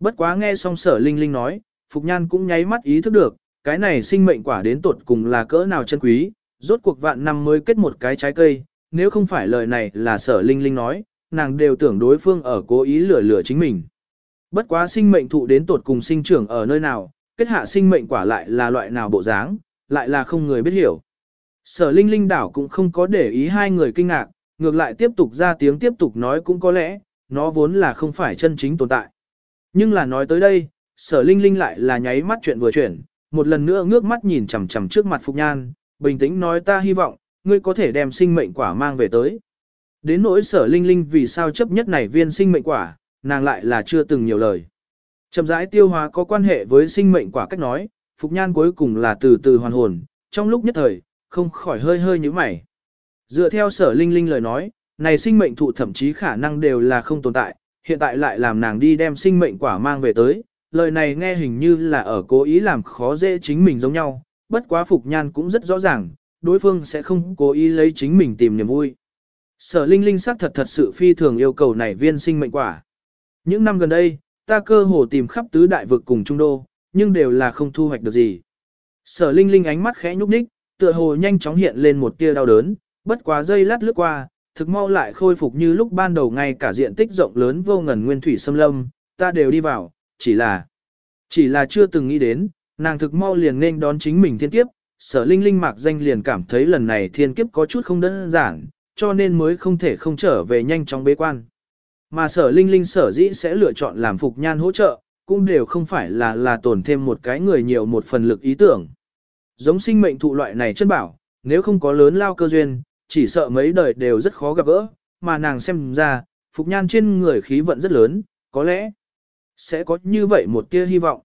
Bất quá nghe xong sở Linh Linh nói, Phục Nhan cũng nháy mắt ý thức được, cái này sinh mệnh quả đến tột cùng là cỡ nào chân quý, rốt cuộc vạn năm mới kết một cái trái cây, nếu không phải lời này là sở Linh Linh nói, nàng đều tưởng đối phương ở cố ý lừa lừa chính mình. Bất quá sinh mệnh thụ đến tột cùng sinh trưởng ở nơi nào, kết hạ sinh mệnh quả lại là loại nào bộ dáng, lại là không người biết hiểu. Sở Linh Linh đảo cũng không có để ý hai người kinh ngạc, ngược lại tiếp tục ra tiếng tiếp tục nói cũng có lẽ, nó vốn là không phải chân chính tồn tại. Nhưng là nói tới đây, sở Linh Linh lại là nháy mắt chuyện vừa chuyển, một lần nữa ngước mắt nhìn chằm chằm trước mặt Phục Nhan, bình tĩnh nói ta hy vọng, ngươi có thể đem sinh mệnh quả mang về tới. Đến nỗi sở Linh Linh vì sao chấp nhất này viên sinh mệnh quả, nàng lại là chưa từng nhiều lời. Chậm rãi tiêu hóa có quan hệ với sinh mệnh quả cách nói, Phục Nhan cuối cùng là từ từ hoàn hồn, trong lúc nhất thời, không khỏi hơi hơi như mày. Dựa theo sở linh linh lời nói, này sinh mệnh thụ thậm chí khả năng đều là không tồn tại, hiện tại lại làm nàng đi đem sinh mệnh quả mang về tới, lời này nghe hình như là ở cố ý làm khó dễ chính mình giống nhau, bất quá Phục Nhan cũng rất rõ ràng, đối phương sẽ không cố ý lấy chính mình tìm niềm vui. Sở Linh Linh xác thật thật sự phi thường yêu cầu này viên sinh mệnh quả. Những năm gần đây, ta cơ hồ tìm khắp tứ đại vực cùng trung đô, nhưng đều là không thu hoạch được gì. Sở Linh Linh ánh mắt khẽ nhúc nhích, tựa hồ nhanh chóng hiện lên một tia đau đớn, bất quá giây lát lướt qua, thực mau lại khôi phục như lúc ban đầu ngay cả diện tích rộng lớn vô ngần nguyên thủy xâm lâm, ta đều đi vào, chỉ là, chỉ là chưa từng nghĩ đến, nàng thực mau liền nên đón chính mình thiên kiếp, sở linh linh mạc danh liền cảm thấy lần này thiên kiếp có chút không đơn giản, cho nên mới không thể không trở về nhanh chóng bế quan. Mà sở linh linh sở dĩ sẽ lựa chọn làm phục nhan hỗ trợ, cũng đều không phải là là tổn thêm một cái người nhiều một phần lực ý tưởng. Giống sinh mệnh thụ loại này chân bảo, nếu không có lớn lao cơ duyên, chỉ sợ mấy đời đều rất khó gặp gỡ, mà nàng xem ra, Phục Nhan trên người khí vận rất lớn, có lẽ sẽ có như vậy một tia hy vọng.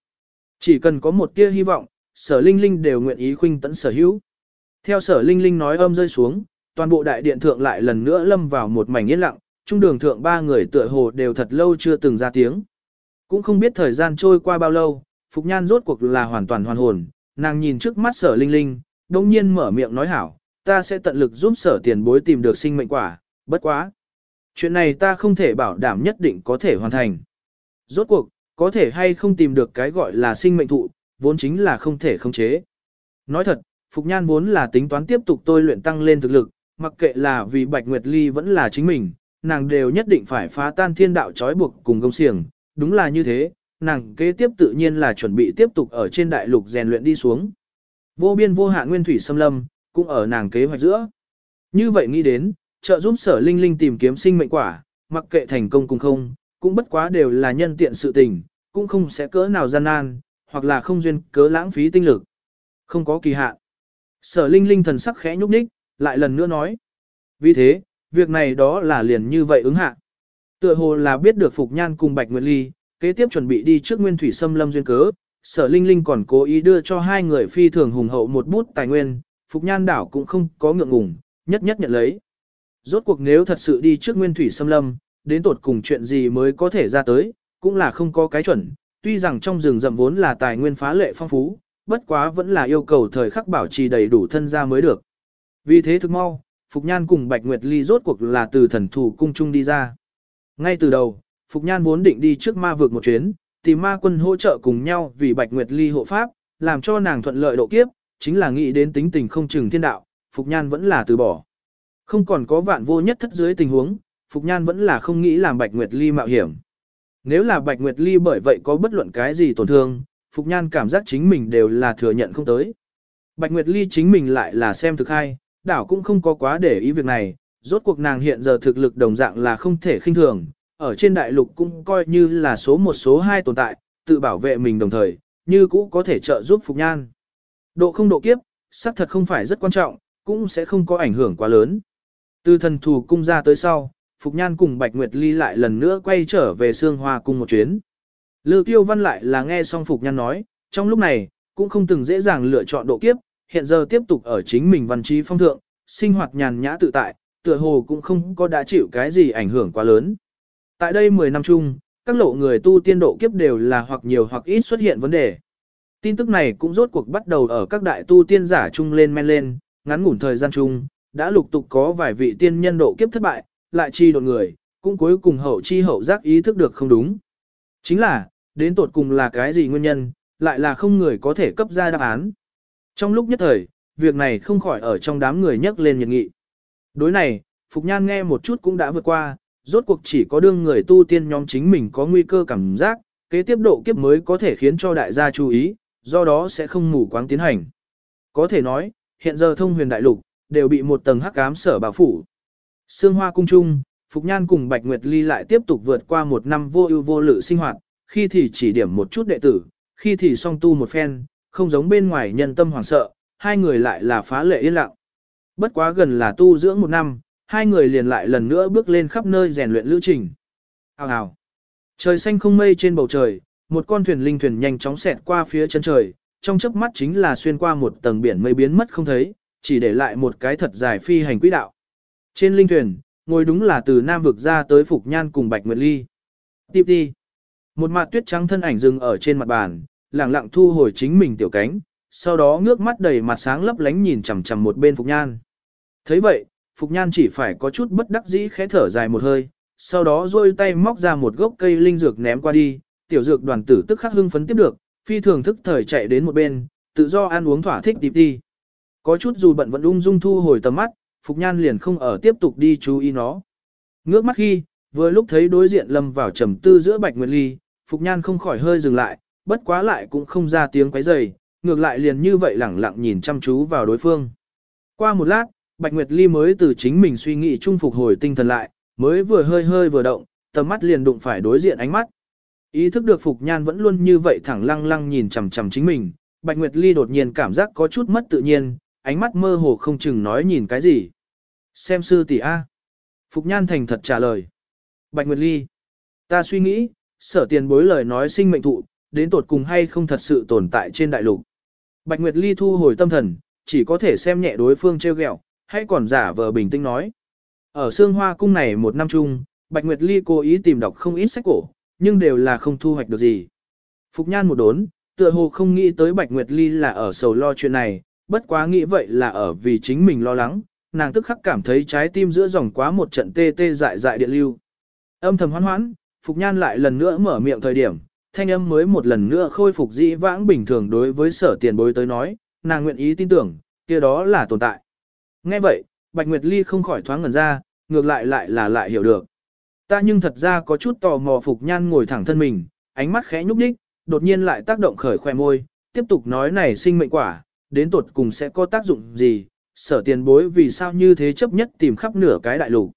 Chỉ cần có một tia hy vọng, sở linh linh đều nguyện ý khuynh tận sở hữu. Theo sở linh linh nói âm rơi xuống, toàn bộ đại điện thượng lại lần nữa lâm vào một mảnh yên lặng, trung đường thượng ba người tựa hồ đều thật lâu chưa từng ra tiếng. Cũng không biết thời gian trôi qua bao lâu, Phục Nhan rốt cuộc là hoàn toàn hoàn hồn, nàng nhìn trước mắt sở linh linh, đồng nhiên mở miệng nói hảo, ta sẽ tận lực giúp sở tiền bối tìm được sinh mệnh quả, bất quá. Chuyện này ta không thể bảo đảm nhất định có thể hoàn thành. Rốt cuộc, có thể hay không tìm được cái gọi là sinh mệnh thụ, vốn chính là không thể khống chế. Nói thật, Phục Nhan vốn là tính toán tiếp tục tôi luyện tăng lên thực lực, mặc kệ là vì Bạch Nguyệt Ly vẫn là chính mình, nàng đều nhất định phải phá tan thiên đạo trói buộc cùng công xiềng. Đúng là như thế, nàng kế tiếp tự nhiên là chuẩn bị tiếp tục ở trên đại lục rèn luyện đi xuống. Vô biên vô hạn nguyên thủy xâm lâm, cũng ở nàng kế hoạch giữa. Như vậy nghĩ đến, trợ giúp sở linh linh tìm kiếm sinh mệnh quả, mặc kệ thành công cùng không, cũng bất quá đều là nhân tiện sự tình, cũng không sẽ cỡ nào gian nan, hoặc là không duyên cớ lãng phí tinh lực. Không có kỳ hạn. Sở linh linh thần sắc khẽ nhúc nhích, lại lần nữa nói. Vì thế, việc này đó là liền như vậy ứng hạ. Tựa hồ là biết được Phục Nhan cùng Bạch Nguyệt Ly, kế tiếp chuẩn bị đi trước nguyên thủy xâm lâm duyên cớ, sở linh linh còn cố ý đưa cho hai người phi thường hùng hậu một bút tài nguyên, Phục Nhan đảo cũng không có ngượng ngùng, nhất nhất nhận lấy. Rốt cuộc nếu thật sự đi trước nguyên thủy xâm lâm, đến tột cùng chuyện gì mới có thể ra tới, cũng là không có cái chuẩn, tuy rằng trong rừng rậm vốn là tài nguyên phá lệ phong phú, bất quá vẫn là yêu cầu thời khắc bảo trì đầy đủ thân gia mới được. Vì thế thực mau, Phục Nhan cùng Bạch Nguyệt Ly rốt cuộc là từ thần thủ cung trung đi ra. Ngay từ đầu, Phục Nhan vốn định đi trước ma vượt một chuyến, tìm ma quân hỗ trợ cùng nhau vì Bạch Nguyệt Ly hộ pháp, làm cho nàng thuận lợi độ kiếp, chính là nghĩ đến tính tình không chừng thiên đạo, Phục Nhan vẫn là từ bỏ. Không còn có vạn vô nhất thất dưới tình huống, Phục Nhan vẫn là không nghĩ làm Bạch Nguyệt Ly mạo hiểm. Nếu là Bạch Nguyệt Ly bởi vậy có bất luận cái gì tổn thương, Phục Nhan cảm giác chính mình đều là thừa nhận không tới. Bạch Nguyệt Ly chính mình lại là xem thực hay, đảo cũng không có quá để ý việc này, rốt cuộc nàng hiện giờ thực lực đồng dạng là không thể khinh thường, ở trên đại lục cũng coi như là số một số hai tồn tại, tự bảo vệ mình đồng thời, như cũ có thể trợ giúp Phục Nhan. Độ không độ kiếp, xác thật không phải rất quan trọng, cũng sẽ không có ảnh hưởng quá lớn. Từ thần thù cung ra tới sau, Phục Nhan cùng Bạch Nguyệt Ly lại lần nữa quay trở về Sương Hoa cung một chuyến. Lư tiêu Văn lại là nghe xong Phục Nhan nói, trong lúc này, cũng không từng dễ dàng lựa chọn độ kiếp, hiện giờ tiếp tục ở chính mình văn trí phong thượng, sinh hoạt nhàn nhã tự tại, tựa hồ cũng không có đã chịu cái gì ảnh hưởng quá lớn. Tại đây 10 năm chung, các lộ người tu tiên độ kiếp đều là hoặc nhiều hoặc ít xuất hiện vấn đề. Tin tức này cũng rốt cuộc bắt đầu ở các đại tu tiên giả chung lên men lên, ngắn ngủn thời gian chung, đã lục tục có vài vị tiên nhân độ kiếp thất bại, lại chi đột người, cũng cuối cùng hậu chi hậu giác ý thức được không đúng. Chính là, đến tột cùng là cái gì nguyên nhân, lại là không người có thể cấp ra đáp án. Trong lúc nhất thời, việc này không khỏi ở trong đám người nhắc lên nhiệt nghị. Đối này, Phục Nhan nghe một chút cũng đã vượt qua, rốt cuộc chỉ có đương người tu tiên nhóm chính mình có nguy cơ cảm giác, kế tiếp độ kiếp mới có thể khiến cho đại gia chú ý, do đó sẽ không mù quáng tiến hành. Có thể nói, hiện giờ thông huyền đại lục, đều bị một tầng hắc ám sở bảo phủ. Sương Hoa cung trung, Phục Nhan cùng Bạch Nguyệt Ly lại tiếp tục vượt qua một năm vô ưu vô lự sinh hoạt, khi thì chỉ điểm một chút đệ tử, khi thì song tu một phen, không giống bên ngoài nhân tâm hoảng sợ, hai người lại là phá lệ yên lặng. Bất quá gần là tu dưỡng một năm, hai người liền lại lần nữa bước lên khắp nơi rèn luyện lữ trình. Hào hào. Trời xanh không mây trên bầu trời, một con thuyền linh thuyền nhanh chóng xẹt qua phía chân trời, trong chớp mắt chính là xuyên qua một tầng biển mây biến mất không thấy, chỉ để lại một cái thật dài phi hành quỹ đạo. Trên linh thuyền, ngồi đúng là từ Nam vực ra tới Phục Nhan cùng Bạch Nguyệt Ly. Tiếp đi. Một mặt tuyết trắng thân ảnh dừng ở trên mặt bàn, lặng lặng thu hồi chính mình tiểu cánh, sau đó ngước mắt đầy mặt sáng lấp lánh nhìn chằm chằm một bên Phục Nhan. thấy vậy, Phục Nhan chỉ phải có chút bất đắc dĩ khẽ thở dài một hơi, sau đó rôi tay móc ra một gốc cây linh dược ném qua đi, tiểu dược đoàn tử tức khắc hưng phấn tiếp được, phi thường thức thời chạy đến một bên, tự do ăn uống thỏa thích tiếp đi. Có chút dù bận vẫn ung dung thu hồi tầm mắt, Phục Nhan liền không ở tiếp tục đi chú ý nó. Ngước mắt khi, vừa lúc thấy đối diện lâm vào trầm tư giữa Bạch Nguyệt Ly, Phục Nhan không khỏi hơi dừng lại, bất quá lại cũng không ra tiếng quấy rầy, ngược lại liền như vậy lẳng lặng nhìn chăm chú vào đối phương. Qua một lát, Bạch Nguyệt Ly mới từ chính mình suy nghĩ chung phục hồi tinh thần lại, mới vừa hơi hơi vừa động, tầm mắt liền đụng phải đối diện ánh mắt. Ý thức được Phục Nhan vẫn luôn như vậy thẳng lăng lăng nhìn chằm chằm chính mình, Bạch Nguyệt Ly đột nhiên cảm giác có chút mất tự nhiên, ánh mắt mơ hồ không chừng nói nhìn cái gì. Xem sư tỷ A. Phục Nhan thành thật trả lời. Bạch Nguyệt Ly. Ta suy nghĩ, sở tiền bối lời nói sinh mệnh thụ, đến tột cùng hay không thật sự tồn tại trên đại lục. Bạch Nguyệt Ly thu hồi tâm thần, chỉ có thể xem nhẹ đối phương treo ghẹo, hay còn giả vờ bình tĩnh nói. Ở xương hoa cung này một năm chung, Bạch Nguyệt Ly cố ý tìm đọc không ít sách cổ, nhưng đều là không thu hoạch được gì. Phục nhan một đốn, tựa hồ không nghĩ tới Bạch Nguyệt Ly là ở sầu lo chuyện này, bất quá nghĩ vậy là ở vì chính mình lo lắng, nàng tức khắc cảm thấy trái tim giữa dòng quá một trận tê tê dại dại điện lưu. Âm thầm hoan hoãn, Phục Nhan lại lần nữa mở miệng thời điểm, thanh âm mới một lần nữa khôi phục dĩ vãng bình thường đối với sở tiền bối tới nói, nàng nguyện ý tin tưởng, kia đó là tồn tại. Nghe vậy, Bạch Nguyệt Ly không khỏi thoáng ngẩn ra, ngược lại lại là lại hiểu được. Ta nhưng thật ra có chút tò mò Phục Nhan ngồi thẳng thân mình, ánh mắt khẽ nhúc nhích, đột nhiên lại tác động khởi khoe môi, tiếp tục nói này sinh mệnh quả, đến tột cùng sẽ có tác dụng gì, sở tiền bối vì sao như thế chấp nhất tìm khắp nửa cái đại lục.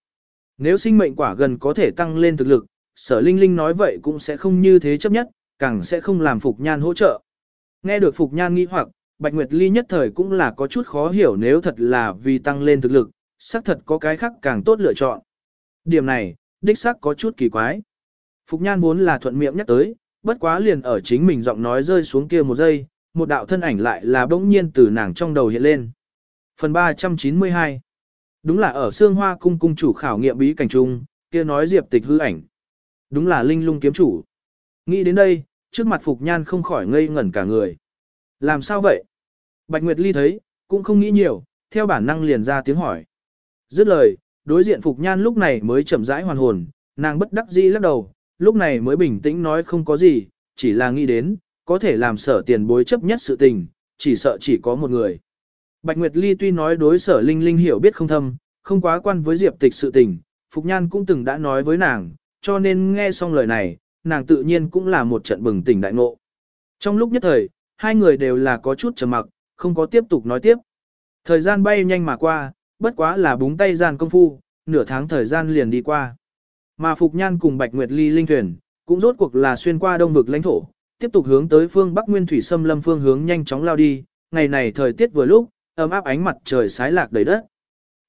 Nếu sinh mệnh quả gần có thể tăng lên thực lực, sở linh linh nói vậy cũng sẽ không như thế chấp nhất, càng sẽ không làm Phục Nhan hỗ trợ. Nghe được Phục Nhan nghi hoặc, Bạch Nguyệt Ly nhất thời cũng là có chút khó hiểu nếu thật là vì tăng lên thực lực, xác thật có cái khác càng tốt lựa chọn. Điểm này, đích xác có chút kỳ quái. Phục Nhan vốn là thuận miệng nhắc tới, bất quá liền ở chính mình giọng nói rơi xuống kia một giây, một đạo thân ảnh lại là bỗng nhiên từ nàng trong đầu hiện lên. Phần 392 Đúng là ở xương hoa cung cung chủ khảo nghiệm bí cảnh trung, kia nói diệp tịch hư ảnh. Đúng là linh lung kiếm chủ. Nghĩ đến đây, trước mặt Phục Nhan không khỏi ngây ngẩn cả người. Làm sao vậy? Bạch Nguyệt Ly thấy, cũng không nghĩ nhiều, theo bản năng liền ra tiếng hỏi. Dứt lời, đối diện Phục Nhan lúc này mới chậm rãi hoàn hồn, nàng bất đắc dĩ lắc đầu, lúc này mới bình tĩnh nói không có gì, chỉ là nghĩ đến, có thể làm sở tiền bối chấp nhất sự tình, chỉ sợ chỉ có một người. Bạch Nguyệt Ly tuy nói đối sở Linh Linh hiểu biết không thâm, không quá quan với Diệp Tịch sự tình, Phục Nhan cũng từng đã nói với nàng, cho nên nghe xong lời này, nàng tự nhiên cũng là một trận bừng tỉnh đại ngộ. Trong lúc nhất thời, hai người đều là có chút trầm mặc, không có tiếp tục nói tiếp. Thời gian bay nhanh mà qua, bất quá là búng tay gian công phu, nửa tháng thời gian liền đi qua. Mà Phục Nhan cùng Bạch Nguyệt Ly linh thuyền, cũng rốt cuộc là xuyên qua đông vực lãnh thổ, tiếp tục hướng tới phương Bắc Nguyên Thủy Xâm Lâm phương hướng nhanh chóng lao đi, ngày này thời tiết vừa lúc, ấm áp ánh mặt trời sái lạc đầy đất.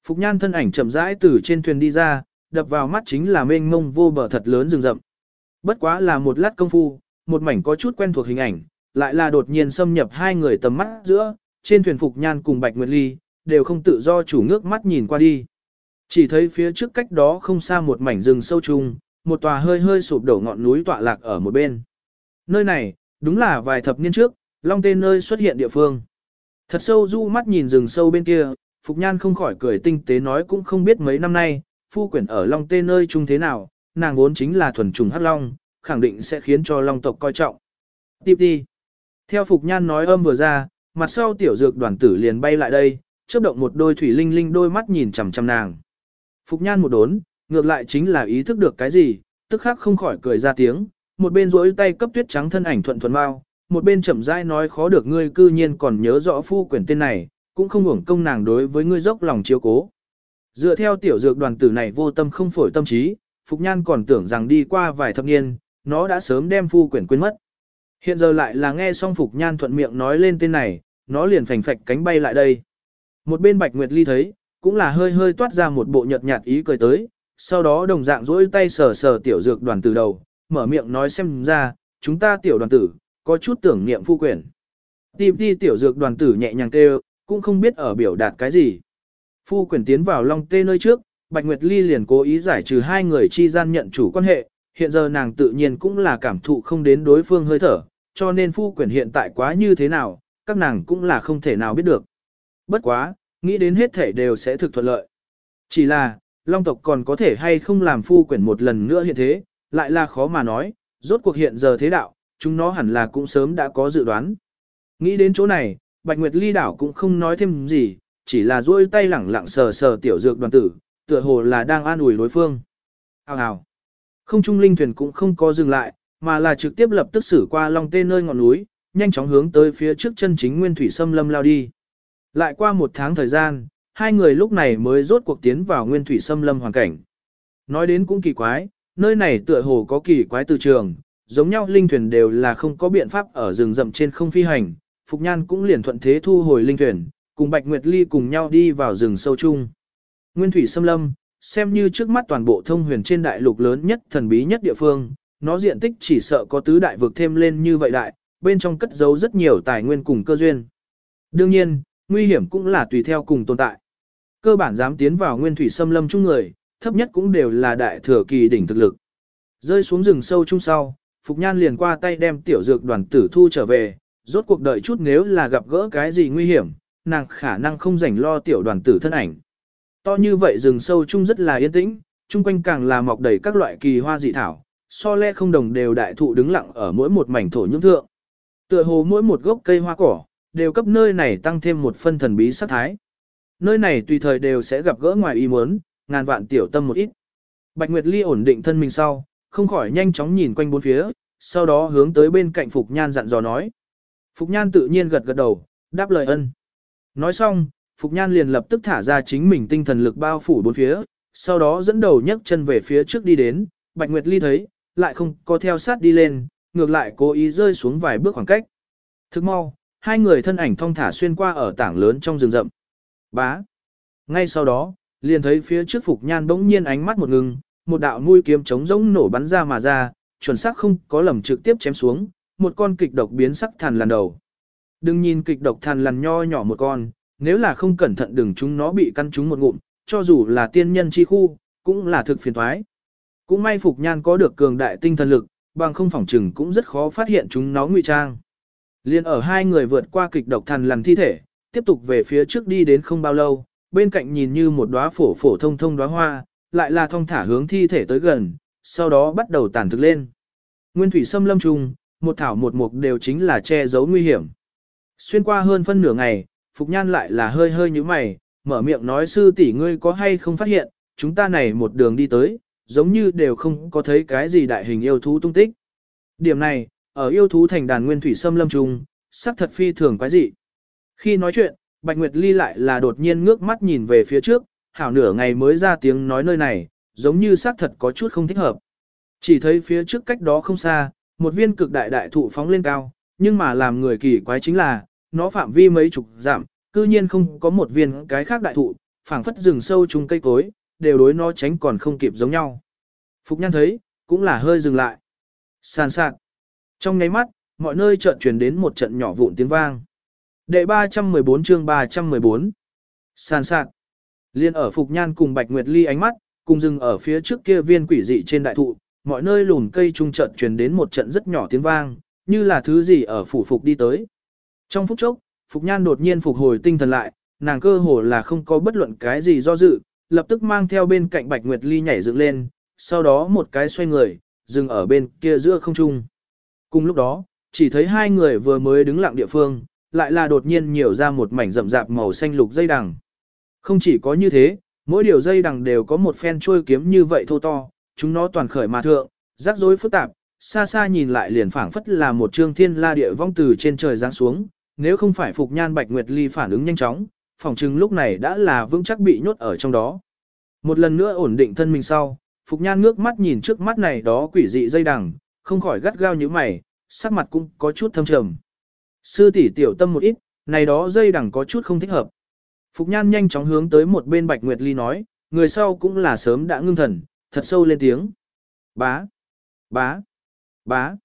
Phục Nhan thân ảnh chậm rãi từ trên thuyền đi ra, đập vào mắt chính là mênh mông vô bờ thật lớn rừng rậm. Bất quá là một lát công phu, một mảnh có chút quen thuộc hình ảnh, lại là đột nhiên xâm nhập hai người tầm mắt giữa, trên thuyền Phục Nhan cùng Bạch Nguyệt Ly, đều không tự do chủ ngước mắt nhìn qua đi. Chỉ thấy phía trước cách đó không xa một mảnh rừng sâu trùng, một tòa hơi hơi sụp đổ ngọn núi tọa lạc ở một bên. Nơi này, đúng là vài thập niên trước, Long tên nơi xuất hiện địa phương. Thật sâu du mắt nhìn rừng sâu bên kia, Phục Nhan không khỏi cười tinh tế nói cũng không biết mấy năm nay, phu quyển ở Long Tê nơi chung thế nào, nàng vốn chính là thuần trùng hắc long, khẳng định sẽ khiến cho Long tộc coi trọng. Tiếp đi. Theo Phục Nhan nói âm vừa ra, mặt sau tiểu dược đoàn tử liền bay lại đây, chớp động một đôi thủy linh linh đôi mắt nhìn chằm chằm nàng. Phục Nhan một đốn, ngược lại chính là ý thức được cái gì, tức khắc không khỏi cười ra tiếng, một bên rỗi tay cấp tuyết trắng thân ảnh thuận thuần mau, một bên chậm rãi nói khó được ngươi cư nhiên còn nhớ rõ phu quyển tên này, cũng không hưởng công nàng đối với ngươi dốc lòng chiếu cố. Dựa theo tiểu dược đoàn tử này vô tâm không phổi tâm trí, Phục Nhan còn tưởng rằng đi qua vài thập niên, nó đã sớm đem phu quyển quên mất. Hiện giờ lại là nghe xong Phục Nhan thuận miệng nói lên tên này, nó liền phành phạch cánh bay lại đây. Một bên Bạch Nguyệt Ly thấy, cũng là hơi hơi toát ra một bộ nhợt nhạt ý cười tới, sau đó đồng dạng dỗi tay sờ sờ tiểu dược đoàn tử đầu, mở miệng nói xem ra, chúng ta tiểu đoàn tử, có chút tưởng niệm phu quyển. Tìm đi tiểu dược đoàn tử nhẹ nhàng kêu, cũng không biết ở biểu đạt cái gì. Phu quyển tiến vào long tê nơi trước, Bạch Nguyệt Ly liền cố ý giải trừ hai người chi gian nhận chủ quan hệ, hiện giờ nàng tự nhiên cũng là cảm thụ không đến đối phương hơi thở, cho nên phu quyển hiện tại quá như thế nào, các nàng cũng là không thể nào biết được. Bất quá, nghĩ đến hết thể đều sẽ thực thuận lợi. Chỉ là, Long tộc còn có thể hay không làm phu quyển một lần nữa hiện thế, lại là khó mà nói, rốt cuộc hiện giờ thế đạo, chúng nó hẳn là cũng sớm đã có dự đoán. Nghĩ đến chỗ này, Bạch Nguyệt Ly đảo cũng không nói thêm gì, chỉ là duỗi tay lẳng lặng sờ sờ tiểu dược đoàn tử, tựa hồ là đang an ủi đối phương. Hào hào. Không trung linh thuyền cũng không có dừng lại, mà là trực tiếp lập tức xử qua long tê nơi ngọn núi, nhanh chóng hướng tới phía trước chân chính nguyên thủy xâm lâm lao đi. Lại qua một tháng thời gian, hai người lúc này mới rốt cuộc tiến vào nguyên thủy xâm lâm hoàn cảnh. Nói đến cũng kỳ quái, nơi này tựa hồ có kỳ quái từ trường, giống nhau linh thuyền đều là không có biện pháp ở rừng rậm trên không phi hành, Phục Nhan cũng liền thuận thế thu hồi linh thuyền, cùng Bạch Nguyệt Ly cùng nhau đi vào rừng sâu chung. Nguyên thủy xâm lâm, xem như trước mắt toàn bộ thông huyền trên đại lục lớn nhất thần bí nhất địa phương, nó diện tích chỉ sợ có tứ đại vực thêm lên như vậy đại, bên trong cất giấu rất nhiều tài nguyên cùng cơ duyên. Đương nhiên, nguy hiểm cũng là tùy theo cùng tồn tại. Cơ bản dám tiến vào nguyên thủy xâm lâm chung người, thấp nhất cũng đều là đại thừa kỳ đỉnh thực lực. Rơi xuống rừng sâu chung sau, Phục Nhan liền qua tay đem tiểu dược đoàn tử thu trở về, rốt cuộc đợi chút nếu là gặp gỡ cái gì nguy hiểm, nàng khả năng không rảnh lo tiểu đoàn tử thân ảnh. To như vậy rừng sâu chung rất là yên tĩnh, chung quanh càng là mọc đầy các loại kỳ hoa dị thảo, so le không đồng đều đại thụ đứng lặng ở mỗi một mảnh thổ nhưỡng thượng. Tựa hồ mỗi một gốc cây hoa cỏ, đều cấp nơi này tăng thêm một phân thần bí sắc thái. Nơi này tùy thời đều sẽ gặp gỡ ngoài ý muốn, ngàn vạn tiểu tâm một ít. Bạch Nguyệt Ly ổn định thân mình sau, không khỏi nhanh chóng nhìn quanh bốn phía, sau đó hướng tới bên cạnh Phục Nhan dặn dò nói. Phục Nhan tự nhiên gật gật đầu, đáp lời ân. Nói xong, Phục Nhan liền lập tức thả ra chính mình tinh thần lực bao phủ bốn phía, sau đó dẫn đầu nhấc chân về phía trước đi đến, Bạch Nguyệt Ly thấy, lại không có theo sát đi lên, ngược lại cố ý rơi xuống vài bước khoảng cách. Thức mau, hai người thân ảnh thong thả xuyên qua ở tảng lớn trong rừng rậm. Bá. Ngay sau đó, liền thấy phía trước Phục Nhan bỗng nhiên ánh mắt một ngừng, một đạo mũi kiếm trống rỗng nổ bắn ra mà ra, chuẩn xác không có lầm trực tiếp chém xuống, một con kịch độc biến sắc thần lần đầu. Đừng nhìn kịch độc thần lần nho nhỏ một con, nếu là không cẩn thận đừng chúng nó bị căn chúng một ngụm, cho dù là tiên nhân chi khu, cũng là thực phiền thoái. Cũng may Phục Nhan có được cường đại tinh thần lực, bằng không phỏng trừng cũng rất khó phát hiện chúng nó ngụy trang. Liên ở hai người vượt qua kịch độc thần lần thi thể, tiếp tục về phía trước đi đến không bao lâu, bên cạnh nhìn như một đóa phổ phổ thông thông đóa hoa, lại là thông thả hướng thi thể tới gần, sau đó bắt đầu tàn thực lên. Nguyên thủy xâm lâm trùng, một thảo một mục đều chính là che giấu nguy hiểm. Xuyên qua hơn phân nửa ngày, Phục Nhan lại là hơi hơi như mày, mở miệng nói sư tỷ ngươi có hay không phát hiện, chúng ta này một đường đi tới, giống như đều không có thấy cái gì đại hình yêu thú tung tích. Điểm này, ở yêu thú thành đàn nguyên thủy xâm lâm trùng, sắc thật phi thường quái dị. Khi nói chuyện, Bạch Nguyệt Ly lại là đột nhiên ngước mắt nhìn về phía trước, hảo nửa ngày mới ra tiếng nói nơi này, giống như sắc thật có chút không thích hợp. Chỉ thấy phía trước cách đó không xa, một viên cực đại đại thụ phóng lên cao, nhưng mà làm người kỳ quái chính là, nó phạm vi mấy chục giảm, cư nhiên không có một viên cái khác đại thụ, phảng phất rừng sâu chung cây cối, đều đối nó tránh còn không kịp giống nhau. Phục Nhan thấy, cũng là hơi dừng lại. Sàn sạt. Trong nháy mắt, mọi nơi chợt truyền đến một trận nhỏ vụn tiếng vang. Đệ 314 chương 314. Sàn sạt. Liên ở Phục Nhan cùng Bạch Nguyệt Ly ánh mắt, cùng dừng ở phía trước kia viên quỷ dị trên đại thụ, mọi nơi lùn cây trung trận truyền đến một trận rất nhỏ tiếng vang, như là thứ gì ở phủ phục đi tới. Trong phút chốc, Phục Nhan đột nhiên phục hồi tinh thần lại, nàng cơ hồ là không có bất luận cái gì do dự, lập tức mang theo bên cạnh Bạch Nguyệt Ly nhảy dựng lên, sau đó một cái xoay người, dừng ở bên kia giữa không trung. Cùng lúc đó, chỉ thấy hai người vừa mới đứng lặng địa phương, lại là đột nhiên nhiều ra một mảnh rậm rạp màu xanh lục dây đằng. Không chỉ có như thế, mỗi điều dây đằng đều có một phen trôi kiếm như vậy thô to, chúng nó toàn khởi mà thượng, rắc rối phức tạp, xa xa nhìn lại liền phảng phất là một trương thiên la địa vong từ trên trời giáng xuống, nếu không phải Phục Nhan Bạch Nguyệt Ly phản ứng nhanh chóng, phòng trừng lúc này đã là vững chắc bị nhốt ở trong đó. Một lần nữa ổn định thân mình sau, Phục Nhan ngước mắt nhìn trước mắt này đó quỷ dị dây đằng, không khỏi gắt gao như mày, sắc mặt cũng có chút thâm trầm. Sư tỷ tiểu tâm một ít, này đó dây đằng có chút không thích hợp. Phục Nhan nhanh chóng hướng tới một bên Bạch Nguyệt Ly nói, người sau cũng là sớm đã ngưng thần, thật sâu lên tiếng. Bá, bá, bá.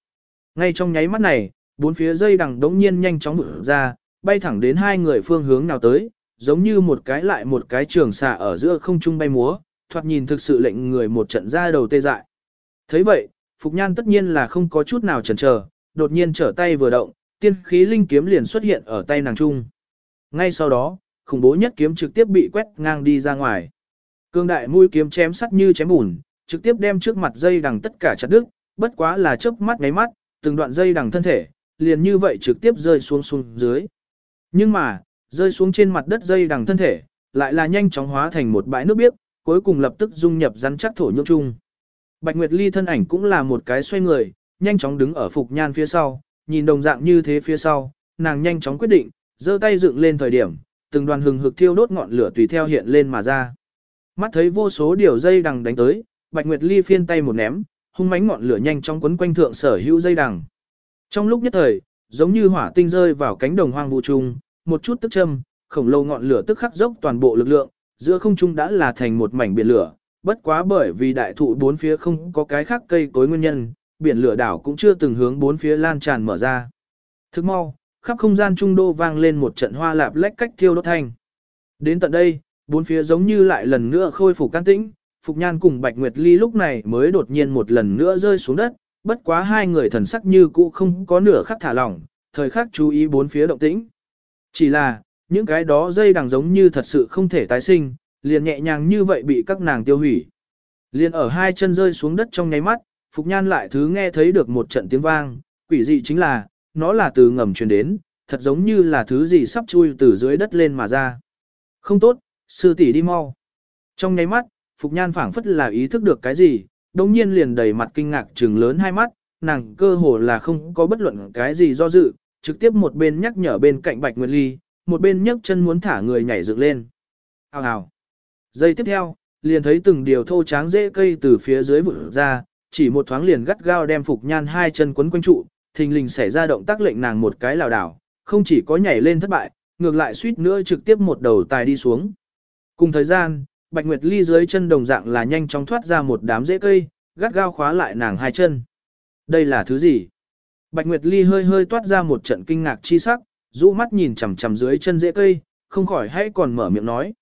Ngay trong nháy mắt này, bốn phía dây đằng đống nhiên nhanh chóng mở ra, bay thẳng đến hai người phương hướng nào tới, giống như một cái lại một cái trường xà ở giữa không trung bay múa, thoạt nhìn thực sự lệnh người một trận ra đầu tê dại. thấy vậy, Phục Nhan tất nhiên là không có chút nào chần chờ, đột nhiên trở tay vừa động, tiên khí linh kiếm liền xuất hiện ở tay nàng trung. Ngay sau đó, khủng bố nhất kiếm trực tiếp bị quét ngang đi ra ngoài. Cương đại mũi kiếm chém sắt như chém bùn, trực tiếp đem trước mặt dây đằng tất cả chặt đứt, bất quá là chớp mắt ngáy mắt, từng đoạn dây đằng thân thể, liền như vậy trực tiếp rơi xuống xuống dưới. Nhưng mà, rơi xuống trên mặt đất dây đằng thân thể, lại là nhanh chóng hóa thành một bãi nước biếc, cuối cùng lập tức dung nhập rắn chắc thổ nhưỡng chung. Bạch Nguyệt Ly thân ảnh cũng là một cái xoay người, nhanh chóng đứng ở Phục Nhan phía sau, nhìn đồng dạng như thế phía sau, nàng nhanh chóng quyết định, giơ tay dựng lên thời điểm, từng đoàn hừng hực thiêu đốt ngọn lửa tùy theo hiện lên mà ra. Mắt thấy vô số điều dây đằng đánh tới, Bạch Nguyệt Ly phiên tay một ném, hung mãnh ngọn lửa nhanh chóng quấn quanh thượng sở hữu dây đằng. Trong lúc nhất thời, giống như hỏa tinh rơi vào cánh đồng hoang vu trung, một chút tức châm, khổng lồ ngọn lửa tức khắc dốc toàn bộ lực lượng, giữa không trung đã là thành một mảnh biển lửa, bất quá bởi vì đại thụ bốn phía không có cái khác cây cối nguyên nhân, biển lửa đảo cũng chưa từng hướng bốn phía lan tràn mở ra. Thức mau, khắp không gian trung đô vang lên một trận hoa lạp lách cách thiêu đốt thanh. Đến tận đây, bốn phía giống như lại lần nữa khôi phục can tĩnh, Phục Nhan cùng Bạch Nguyệt Ly lúc này mới đột nhiên một lần nữa rơi xuống đất, bất quá hai người thần sắc như cũ không có nửa khắc thả lỏng, thời khắc chú ý bốn phía động tĩnh. Chỉ là, những cái đó dây đằng giống như thật sự không thể tái sinh, liền nhẹ nhàng như vậy bị các nàng tiêu hủy. Liền ở hai chân rơi xuống đất trong nháy mắt, Phục Nhan lại thứ nghe thấy được một trận tiếng vang, quỷ dị chính là, nó là từ ngầm truyền đến, thật giống như là thứ gì sắp chui từ dưới đất lên mà ra. Không tốt, sư tỷ đi mau. Trong nháy mắt, Phục Nhan phảng phất là ý thức được cái gì, đồng nhiên liền đầy mặt kinh ngạc trừng lớn hai mắt, nàng cơ hồ là không có bất luận cái gì do dự, trực tiếp một bên nhắc nhở bên cạnh Bạch Nguyệt Ly, một bên nhấc chân muốn thả người nhảy dựng lên. Hào hào. Giây tiếp theo, liền thấy từng điều thô tráng dễ cây từ phía dưới vụt ra, chỉ một thoáng liền gắt gao đem Phục Nhan hai chân quấn quanh trụ, thình lình xảy ra động tác lệnh nàng một cái lảo đảo, không chỉ có nhảy lên thất bại, ngược lại suýt nữa trực tiếp một đầu tài đi xuống. Cùng thời gian, Bạch Nguyệt Ly dưới chân đồng dạng là nhanh chóng thoát ra một đám rễ cây, gắt gao khóa lại nàng hai chân. Đây là thứ gì? Bạch Nguyệt Ly hơi hơi toát ra một trận kinh ngạc chi sắc, rũ mắt nhìn chằm chằm dưới chân rễ cây, không khỏi hay còn mở miệng nói.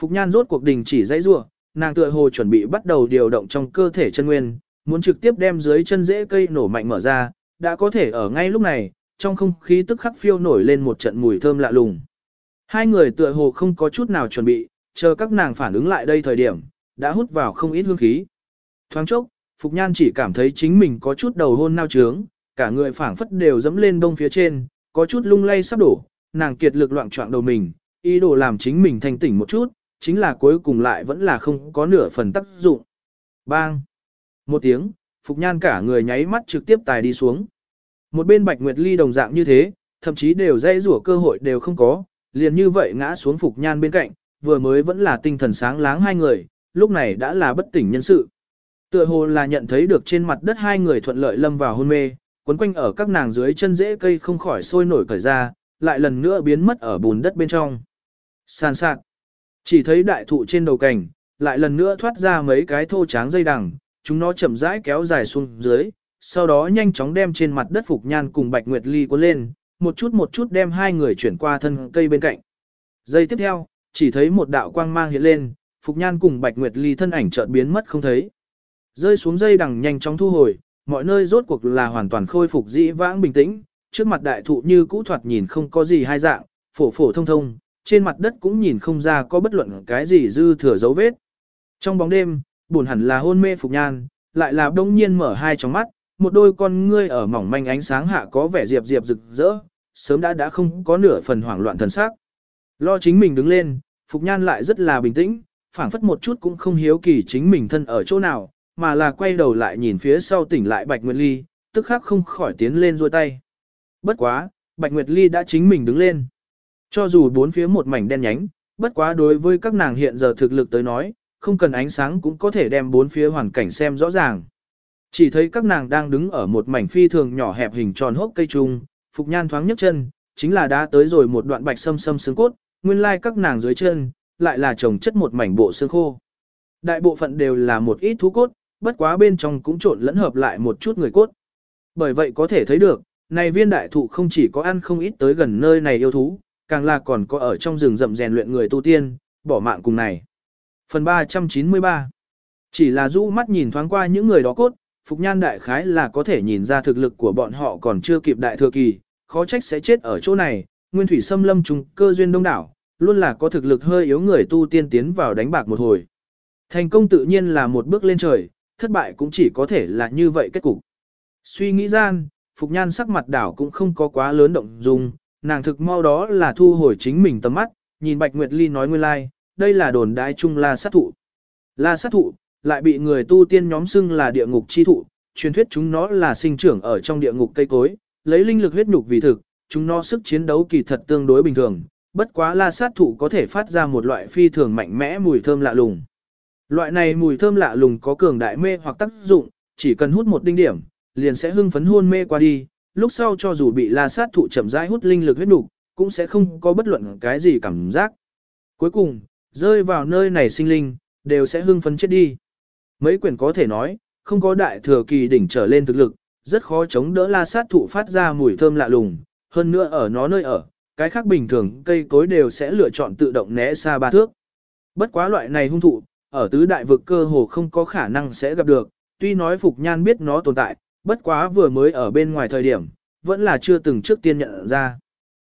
Phục Nhan rốt cuộc đình chỉ dãy rủa, nàng tựa hồ chuẩn bị bắt đầu điều động trong cơ thể chân nguyên, muốn trực tiếp đem dưới chân rễ cây nổ mạnh mở ra, đã có thể ở ngay lúc này, trong không khí tức khắc phiêu nổi lên một trận mùi thơm lạ lùng. Hai người tựa hồ không có chút nào chuẩn bị, chờ các nàng phản ứng lại đây thời điểm, đã hút vào không ít hương khí. Thoáng chốc, Phục Nhan chỉ cảm thấy chính mình có chút đầu hôn nao trướng, cả người phản phất đều dẫm lên đông phía trên, có chút lung lay sắp đổ, nàng kiệt lực loạn trọng đầu mình, ý đồ làm chính mình thanh tỉnh một chút, chính là cuối cùng lại vẫn là không có nửa phần tác dụng. Bang! Một tiếng, Phục Nhan cả người nháy mắt trực tiếp tài đi xuống. Một bên Bạch Nguyệt Ly đồng dạng như thế, thậm chí đều dây rủa cơ hội đều không có, liền như vậy ngã xuống Phục Nhan bên cạnh, vừa mới vẫn là tinh thần sáng láng hai người, lúc này đã là bất tỉnh nhân sự. Tựa hồ là nhận thấy được trên mặt đất hai người thuận lợi lâm vào hôn mê, quấn quanh ở các nàng dưới chân rễ cây không khỏi sôi nổi cởi ra, lại lần nữa biến mất ở bùn đất bên trong. Sàn sạc. Chỉ thấy đại thụ trên đầu cành, lại lần nữa thoát ra mấy cái thô tráng dây đằng, chúng nó chậm rãi kéo dài xuống dưới, sau đó nhanh chóng đem trên mặt đất Phục Nhan cùng Bạch Nguyệt Ly cuốn lên, một chút một chút đem hai người chuyển qua thân cây bên cạnh. dây tiếp theo, chỉ thấy một đạo quang mang hiện lên, Phục Nhan cùng Bạch Nguyệt Ly thân ảnh chợt biến mất không thấy. Rơi xuống dây đằng nhanh chóng thu hồi, mọi nơi rốt cuộc là hoàn toàn khôi phục dĩ vãng bình tĩnh, trước mặt đại thụ như cũ thoạt nhìn không có gì hai dạng, phổ phổ thông thông, trên mặt đất cũng nhìn không ra có bất luận cái gì dư thừa dấu vết. Trong bóng đêm, buồn hẳn là hôn mê Phục Nhan, lại là đông nhiên mở hai tròng mắt, một đôi con ngươi ở mỏng manh ánh sáng hạ có vẻ diệp diệp rực rỡ, sớm đã đã không có nửa phần hoảng loạn thần sắc. Lo chính mình đứng lên, Phục Nhan lại rất là bình tĩnh, phản phất một chút cũng không hiếu kỳ chính mình thân ở chỗ nào, mà là quay đầu lại nhìn phía sau tỉnh lại Bạch Nguyệt Ly, tức khắc không khỏi tiến lên rôi tay. Bất quá, Bạch Nguyệt Ly đã chính mình đứng lên. Cho dù bốn phía một mảnh đen nhánh, bất quá đối với các nàng hiện giờ thực lực tới nói, không cần ánh sáng cũng có thể đem bốn phía hoàn cảnh xem rõ ràng. Chỉ thấy các nàng đang đứng ở một mảnh phi thường nhỏ hẹp hình tròn hốc cây trung, Phục Nhan thoáng nhấc chân, chính là đã tới rồi một đoạn bạch sâm sâm xương cốt, nguyên lai các nàng dưới chân, lại là trồng chất một mảnh bộ xương khô. Đại bộ phận đều là một ít thú cốt, bất quá bên trong cũng trộn lẫn hợp lại một chút người cốt. Bởi vậy có thể thấy được, này viên đại thụ không chỉ có ăn không ít tới gần nơi này yêu thú, càng là còn có ở trong rừng rậm rèn luyện người tu tiên, bỏ mạng cùng này. Phần 393 Chỉ là rũ mắt nhìn thoáng qua những người đó cốt, Phục Nhan đại khái là có thể nhìn ra thực lực của bọn họ còn chưa kịp đại thừa kỳ, khó trách sẽ chết ở chỗ này, nguyên thủy xâm lâm trùng cơ duyên đông đảo, luôn là có thực lực hơi yếu người tu tiên tiến vào đánh bạc một hồi. Thành công tự nhiên là một bước lên trời, thất bại cũng chỉ có thể là như vậy kết cục. Suy nghĩ gian, Phục Nhan sắc mặt đảo cũng không có quá lớn động dung, nàng thực mau đó là thu hồi chính mình tầm mắt, nhìn Bạch Nguyệt Ly nói nguyên lai, like, đây là đồn đại chung la sát thụ. La sát thụ, lại bị người tu tiên nhóm xưng là địa ngục chi thụ, truyền thuyết chúng nó là sinh trưởng ở trong địa ngục cây cối, lấy linh lực huyết nhục vì thực, chúng nó sức chiến đấu kỳ thật tương đối bình thường, bất quá la sát thụ có thể phát ra một loại phi thường mạnh mẽ mùi thơm lạ lùng. Loại này mùi thơm lạ lùng có cường đại mê hoặc tác dụng, chỉ cần hút một đinh điểm, liền sẽ hưng phấn hôn mê qua đi, lúc sau cho dù bị la sát thụ chậm rãi hút linh lực huyết nhục, cũng sẽ không có bất luận cái gì cảm giác. Cuối cùng, rơi vào nơi này sinh linh, đều sẽ hưng phấn chết đi. Mấy quyển có thể nói, không có đại thừa kỳ đỉnh trở lên thực lực, rất khó chống đỡ la sát thụ phát ra mùi thơm lạ lùng, hơn nữa ở nó nơi ở, cái khác bình thường cây cối đều sẽ lựa chọn tự động né xa ba thước. Bất quá loại này hung thụ, ở tứ đại vực cơ hồ không có khả năng sẽ gặp được, tuy nói Phục Nhan biết nó tồn tại, bất quá vừa mới ở bên ngoài thời điểm, vẫn là chưa từng trước tiên nhận ra.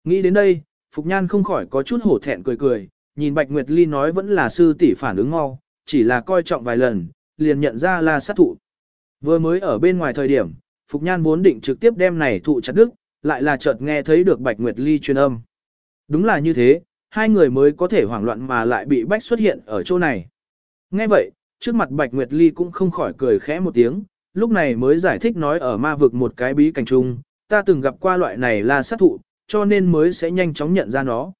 Nghĩ đến đây, Phục Nhan không khỏi có chút hổ thẹn cười cười, nhìn Bạch Nguyệt Ly nói vẫn là sư tỷ phản ứng mau, chỉ là coi trọng vài lần, liền nhận ra là sát thụ. Vừa mới ở bên ngoài thời điểm, Phục Nhan vốn định trực tiếp đem này thụ chặt đứt, lại là chợt nghe thấy được Bạch Nguyệt Ly truyền âm. Đúng là như thế, hai người mới có thể hoảng loạn mà lại bị bách xuất hiện ở chỗ này. Nghe vậy, trước mặt Bạch Nguyệt Ly cũng không khỏi cười khẽ một tiếng, lúc này mới giải thích nói ở ma vực một cái bí cảnh chung, ta từng gặp qua loại này là sát thụ, cho nên mới sẽ nhanh chóng nhận ra nó.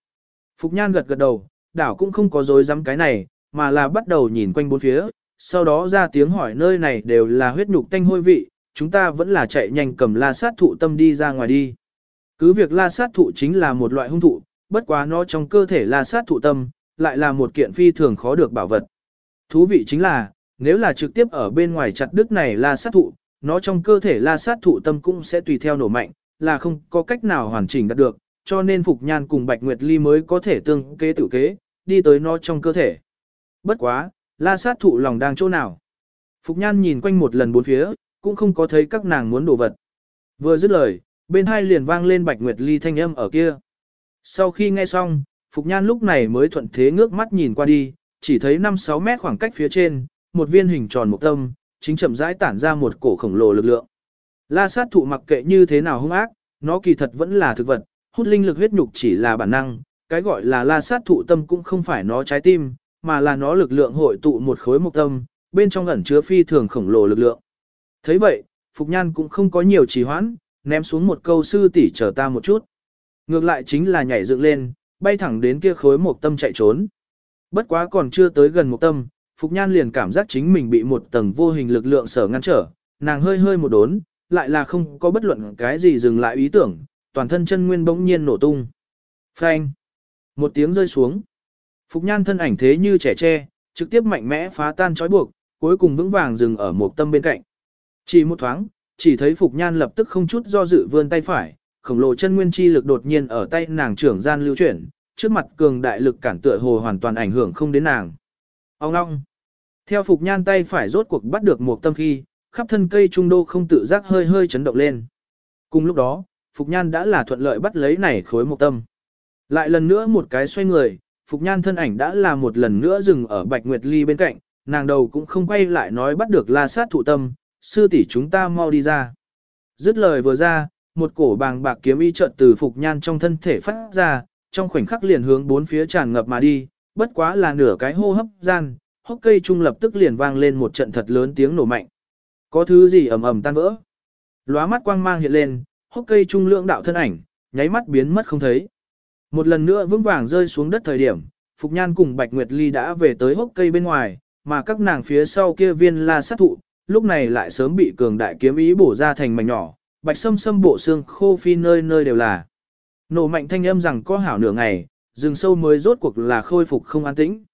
Phục Nhan gật gật đầu, đảo cũng không có dối dám cái này, mà là bắt đầu nhìn quanh bốn phía, sau đó ra tiếng hỏi nơi này đều là huyết nhục tanh hôi vị, chúng ta vẫn là chạy nhanh cầm la sát thụ tâm đi ra ngoài đi. Cứ việc la sát thụ chính là một loại hung thụ, bất quá nó trong cơ thể la sát thụ tâm, lại là một kiện phi thường khó được bảo vật. Thú vị chính là, nếu là trực tiếp ở bên ngoài chặt đứt này la sát thụ, nó trong cơ thể la sát thụ tâm cũng sẽ tùy theo nổ mạnh, là không có cách nào hoàn chỉnh đạt được, cho nên Phục Nhan cùng Bạch Nguyệt Ly mới có thể tương kế tự kế, đi tới nó trong cơ thể. Bất quá, la sát thụ lòng đang chỗ nào? Phục Nhan nhìn quanh một lần bốn phía, cũng không có thấy các nàng muốn đổ vật. Vừa dứt lời, bên hai liền vang lên Bạch Nguyệt Ly thanh âm ở kia. Sau khi nghe xong, Phục Nhan lúc này mới thuận thế ngước mắt nhìn qua đi, chỉ thấy 5-6 mét khoảng cách phía trên, một viên hình tròn một tâm, chính chậm rãi tản ra một cổ khổng lồ lực lượng. La sát thụ mặc kệ như thế nào hung ác, nó kỳ thật vẫn là thực vật, hút linh lực huyết nhục chỉ là bản năng, cái gọi là la sát thụ tâm cũng không phải nó trái tim, mà là nó lực lượng hội tụ một khối mục tâm, bên trong ẩn chứa phi thường khổng lồ lực lượng thấy vậy, Phục Nhan cũng không có nhiều trì hoãn, ném xuống một câu sư tỷ chờ ta một chút. Ngược lại chính là nhảy dựng lên, bay thẳng đến kia khối một tâm chạy trốn. Bất quá còn chưa tới gần một tâm, Phục Nhan liền cảm giác chính mình bị một tầng vô hình lực lượng sở ngăn trở, nàng hơi hơi một đốn, lại là không có bất luận cái gì dừng lại ý tưởng, toàn thân chân nguyên bỗng nhiên nổ tung. Phanh! Một tiếng rơi xuống. Phục Nhan thân ảnh thế như trẻ tre, trực tiếp mạnh mẽ phá tan trói buộc, cuối cùng vững vàng dừng ở một tâm bên cạnh. Chỉ một thoáng, chỉ thấy Phục Nhan lập tức không chút do dự vươn tay phải, khổng lồ chân nguyên chi lực đột nhiên ở tay nàng trưởng gian lưu chuyển, trước mặt cường đại lực cản tựa hồ hoàn toàn ảnh hưởng không đến nàng. Ông long, Theo Phục Nhan tay phải rốt cuộc bắt được một tâm khi, khắp thân cây trung đô không tự giác hơi hơi chấn động lên. Cùng lúc đó, Phục Nhan đã là thuận lợi bắt lấy này khối một tâm. Lại lần nữa một cái xoay người, Phục Nhan thân ảnh đã là một lần nữa dừng ở Bạch Nguyệt Ly bên cạnh, nàng đầu cũng không quay lại nói bắt được la sát thụ tâm, sư tỷ chúng ta mau đi ra. Dứt lời vừa ra, một cổ bàng bạc kiếm y trận từ Phục Nhan trong thân thể phát ra, trong khoảnh khắc liền hướng bốn phía tràn ngập mà đi, bất quá là nửa cái hô hấp gian, hốc cây trung lập tức liền vang lên một trận thật lớn tiếng nổ mạnh. Có thứ gì ầm ầm tan vỡ. Lóa mắt quang mang hiện lên, hốc cây trung lượng đạo thân ảnh, nháy mắt biến mất không thấy. Một lần nữa vững vàng rơi xuống đất thời điểm, Phục Nhan cùng Bạch Nguyệt Ly đã về tới hốc cây bên ngoài, mà các nàng phía sau kia viên la sát thụ, lúc này lại sớm bị cường đại kiếm ý bổ ra thành mảnh nhỏ, bạch sâm sâm bộ xương khô phi nơi nơi đều là. Nổ mạnh thanh âm rằng có hảo nửa ngày, rừng sâu mới rốt cuộc là khôi phục không an tĩnh.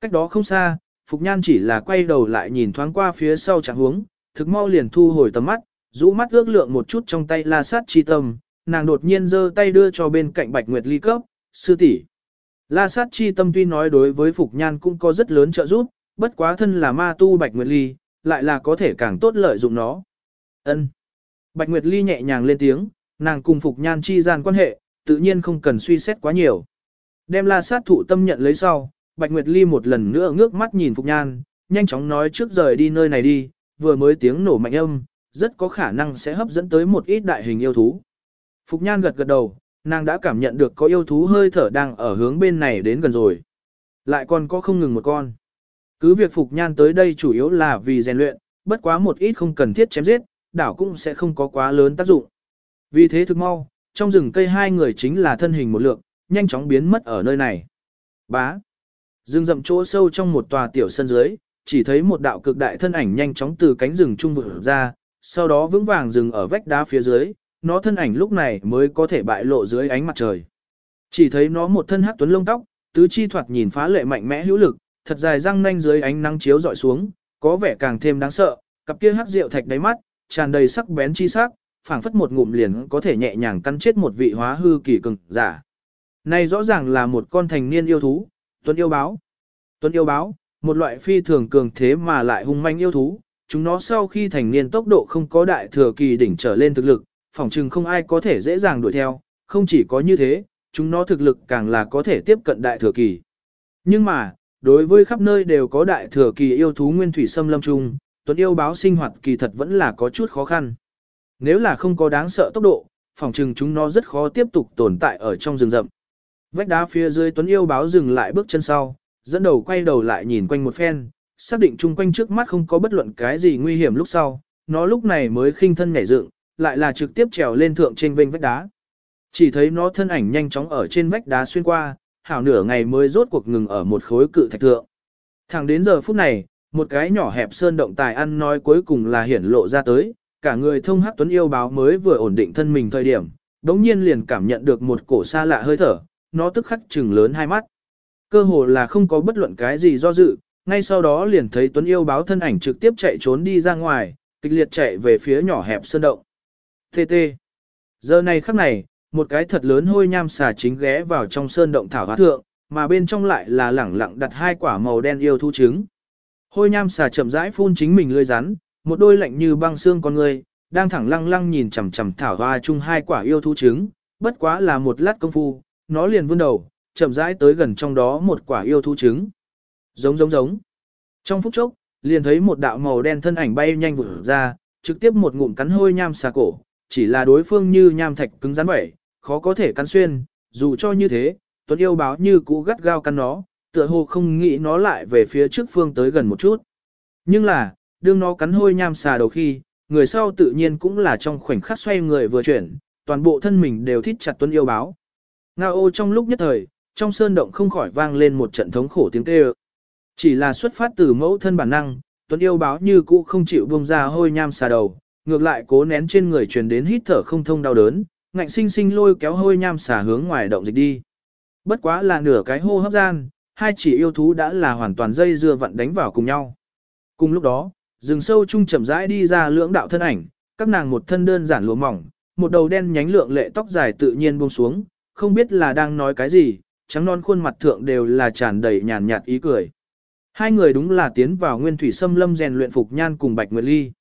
Cách đó không xa, Phục Nhan chỉ là quay đầu lại nhìn thoáng qua phía sau chẳng hướng, thực mau liền thu hồi tầm mắt, rũ mắt ước lượng một chút trong tay la sát chi tâm, nàng đột nhiên giơ tay đưa cho bên cạnh Bạch Nguyệt Ly cấp, sư tỷ. La sát chi tâm tuy nói đối với Phục Nhan cũng có rất lớn trợ giúp, bất quá thân là ma tu Bạch Nguyệt Ly, lại là có thể càng tốt lợi dụng nó. Ân. Bạch Nguyệt Ly nhẹ nhàng lên tiếng, nàng cùng Phục Nhan chi gian quan hệ, tự nhiên không cần suy xét quá nhiều. Đem la sát thụ tâm nhận lấy sau, Bạch Nguyệt Ly một lần nữa ngước mắt nhìn Phục Nhan, nhanh chóng nói trước rời đi nơi này đi, vừa mới tiếng nổ mạnh âm, rất có khả năng sẽ hấp dẫn tới một ít đại hình yêu thú. Phục Nhan gật gật đầu, nàng đã cảm nhận được có yêu thú hơi thở đang ở hướng bên này đến gần rồi. Lại còn có không ngừng một con. Cứ việc Phục Nhan tới đây chủ yếu là vì rèn luyện, bất quá một ít không cần thiết chém giết, đảo cũng sẽ không có quá lớn tác dụng. Vì thế thực mau, trong rừng cây hai người chính là thân hình một lượng, nhanh chóng biến mất ở nơi này. Bá. Rừng rậm chỗ sâu trong một tòa tiểu sân dưới, chỉ thấy một đạo cực đại thân ảnh nhanh chóng từ cánh rừng trung vực ra, sau đó vững vàng dừng ở vách đá phía dưới, nó thân ảnh lúc này mới có thể bại lộ dưới ánh mặt trời. Chỉ thấy nó một thân hắc tuấn lông tóc, tứ chi thoạt nhìn phá lệ mạnh mẽ hữu lực, thật dài răng nanh dưới ánh nắng chiếu dọi xuống, có vẻ càng thêm đáng sợ, cặp kia hắc rượu thạch đáy mắt, tràn đầy sắc bén chi sắc, phảng phất một ngụm liền có thể nhẹ nhàng cắn chết một vị hóa hư kỳ cường giả. Này rõ ràng là một con thành niên yêu thú, tuấn yêu báo. Tuấn yêu báo, một loại phi thường cường thế mà lại hung manh yêu thú, chúng nó sau khi thành niên tốc độ không có đại thừa kỳ đỉnh trở lên thực lực, phỏng chừng không ai có thể dễ dàng đuổi theo, không chỉ có như thế, chúng nó thực lực càng là có thể tiếp cận đại thừa kỳ. Nhưng mà, đối với khắp nơi đều có đại thừa kỳ yêu thú nguyên thủy xâm lâm trung, tuấn yêu báo sinh hoạt kỳ thật vẫn là có chút khó khăn. Nếu là không có đáng sợ tốc độ, phòng trừng chúng nó rất khó tiếp tục tồn tại ở trong rừng rậm. Vách đá phía dưới tuấn yêu báo dừng lại bước chân sau, dẫn đầu quay đầu lại nhìn quanh một phen, xác định chung quanh trước mắt không có bất luận cái gì nguy hiểm lúc sau, nó lúc này mới khinh thân nhảy dựng, lại là trực tiếp trèo lên thượng trên vênh vách đá. Chỉ thấy nó thân ảnh nhanh chóng ở trên vách đá xuyên qua, hảo nửa ngày mới rốt cuộc ngừng ở một khối cự thạch thượng. Thẳng đến giờ phút này, một cái nhỏ hẹp sơn động tài ăn nói cuối cùng là hiển lộ ra tới, cả người thông hắc tuấn yêu báo mới vừa ổn định thân mình thời điểm, đống nhiên liền cảm nhận được một cổ xa lạ hơi thở, nó tức khắc trừng lớn hai mắt. Cơ hồ là không có bất luận cái gì do dự, ngay sau đó liền thấy tuấn yêu báo thân ảnh trực tiếp chạy trốn đi ra ngoài, kịch liệt chạy về phía nhỏ hẹp sơn động. TT. Giờ này khắc này, một cái thật lớn hôi nham xà chính ghé vào trong sơn động thảo hóa thượng, mà bên trong lại là lẳng lặng đặt hai quả màu đen yêu thú trứng. Hôi nham xà chậm rãi phun chính mình lưỡi rắn, một đôi lạnh như băng xương con người, đang thẳng lăng lăng nhìn chằm chằm thảo hoa chung hai quả yêu thú trứng, bất quá là một lát công phu, nó liền vươn đầu, chậm rãi tới gần trong đó một quả yêu thú trứng. Giống giống giống. Trong phút chốc, liền thấy một đạo màu đen thân ảnh bay nhanh vụt ra, trực tiếp một ngụm cắn hôi nham xà cổ, chỉ là đối phương như nham thạch cứng rắn vậy, khó có thể cắn xuyên, dù cho như thế, tuấn yêu báo như cũ gắt gao cắn nó, tựa hồ không nghĩ nó lại về phía trước phương tới gần một chút. Nhưng là, đương nó cắn hôi nham xà đầu khi, người sau tự nhiên cũng là trong khoảnh khắc xoay người vừa chuyển, toàn bộ thân mình đều thít chặt tuấn yêu báo. Ngao ô trong lúc nhất thời, trong sơn động không khỏi vang lên một trận thống khổ tiếng kêu. Chỉ là xuất phát từ mẫu thân bản năng, tuấn yêu báo như cũ không chịu buông ra hôi nham xà đầu, ngược lại cố nén trên người truyền đến hít thở không thông đau đớn, ngạnh sinh sinh lôi kéo hôi nham xả hướng ngoài động dịch đi. Bất quá là nửa cái hô hấp gian, hai chỉ yêu thú đã là hoàn toàn dây dưa vặn đánh vào cùng nhau. Cùng lúc đó, rừng sâu chung chậm rãi đi ra lưỡng đạo thân ảnh, các nàng một thân đơn giản lụa mỏng, một đầu đen nhánh lượng lệ tóc dài tự nhiên buông xuống, không biết là đang nói cái gì, trắng non khuôn mặt thượng đều là tràn đầy nhàn nhạt ý cười. Hai người đúng là tiến vào nguyên thủy xâm lâm rèn luyện phục nhan cùng Bạch Nguyệt Ly.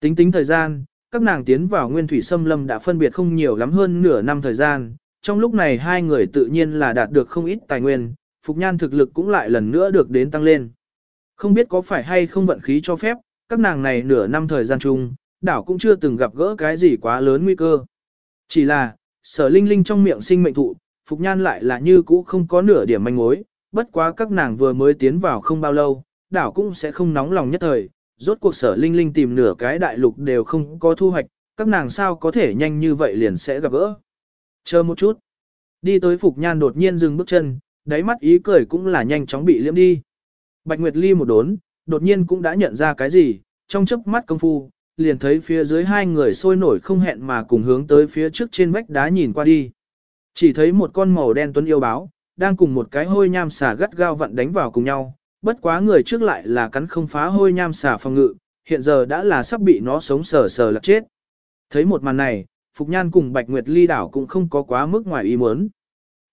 Tính tính thời gian, các nàng tiến vào nguyên thủy xâm lâm đã phân biệt không nhiều lắm hơn nửa năm thời gian, trong lúc này hai người tự nhiên là đạt được không ít tài nguyên, Phục Nhan thực lực cũng lại lần nữa được đến tăng lên. Không biết có phải hay không vận khí cho phép, các nàng này nửa năm thời gian chung, đảo cũng chưa từng gặp gỡ cái gì quá lớn nguy cơ. Chỉ là, sở linh linh trong miệng sinh mệnh thụ, Phục Nhan lại là như cũ không có nửa điểm manh mối, bất quá các nàng vừa mới tiến vào không bao lâu, đảo cũng sẽ không nóng lòng nhất thời, rốt cuộc sở linh linh tìm nửa cái đại lục đều không có thu hoạch, các nàng sao có thể nhanh như vậy liền sẽ gặp gỡ. Chờ một chút. Đi tới Phục Nhan đột nhiên dừng bước chân, đáy mắt ý cười cũng là nhanh chóng bị liễm đi. Bạch Nguyệt Ly một đốn, đột nhiên cũng đã nhận ra cái gì, trong chớp mắt công phu, liền thấy phía dưới hai người sôi nổi không hẹn mà cùng hướng tới phía trước trên vách đá nhìn qua đi. Chỉ thấy một con màu đen tuấn yêu báo, đang cùng một cái hôi nham xà gắt gao vặn đánh vào cùng nhau, bất quá người trước lại là cắn không phá hôi nham xà phòng ngự, hiện giờ đã là sắp bị nó sống sờ sờ lạc chết. Thấy một màn này, Phục Nhan cùng Bạch Nguyệt Ly đảo cũng không có quá mức ngoài ý muốn.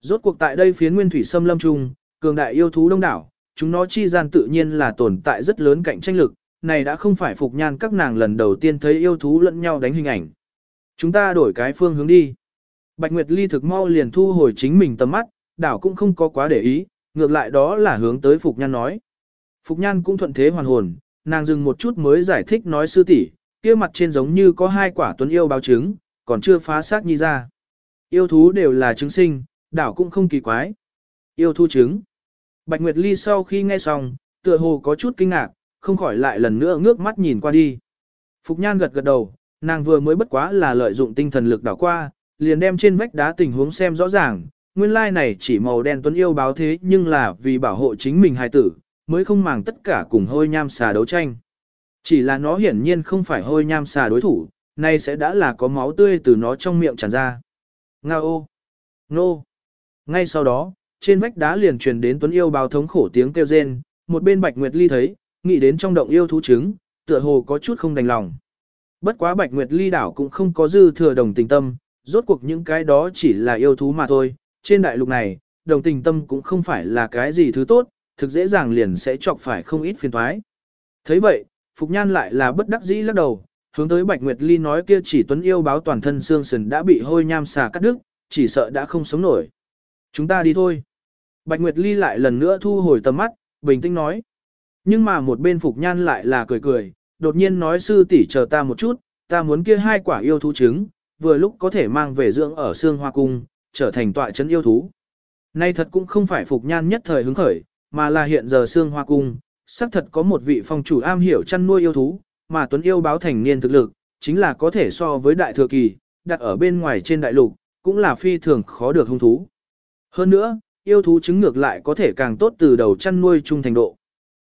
Rốt cuộc tại đây phiến nguyên thủy xâm lâm trung, cường đại yêu thú đông đảo, chúng nó chi gian tự nhiên là tồn tại rất lớn cạnh tranh lực, này đã không phải Phục Nhan các nàng lần đầu tiên thấy yêu thú lẫn nhau đánh hình ảnh. Chúng ta đổi cái phương hướng đi. Bạch Nguyệt Ly thực mau liền thu hồi chính mình tầm mắt, đảo cũng không có quá để ý, ngược lại đó là hướng tới Phục Nhan nói. Phục Nhan cũng thuận thế hoàn hồn, nàng dừng một chút mới giải thích nói sư tỷ, kia mặt trên giống như có hai quả tuấn yêu báo trứng, còn chưa phá xác nhi ra. Yêu thú đều là trứng sinh, đảo cũng không kỳ quái. Yêu thú trứng. Bạch Nguyệt Ly sau khi nghe xong, tựa hồ có chút kinh ngạc, không khỏi lại lần nữa ngước mắt nhìn qua đi. Phục Nhan gật gật đầu, nàng vừa mới bất quá là lợi dụng tinh thần lực đảo qua, liền đem trên vách đá tình huống xem rõ ràng, nguyên lai này chỉ màu đen tuấn yêu báo thế nhưng là vì bảo hộ chính mình hài tử, mới không màng tất cả cùng hôi nham xà đấu tranh. Chỉ là nó hiển nhiên không phải hôi nham xà đối thủ, nay sẽ đã là có máu tươi từ nó trong miệng tràn ra. Nga ô! Nô! Ngay sau đó, trên vách đá liền truyền đến tuấn yêu báo thống khổ tiếng kêu rên, một bên Bạch Nguyệt Ly thấy, nghĩ đến trong động yêu thú trứng, tựa hồ có chút không đành lòng. Bất quá Bạch Nguyệt Ly đảo cũng không có dư thừa đồng tình tâm, rốt cuộc những cái đó chỉ là yêu thú mà thôi. Trên đại lục này, đồng tình tâm cũng không phải là cái gì thứ tốt, thực dễ dàng liền sẽ chọc phải không ít phiền toái. thấy vậy, Phục Nhan lại là bất đắc dĩ lắc đầu, hướng tới Bạch Nguyệt Ly nói kia chỉ tuấn yêu báo toàn thân xương sườn đã bị hôi nham xà cắt đứt, chỉ sợ đã không sống nổi. Chúng ta đi thôi. Bạch Nguyệt Ly lại lần nữa thu hồi tầm mắt, bình tĩnh nói. Nhưng mà một bên Phục Nhan lại là cười cười, đột nhiên nói sư tỷ chờ ta một chút, ta muốn kia hai quả yêu thú trứng, vừa lúc có thể mang về dưỡng ở xương hoa cung, trở thành tọa trấn yêu thú. Nay thật cũng không phải Phục Nhan nhất thời hứng khởi, mà là hiện giờ xương hoa cung, xác thật có một vị phong chủ am hiểu chăn nuôi yêu thú, mà tuấn yêu báo thành niên thực lực, chính là có thể so với đại thừa kỳ, đặt ở bên ngoài trên đại lục, cũng là phi thường khó được hung thú. Hơn nữa, yêu thú trứng ngược lại có thể càng tốt từ đầu chăn nuôi trung thành độ.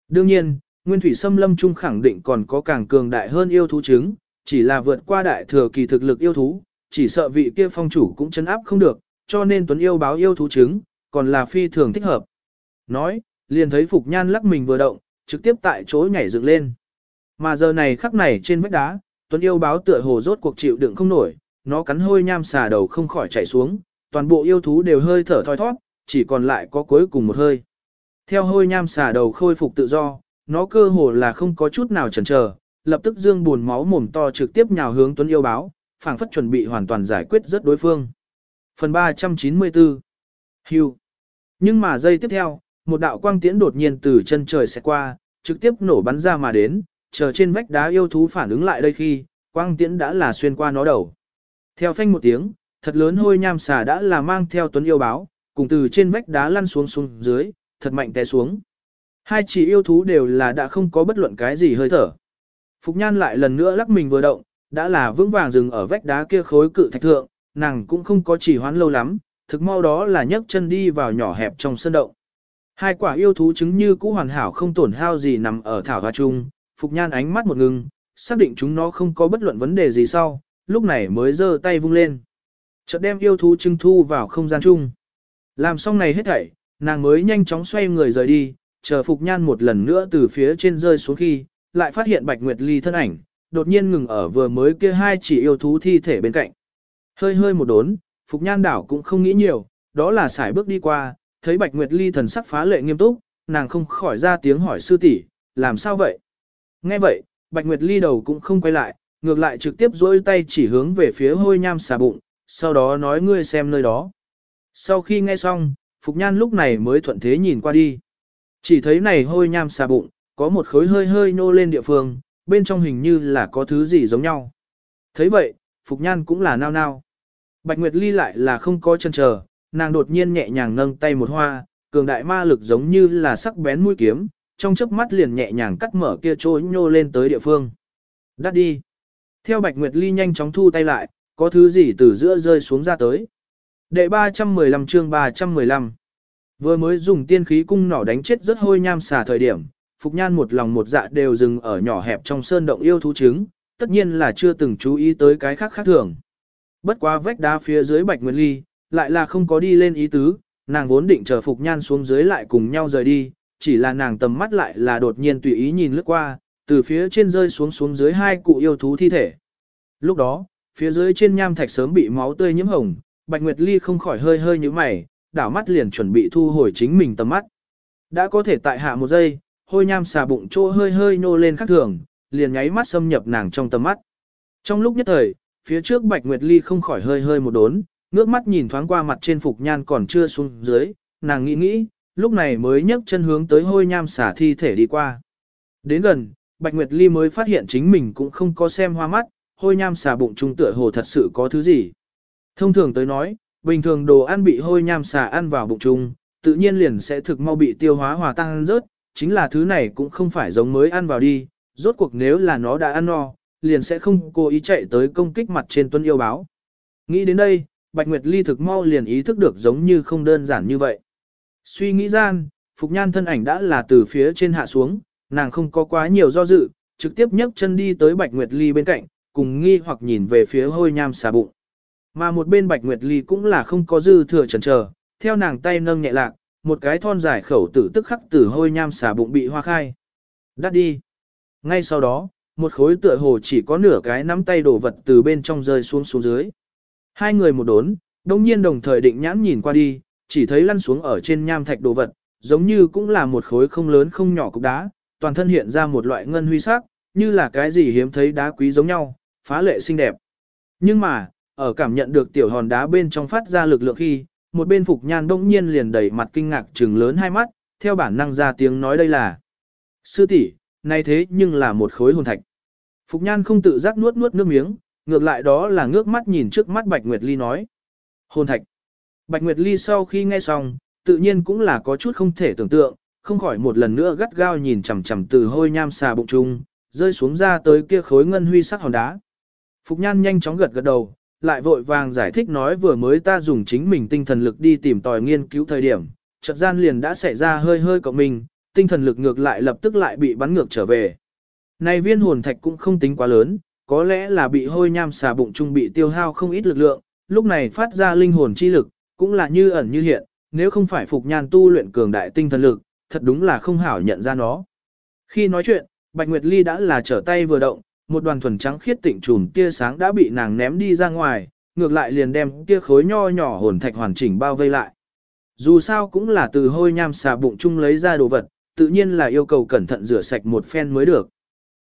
Đương nhiên, nguyên thủy xâm lâm trung khẳng định còn có càng cường đại hơn yêu thú trứng, chỉ là vượt qua đại thừa kỳ thực lực yêu thú, chỉ sợ vị kia phong chủ cũng chấn áp không được, cho nên tuấn yêu báo yêu thú trứng, còn là phi thường thích hợp. Nói, liền thấy Phục Nhan lắc mình vừa động, trực tiếp tại chỗ nhảy dựng lên. Mà giờ này khắc này trên vách đá, tuấn yêu báo tựa hồ rốt cuộc chịu đựng không nổi, nó cắn hôi nham xà đầu không khỏi chảy xuống, toàn bộ yêu thú đều hơi thở thoi thoát, chỉ còn lại có cuối cùng một hơi. Theo hôi nham xà đầu khôi phục tự do, nó cơ hồ là không có chút nào chần chờ, lập tức dương buồn máu mồm to trực tiếp nhào hướng Tuấn yêu báo, phảng phất chuẩn bị hoàn toàn giải quyết rất đối phương. Phần 394 Hưu Nhưng mà giây tiếp theo, một đạo quang tiễn đột nhiên từ chân trời sẽ qua, trực tiếp nổ bắn ra mà đến, chờ trên vách đá yêu thú phản ứng lại đây khi, quang tiễn đã là xuyên qua nó đầu. Theo phanh một tiếng, thật lớn hôi nham xà đã là mang theo Tuấn yêu báo, cùng từ trên vách đá lăn xuống xuống dưới, thật mạnh té xuống. Hai chỉ yêu thú đều là đã không có bất luận cái gì hơi thở. Phục Nhan lại lần nữa lắc mình vừa động, đã là vững vàng dừng ở vách đá kia khối cự thạch thượng, nàng cũng không có chỉ hoán lâu lắm, thực mau đó là nhấc chân đi vào nhỏ hẹp trong sân động. Hai quả yêu thú chứng như cũ hoàn hảo không tổn hao gì nằm ở thảo hoa trung, Phục Nhan ánh mắt một ngừng, xác định chúng nó không có bất luận vấn đề gì sau, lúc này mới giơ tay vung lên. Chợt đem yêu thú trưng thu vào không gian chung. Làm xong này hết thảy, nàng mới nhanh chóng xoay người rời đi, chờ Phục Nhan một lần nữa từ phía trên rơi xuống khi, lại phát hiện Bạch Nguyệt Ly thân ảnh, đột nhiên ngừng ở vừa mới kia hai chỉ yêu thú thi thể bên cạnh. Hơi hơi một đốn, Phục Nhan đảo cũng không nghĩ nhiều, đó là xài bước đi qua, thấy Bạch Nguyệt Ly thần sắc phá lệ nghiêm túc, nàng không khỏi ra tiếng hỏi sư tỷ, làm sao vậy? Nghe vậy, Bạch Nguyệt Ly đầu cũng không quay lại, ngược lại trực tiếp duỗi tay chỉ hướng về phía hôi nham xà bụng, sau đó nói ngươi xem nơi đó. Sau khi nghe xong, Phục Nhan lúc này mới thuận thế nhìn qua đi. Chỉ thấy này hôi nham xà bụng, có một khối hơi hơi nô lên địa phương, bên trong hình như là có thứ gì giống nhau. thấy vậy, Phục Nhan cũng là nao nao. Bạch Nguyệt Ly lại là không có chân chờ, nàng đột nhiên nhẹ nhàng nâng tay một hoa, cường đại ma lực giống như là sắc bén mũi kiếm, trong chớp mắt liền nhẹ nhàng cắt mở kia trôi nhô lên tới địa phương. Đắt đi. Theo Bạch Nguyệt Ly nhanh chóng thu tay lại, có thứ gì từ giữa rơi xuống ra tới. Đệ 315 chương 315 Vừa mới dùng tiên khí cung nỏ đánh chết rất hôi nham xà thời điểm, Phục Nhan một lòng một dạ đều dừng ở nhỏ hẹp trong sơn động yêu thú trứng, tất nhiên là chưa từng chú ý tới cái khác khác thường. Bất quá vách đá phía dưới Bạch Nguyệt Ly, lại là không có đi lên ý tứ, nàng vốn định chờ Phục Nhan xuống dưới lại cùng nhau rời đi, chỉ là nàng tầm mắt lại là đột nhiên tùy ý nhìn lướt qua, từ phía trên rơi xuống xuống dưới hai cụ yêu thú thi thể. Lúc đó, phía dưới trên nham thạch sớm bị máu tươi nhiễm hồng, Bạch Nguyệt Ly không khỏi hơi hơi như mày, đảo mắt liền chuẩn bị thu hồi chính mình tầm mắt. Đã có thể tại hạ một giây, hôi nham xà bụng chỗ hơi hơi nô lên khắc thường, liền nháy mắt xâm nhập nàng trong tầm mắt. Trong lúc nhất thời, phía trước Bạch Nguyệt Ly không khỏi hơi hơi một đốn, ngước mắt nhìn thoáng qua mặt trên phục nhan còn chưa xuống dưới, nàng nghĩ nghĩ, lúc này mới nhấc chân hướng tới hôi nham xả thi thể đi qua. Đến gần, Bạch Nguyệt Ly mới phát hiện chính mình cũng không có xem hoa mắt, hôi nham xà bụng trung tựa hồ thật sự có thứ gì. Thông thường tới nói, bình thường đồ ăn bị hôi nham xà ăn vào bụng trung, tự nhiên liền sẽ thực mau bị tiêu hóa hòa tan rớt, chính là thứ này cũng không phải giống mới ăn vào đi, rốt cuộc nếu là nó đã ăn no, liền sẽ không cố ý chạy tới công kích mặt trên tuân yêu báo. Nghĩ đến đây, Bạch Nguyệt Ly thực mau liền ý thức được giống như không đơn giản như vậy. Suy nghĩ gian, Phục Nhan thân ảnh đã là từ phía trên hạ xuống, nàng không có quá nhiều do dự, trực tiếp nhấc chân đi tới Bạch Nguyệt Ly bên cạnh, cùng nghi hoặc nhìn về phía hôi nham xà bụng. Mà một bên Bạch Nguyệt Ly cũng là không có dư thừa chần chờ, theo nàng tay nâng nhẹ lạc, một cái thon dài khẩu tử tức khắc tử hôi nham xà bụng bị hoa khai. Đắt đi. Ngay sau đó, một khối tựa hồ chỉ có nửa cái nắm tay đổ vật từ bên trong rơi xuống xuống dưới. Hai người một đốn, đồng nhiên đồng thời định nhãn nhìn qua đi, chỉ thấy lăn xuống ở trên nham thạch đồ vật, giống như cũng là một khối không lớn không nhỏ cục đá, toàn thân hiện ra một loại ngân huy sắc, như là cái gì hiếm thấy đá quý giống nhau, phá lệ xinh đẹp. Nhưng mà, ở cảm nhận được tiểu hòn đá bên trong phát ra lực lượng khi, một bên Phục Nhan đông nhiên liền đẩy mặt kinh ngạc trừng lớn hai mắt, theo bản năng ra tiếng nói đây là Sư tỷ nay thế nhưng là một khối hồn thạch. Phục Nhan không tự giác nuốt nuốt nước miếng, ngược lại đó là ngước mắt nhìn trước mắt Bạch Nguyệt Ly nói. Hồn thạch. Bạch Nguyệt Ly sau khi nghe xong, tự nhiên cũng là có chút không thể tưởng tượng, không khỏi một lần nữa gắt gao nhìn chằm chằm từ hôi nham xà bụng trung, rơi xuống ra tới kia khối ngân huy sắc hòn đá. Phục Nhan nhanh chóng gật gật đầu, lại vội vàng giải thích nói vừa mới ta dùng chính mình tinh thần lực đi tìm tòi nghiên cứu thời điểm, chợt gian liền đã xảy ra hơi hơi của mình, tinh thần lực ngược lại lập tức lại bị bắn ngược trở về. Này viên hồn thạch cũng không tính quá lớn, có lẽ là bị hôi nham xà bụng trung bị tiêu hao không ít lực lượng, lúc này phát ra linh hồn chi lực, cũng là như ẩn như hiện, nếu không phải phục nhan tu luyện cường đại tinh thần lực, thật đúng là không hảo nhận ra nó. Khi nói chuyện, Bạch Nguyệt Ly đã là trở tay vừa động, một đoàn thuần trắng khiết tịnh trùm tia sáng đã bị nàng ném đi ra ngoài, ngược lại liền đem kia khối nho nhỏ hồn thạch hoàn chỉnh bao vây lại. Dù sao cũng là từ hôi nham xà bụng chung lấy ra đồ vật, tự nhiên là yêu cầu cẩn thận rửa sạch một phen mới được.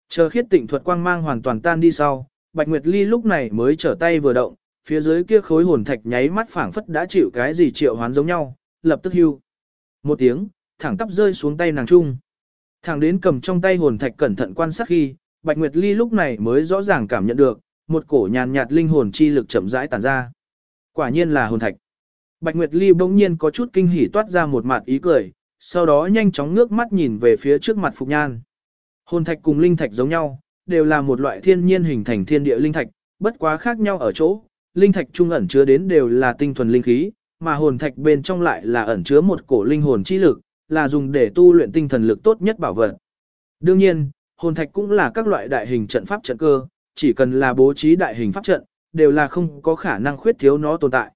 Chờ khiết tịnh thuật quang mang hoàn toàn tan đi sau, Bạch Nguyệt Ly lúc này mới trở tay vừa động, phía dưới kia khối hồn thạch nháy mắt phảng phất đã chịu cái gì triệu hoán giống nhau, lập tức hưu. Một tiếng, thẳng tắp rơi xuống tay nàng trung. Thẳng đến cầm trong tay hồn thạch cẩn thận quan sát khi, Bạch Nguyệt Ly lúc này mới rõ ràng cảm nhận được, một cổ nhàn nhạt linh hồn chi lực chậm rãi tản ra. Quả nhiên là hồn thạch. Bạch Nguyệt Ly bỗng nhiên có chút kinh hỉ toát ra một mặt ý cười, sau đó nhanh chóng ngước mắt nhìn về phía trước mặt Phục Nhan. Hồn thạch cùng linh thạch giống nhau, đều là một loại thiên nhiên hình thành thiên địa linh thạch, bất quá khác nhau ở chỗ, linh thạch trung ẩn chứa đến đều là tinh thuần linh khí, mà hồn thạch bên trong lại là ẩn chứa một cổ linh hồn chi lực, là dùng để tu luyện tinh thần lực tốt nhất bảo vật. Đương nhiên, hồn thạch cũng là các loại đại hình trận pháp trận cơ, chỉ cần là bố trí đại hình pháp trận, đều là không có khả năng khuyết thiếu nó tồn tại.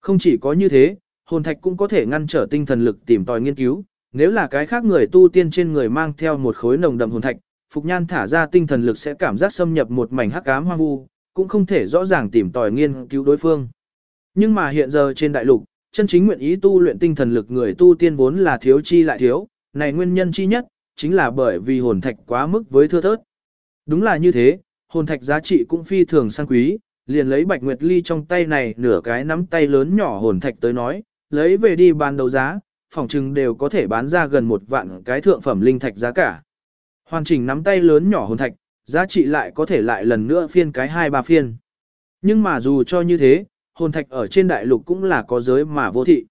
Không chỉ có như thế, hồn thạch cũng có thể ngăn trở tinh thần lực tìm tòi nghiên cứu, nếu là cái khác người tu tiên trên người mang theo một khối nồng đậm hồn thạch, Phục Nhan thả ra tinh thần lực sẽ cảm giác xâm nhập một mảnh hắc ám hoang vu, cũng không thể rõ ràng tìm tòi nghiên cứu đối phương. Nhưng mà hiện giờ trên đại lục, chân chính nguyện ý tu luyện tinh thần lực người tu tiên vốn là thiếu chi lại thiếu, này nguyên nhân chi nhất, chính là bởi vì hồn thạch quá mức với thưa thớt. Đúng là như thế, hồn thạch giá trị cũng phi thường sang quý, liền lấy Bạch Nguyệt Ly trong tay này nửa cái nắm tay lớn nhỏ hồn thạch tới nói, lấy về đi bán đấu giá, phòng trừng đều có thể bán ra gần một vạn cái thượng phẩm linh thạch giá cả. Hoàn chỉnh nắm tay lớn nhỏ hồn thạch, giá trị lại có thể lại lần nữa phiên cái hai ba phiên. Nhưng mà dù cho như thế, hồn thạch ở trên đại lục cũng là có giới mà vô thị.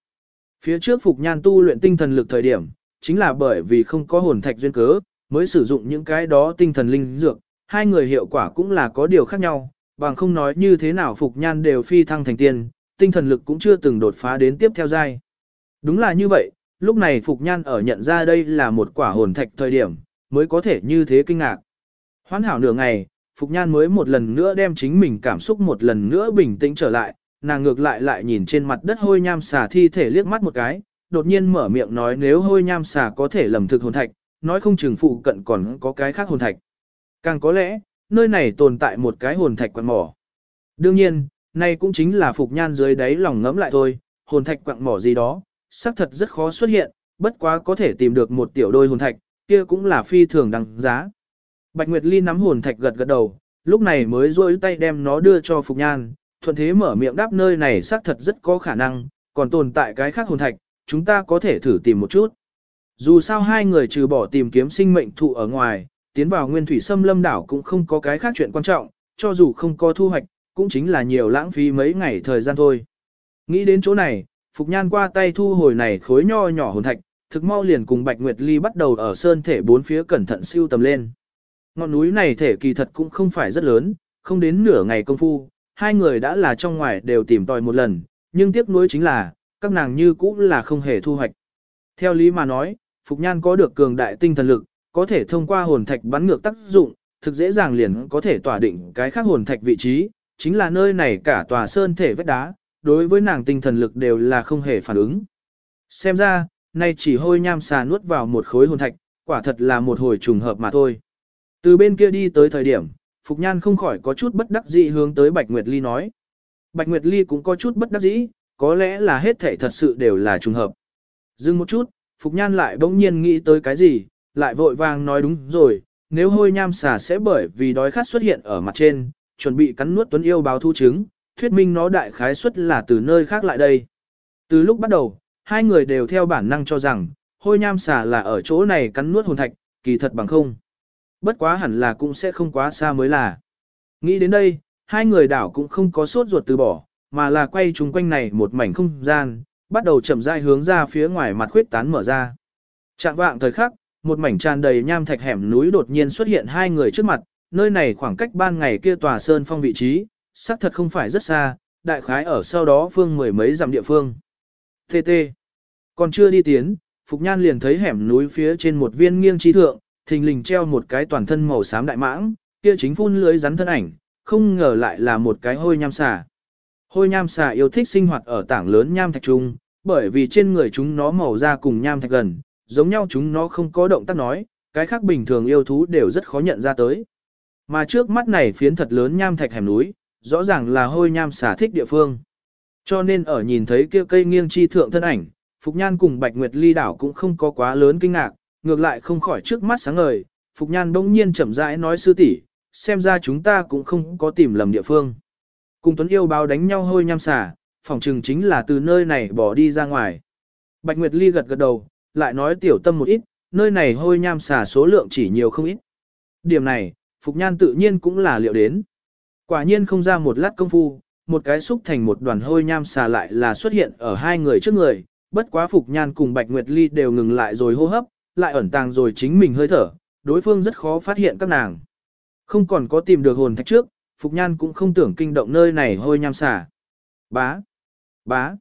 Phía trước Phục Nhan tu luyện tinh thần lực thời điểm, chính là bởi vì không có hồn thạch duyên cớ, mới sử dụng những cái đó tinh thần linh dược, hai người hiệu quả cũng là có điều khác nhau, bằng không nói như thế nào Phục Nhan đều phi thăng thành tiên, tinh thần lực cũng chưa từng đột phá đến tiếp theo giai. Đúng là như vậy, lúc này Phục Nhan ở nhận ra đây là một quả hồn thạch thời điểm, mới có thể như thế kinh ngạc. Hoán hảo nửa ngày, Phục Nhan mới một lần nữa đem chính mình cảm xúc một lần nữa bình tĩnh trở lại, nàng ngược lại lại nhìn trên mặt đất hôi nham xà thi thể liếc mắt một cái, đột nhiên mở miệng nói nếu hôi nham xà có thể lầm thực hồn thạch, nói không chừng phụ cận còn có cái khác hồn thạch. Càng có lẽ, nơi này tồn tại một cái hồn thạch quạt mỏ. Đương nhiên, nay cũng chính là Phục Nhan dưới đáy lòng ngẫm lại thôi, hồn thạch quặng mỏ gì đó, xác thật rất khó xuất hiện, bất quá có thể tìm được một tiểu đôi hồn thạch, kia cũng là phi thường đăng giá. Bạch Nguyệt Ly nắm hồn thạch gật gật đầu, lúc này mới rôi tay đem nó đưa cho Phục Nhan, thuận thế mở miệng đáp nơi này xác thật rất có khả năng, còn tồn tại cái khác hồn thạch, chúng ta có thể thử tìm một chút. Dù sao hai người trừ bỏ tìm kiếm sinh mệnh thụ ở ngoài, tiến vào nguyên thủy xâm lâm đảo cũng không có cái khác chuyện quan trọng, cho dù không có thu hoạch, cũng chính là nhiều lãng phí mấy ngày thời gian thôi. Nghĩ đến chỗ này, Phục Nhan qua tay thu hồi này khối nho nhỏ hồn thạch, thực mau liền cùng Bạch Nguyệt Ly bắt đầu ở sơn thể bốn phía cẩn thận siêu tầm lên. Ngọn núi này thể kỳ thật cũng không phải rất lớn, không đến nửa ngày công phu, hai người đã là trong ngoài đều tìm tòi một lần, nhưng tiếc nuối chính là, các nàng như cũ là không hề thu hoạch. Theo lý mà nói, Phục Nhan có được cường đại tinh thần lực, có thể thông qua hồn thạch bắn ngược tác dụng, thực dễ dàng liền có thể tỏa định cái khác hồn thạch vị trí, chính là nơi này cả tòa sơn thể vết đá, đối với nàng tinh thần lực đều là không hề phản ứng. Xem ra, nay chỉ hôi nham xà nuốt vào một khối hồn thạch, quả thật là một hồi trùng hợp mà thôi. Từ bên kia đi tới thời điểm, Phục Nhan không khỏi có chút bất đắc dĩ hướng tới Bạch Nguyệt Ly nói. Bạch Nguyệt Ly cũng có chút bất đắc dĩ, có lẽ là hết thể thật sự đều là trùng hợp. Dừng một chút, Phục Nhan lại bỗng nhiên nghĩ tới cái gì, lại vội vàng nói đúng rồi, nếu hôi nham xà sẽ bởi vì đói khát xuất hiện ở mặt trên, chuẩn bị cắn nuốt tuấn yêu báo thu trứng, thuyết minh nó đại khái suất là từ nơi khác lại đây. Từ lúc bắt đầu, hai người đều theo bản năng cho rằng, hôi nham xà là ở chỗ này cắn nuốt hồn thạch, kỳ thật bằng không. Bất quá hẳn là cũng sẽ không quá xa mới là. Nghĩ đến đây, hai người đảo cũng không có sốt ruột từ bỏ, mà là quay chung quanh này một mảnh không gian, bắt đầu chậm rãi hướng ra phía ngoài mặt khuyết tán mở ra. Trạng vạng thời khắc, một mảnh tràn đầy nham thạch hẻm núi đột nhiên xuất hiện hai người trước mặt, nơi này khoảng cách ban ngày kia tòa sơn phong vị trí, xác thật không phải rất xa, đại khái ở sau đó phương mười mấy dặm địa phương. TT. Còn chưa đi tiến, Phục Nhan liền thấy hẻm núi phía trên một viên nghiêng trí thượng, thình lình treo một cái toàn thân màu xám đại mãng, kia chính phun lưới rắn thân ảnh, không ngờ lại là một cái hôi nham xà. Hôi nham xà yêu thích sinh hoạt ở tảng lớn nham thạch trung, bởi vì trên người chúng nó màu da cùng nham thạch gần, giống nhau chúng nó không có động tác nói, cái khác bình thường yêu thú đều rất khó nhận ra tới. Mà trước mắt này phiến thật lớn nham thạch hẻm núi, rõ ràng là hôi nham xả thích địa phương. Cho nên ở nhìn thấy kia cây nghiêng chi thượng thân ảnh, Phục Nhan cùng Bạch Nguyệt Ly đảo cũng không có quá lớn kinh ngạc, ngược lại không khỏi trước mắt sáng ngời. Phục Nhan bỗng nhiên chậm rãi nói sư tỷ, xem ra chúng ta cũng không có tìm lầm địa phương. Cùng Tuấn yêu báo đánh nhau hôi nham xả phòng trừng chính là từ nơi này bỏ đi ra ngoài. Bạch Nguyệt Ly gật gật đầu, lại nói tiểu tâm một ít, nơi này hôi nham xả số lượng chỉ nhiều không ít. Điểm này, Phục Nhan tự nhiên cũng là liệu đến. Quả nhiên không ra một lát công phu, một cái xúc thành một đoàn hôi nham xà lại là xuất hiện ở hai người trước người, bất quá Phục Nhan cùng Bạch Nguyệt Ly đều ngừng lại rồi hô hấp, lại ẩn tàng rồi chính mình hơi thở, đối phương rất khó phát hiện các nàng. Không còn có tìm được hồn thạch trước, Phục Nhan cũng không tưởng kinh động nơi này hôi nham xà. Bá! Bá!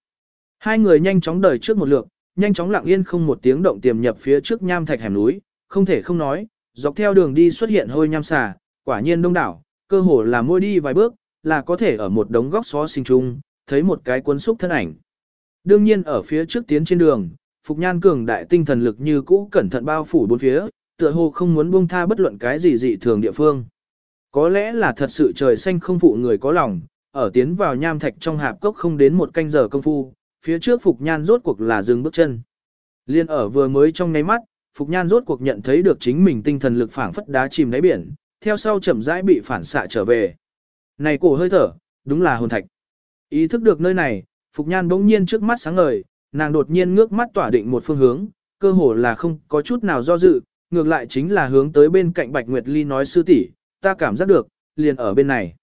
Hai người nhanh chóng đời trước một lượt, nhanh chóng lặng yên không một tiếng động tiềm nhập phía trước nham thạch hẻm núi, không thể không nói, dọc theo đường đi xuất hiện hôi nham xà, quả nhiên đông đảo, cơ hồ là môi đi vài bước, là có thể ở một đống góc xó sinh chung, thấy một cái cuốn xúc thân ảnh. Đương nhiên ở phía trước tiến trên đường, Phục Nhan cường đại tinh thần lực như cũ cẩn thận bao phủ bốn phía, tựa hồ không muốn buông tha bất luận cái gì dị thường địa phương. Có lẽ là thật sự trời xanh không phụ người có lòng, ở tiến vào nham thạch trong hạp cốc không đến một canh giờ công phu, phía trước Phục Nhan rốt cuộc là dừng bước chân. Liên ở vừa mới trong ngáy mắt, Phục Nhan rốt cuộc nhận thấy được chính mình tinh thần lực phảng phất đá chìm đáy biển, theo sau chậm rãi bị phản xạ trở về. Này cổ hơi thở, đúng là hồn thạch. Ý thức được nơi này, Phục Nhan bỗng nhiên trước mắt sáng ngời, nàng đột nhiên ngước mắt tỏa định một phương hướng, cơ hồ là không có chút nào do dự, ngược lại chính là hướng tới bên cạnh Bạch Nguyệt Ly nói sư tỷ, ta cảm giác được, liền ở bên này.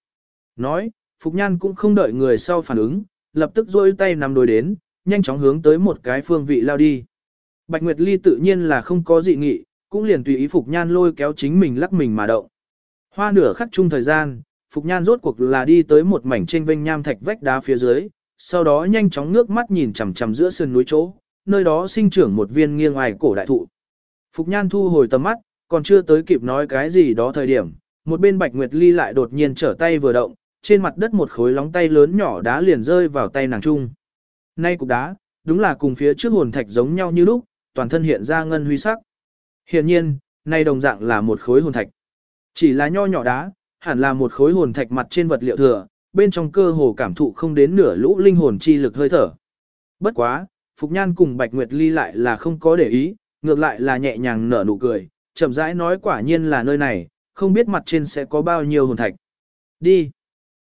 Nói, Phục Nhan cũng không đợi người sau phản ứng, lập tức rôi tay nằm đối đến, nhanh chóng hướng tới một cái phương vị lao đi. Bạch Nguyệt Ly tự nhiên là không có dị nghị, cũng liền tùy ý Phục Nhan lôi kéo chính mình lắc mình mà động. Hoa nửa khắc chung thời gian, Phục Nhan rốt cuộc là đi tới một mảnh trên vênh nham thạch vách đá phía dưới, sau đó nhanh chóng ngước mắt nhìn chằm chằm giữa sườn núi chỗ, nơi đó sinh trưởng một viên nghiêng ngoài cổ đại thụ. Phục Nhan thu hồi tầm mắt, còn chưa tới kịp nói cái gì đó thời điểm, một bên Bạch Nguyệt Ly lại đột nhiên trở tay vừa động, trên mặt đất một khối lóng tay lớn nhỏ đá liền rơi vào tay nàng trung. Nay cục đá, đúng là cùng phía trước hồn thạch giống nhau như lúc, toàn thân hiện ra ngân huy sắc. Hiện nhiên, nay đồng dạng là một khối hồn thạch. Chỉ là nho nhỏ đá, hẳn là một khối hồn thạch mặt trên vật liệu thừa, bên trong cơ hồ cảm thụ không đến nửa lũ linh hồn chi lực hơi thở. Bất quá, Phục Nhan cùng Bạch Nguyệt Ly lại là không có để ý, ngược lại là nhẹ nhàng nở nụ cười, chậm rãi nói quả nhiên là nơi này, không biết mặt trên sẽ có bao nhiêu hồn thạch. Đi.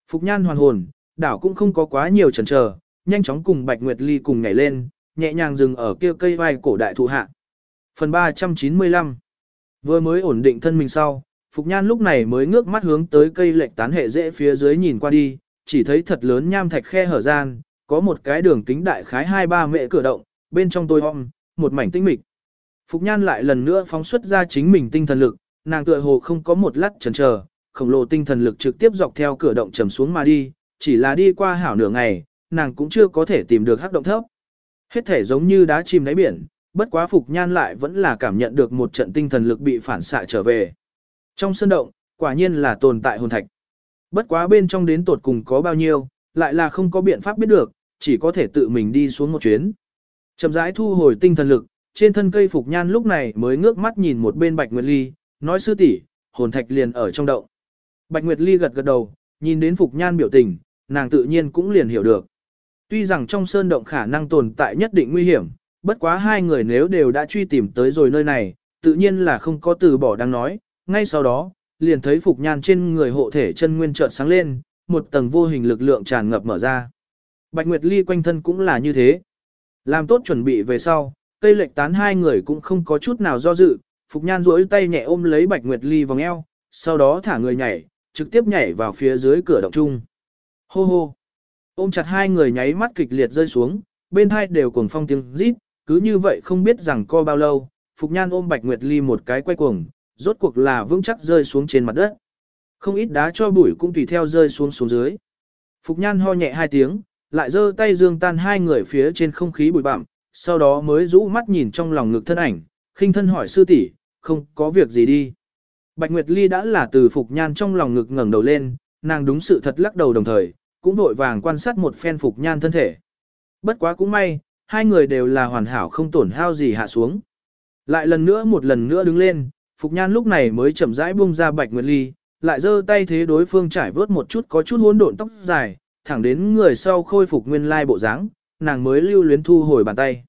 Phục nhan hoàn hồn, đảo cũng không có quá nhiều chần chờ, nhanh chóng cùng Bạch Nguyệt Ly cùng nhảy lên, nhẹ nhàng dừng ở kia cây vai cổ đại thụ hạ. Phần 395 Vừa mới ổn định thân mình sau, Phục Nhan lúc này mới ngước mắt hướng tới cây lệch tán hệ dễ phía dưới nhìn qua đi, chỉ thấy thật lớn nham thạch khe hở gian, có một cái đường kính đại khái 2-3 mệ cửa động, bên trong tôi om, một mảnh tinh mịch. Phục Nhan lại lần nữa phóng xuất ra chính mình tinh thần lực, nàng tựa hồ không có một lát chần chờ, khổng lồ tinh thần lực trực tiếp dọc theo cửa động trầm xuống mà đi, chỉ là đi qua hảo nửa ngày, nàng cũng chưa có thể tìm được hắc động thấp. Hết thể giống như đá chìm đáy biển, bất quá Phục Nhan lại vẫn là cảm nhận được một trận tinh thần lực bị phản xạ trở về. Trong sơn động, quả nhiên là tồn tại hồn thạch. Bất quá bên trong đến tột cùng có bao nhiêu, lại là không có biện pháp biết được, chỉ có thể tự mình đi xuống một chuyến. Chậm rãi thu hồi tinh thần lực, trên thân cây Phục Nhan lúc này mới ngước mắt nhìn một bên Bạch Nguyệt Ly, nói sư tỷ hồn thạch liền ở trong động. Bạch Nguyệt Ly gật gật đầu, nhìn đến Phục Nhan biểu tình, nàng tự nhiên cũng liền hiểu được. Tuy rằng trong sơn động khả năng tồn tại nhất định nguy hiểm, bất quá hai người nếu đều đã truy tìm tới rồi nơi này, tự nhiên là không có từ bỏ đang nói, ngay sau đó, liền thấy Phục Nhan trên người hộ thể chân nguyên trợn sáng lên, một tầng vô hình lực lượng tràn ngập mở ra. Bạch Nguyệt Ly quanh thân cũng là như thế. Làm tốt chuẩn bị về sau, cây lệch tán hai người cũng không có chút nào do dự, Phục Nhan duỗi tay nhẹ ôm lấy Bạch Nguyệt Ly vòng eo, sau đó thả người nhảy, trực tiếp nhảy vào phía dưới cửa động chung. Hô hô! Ôm chặt hai người nháy mắt kịch liệt rơi xuống, bên hai đều cuồng phong tiếng rít, cứ như vậy không biết rằng co bao lâu, Phục Nhan ôm Bạch Nguyệt Ly một cái quay cuồng, rốt cuộc là vững chắc rơi xuống trên mặt đất. Không ít đá cho bụi cũng tùy theo rơi xuống xuống dưới. Phục Nhan ho nhẹ hai tiếng, lại giơ tay dương tan hai người phía trên không khí bụi bặm, sau đó mới rũ mắt nhìn trong lòng ngực thân ảnh, khinh thân hỏi sư tỷ, không có việc gì đi. Bạch Nguyệt Ly đã là từ Phục Nhan trong lòng ngực ngẩng đầu lên, nàng đúng sự thật lắc đầu đồng thời, cũng vội vàng quan sát một phen Phục Nhan thân thể. Bất quá cũng may, hai người đều là hoàn hảo không tổn hao gì hạ xuống. Lại lần nữa một lần nữa đứng lên, Phục Nhan lúc này mới chậm rãi buông ra Bạch Nguyệt Ly, lại giơ tay thế đối phương trải vớt một chút có chút hỗn độn tóc dài, thẳng đến người sau khôi phục nguyên lai bộ dáng, nàng mới lưu luyến thu hồi bàn tay.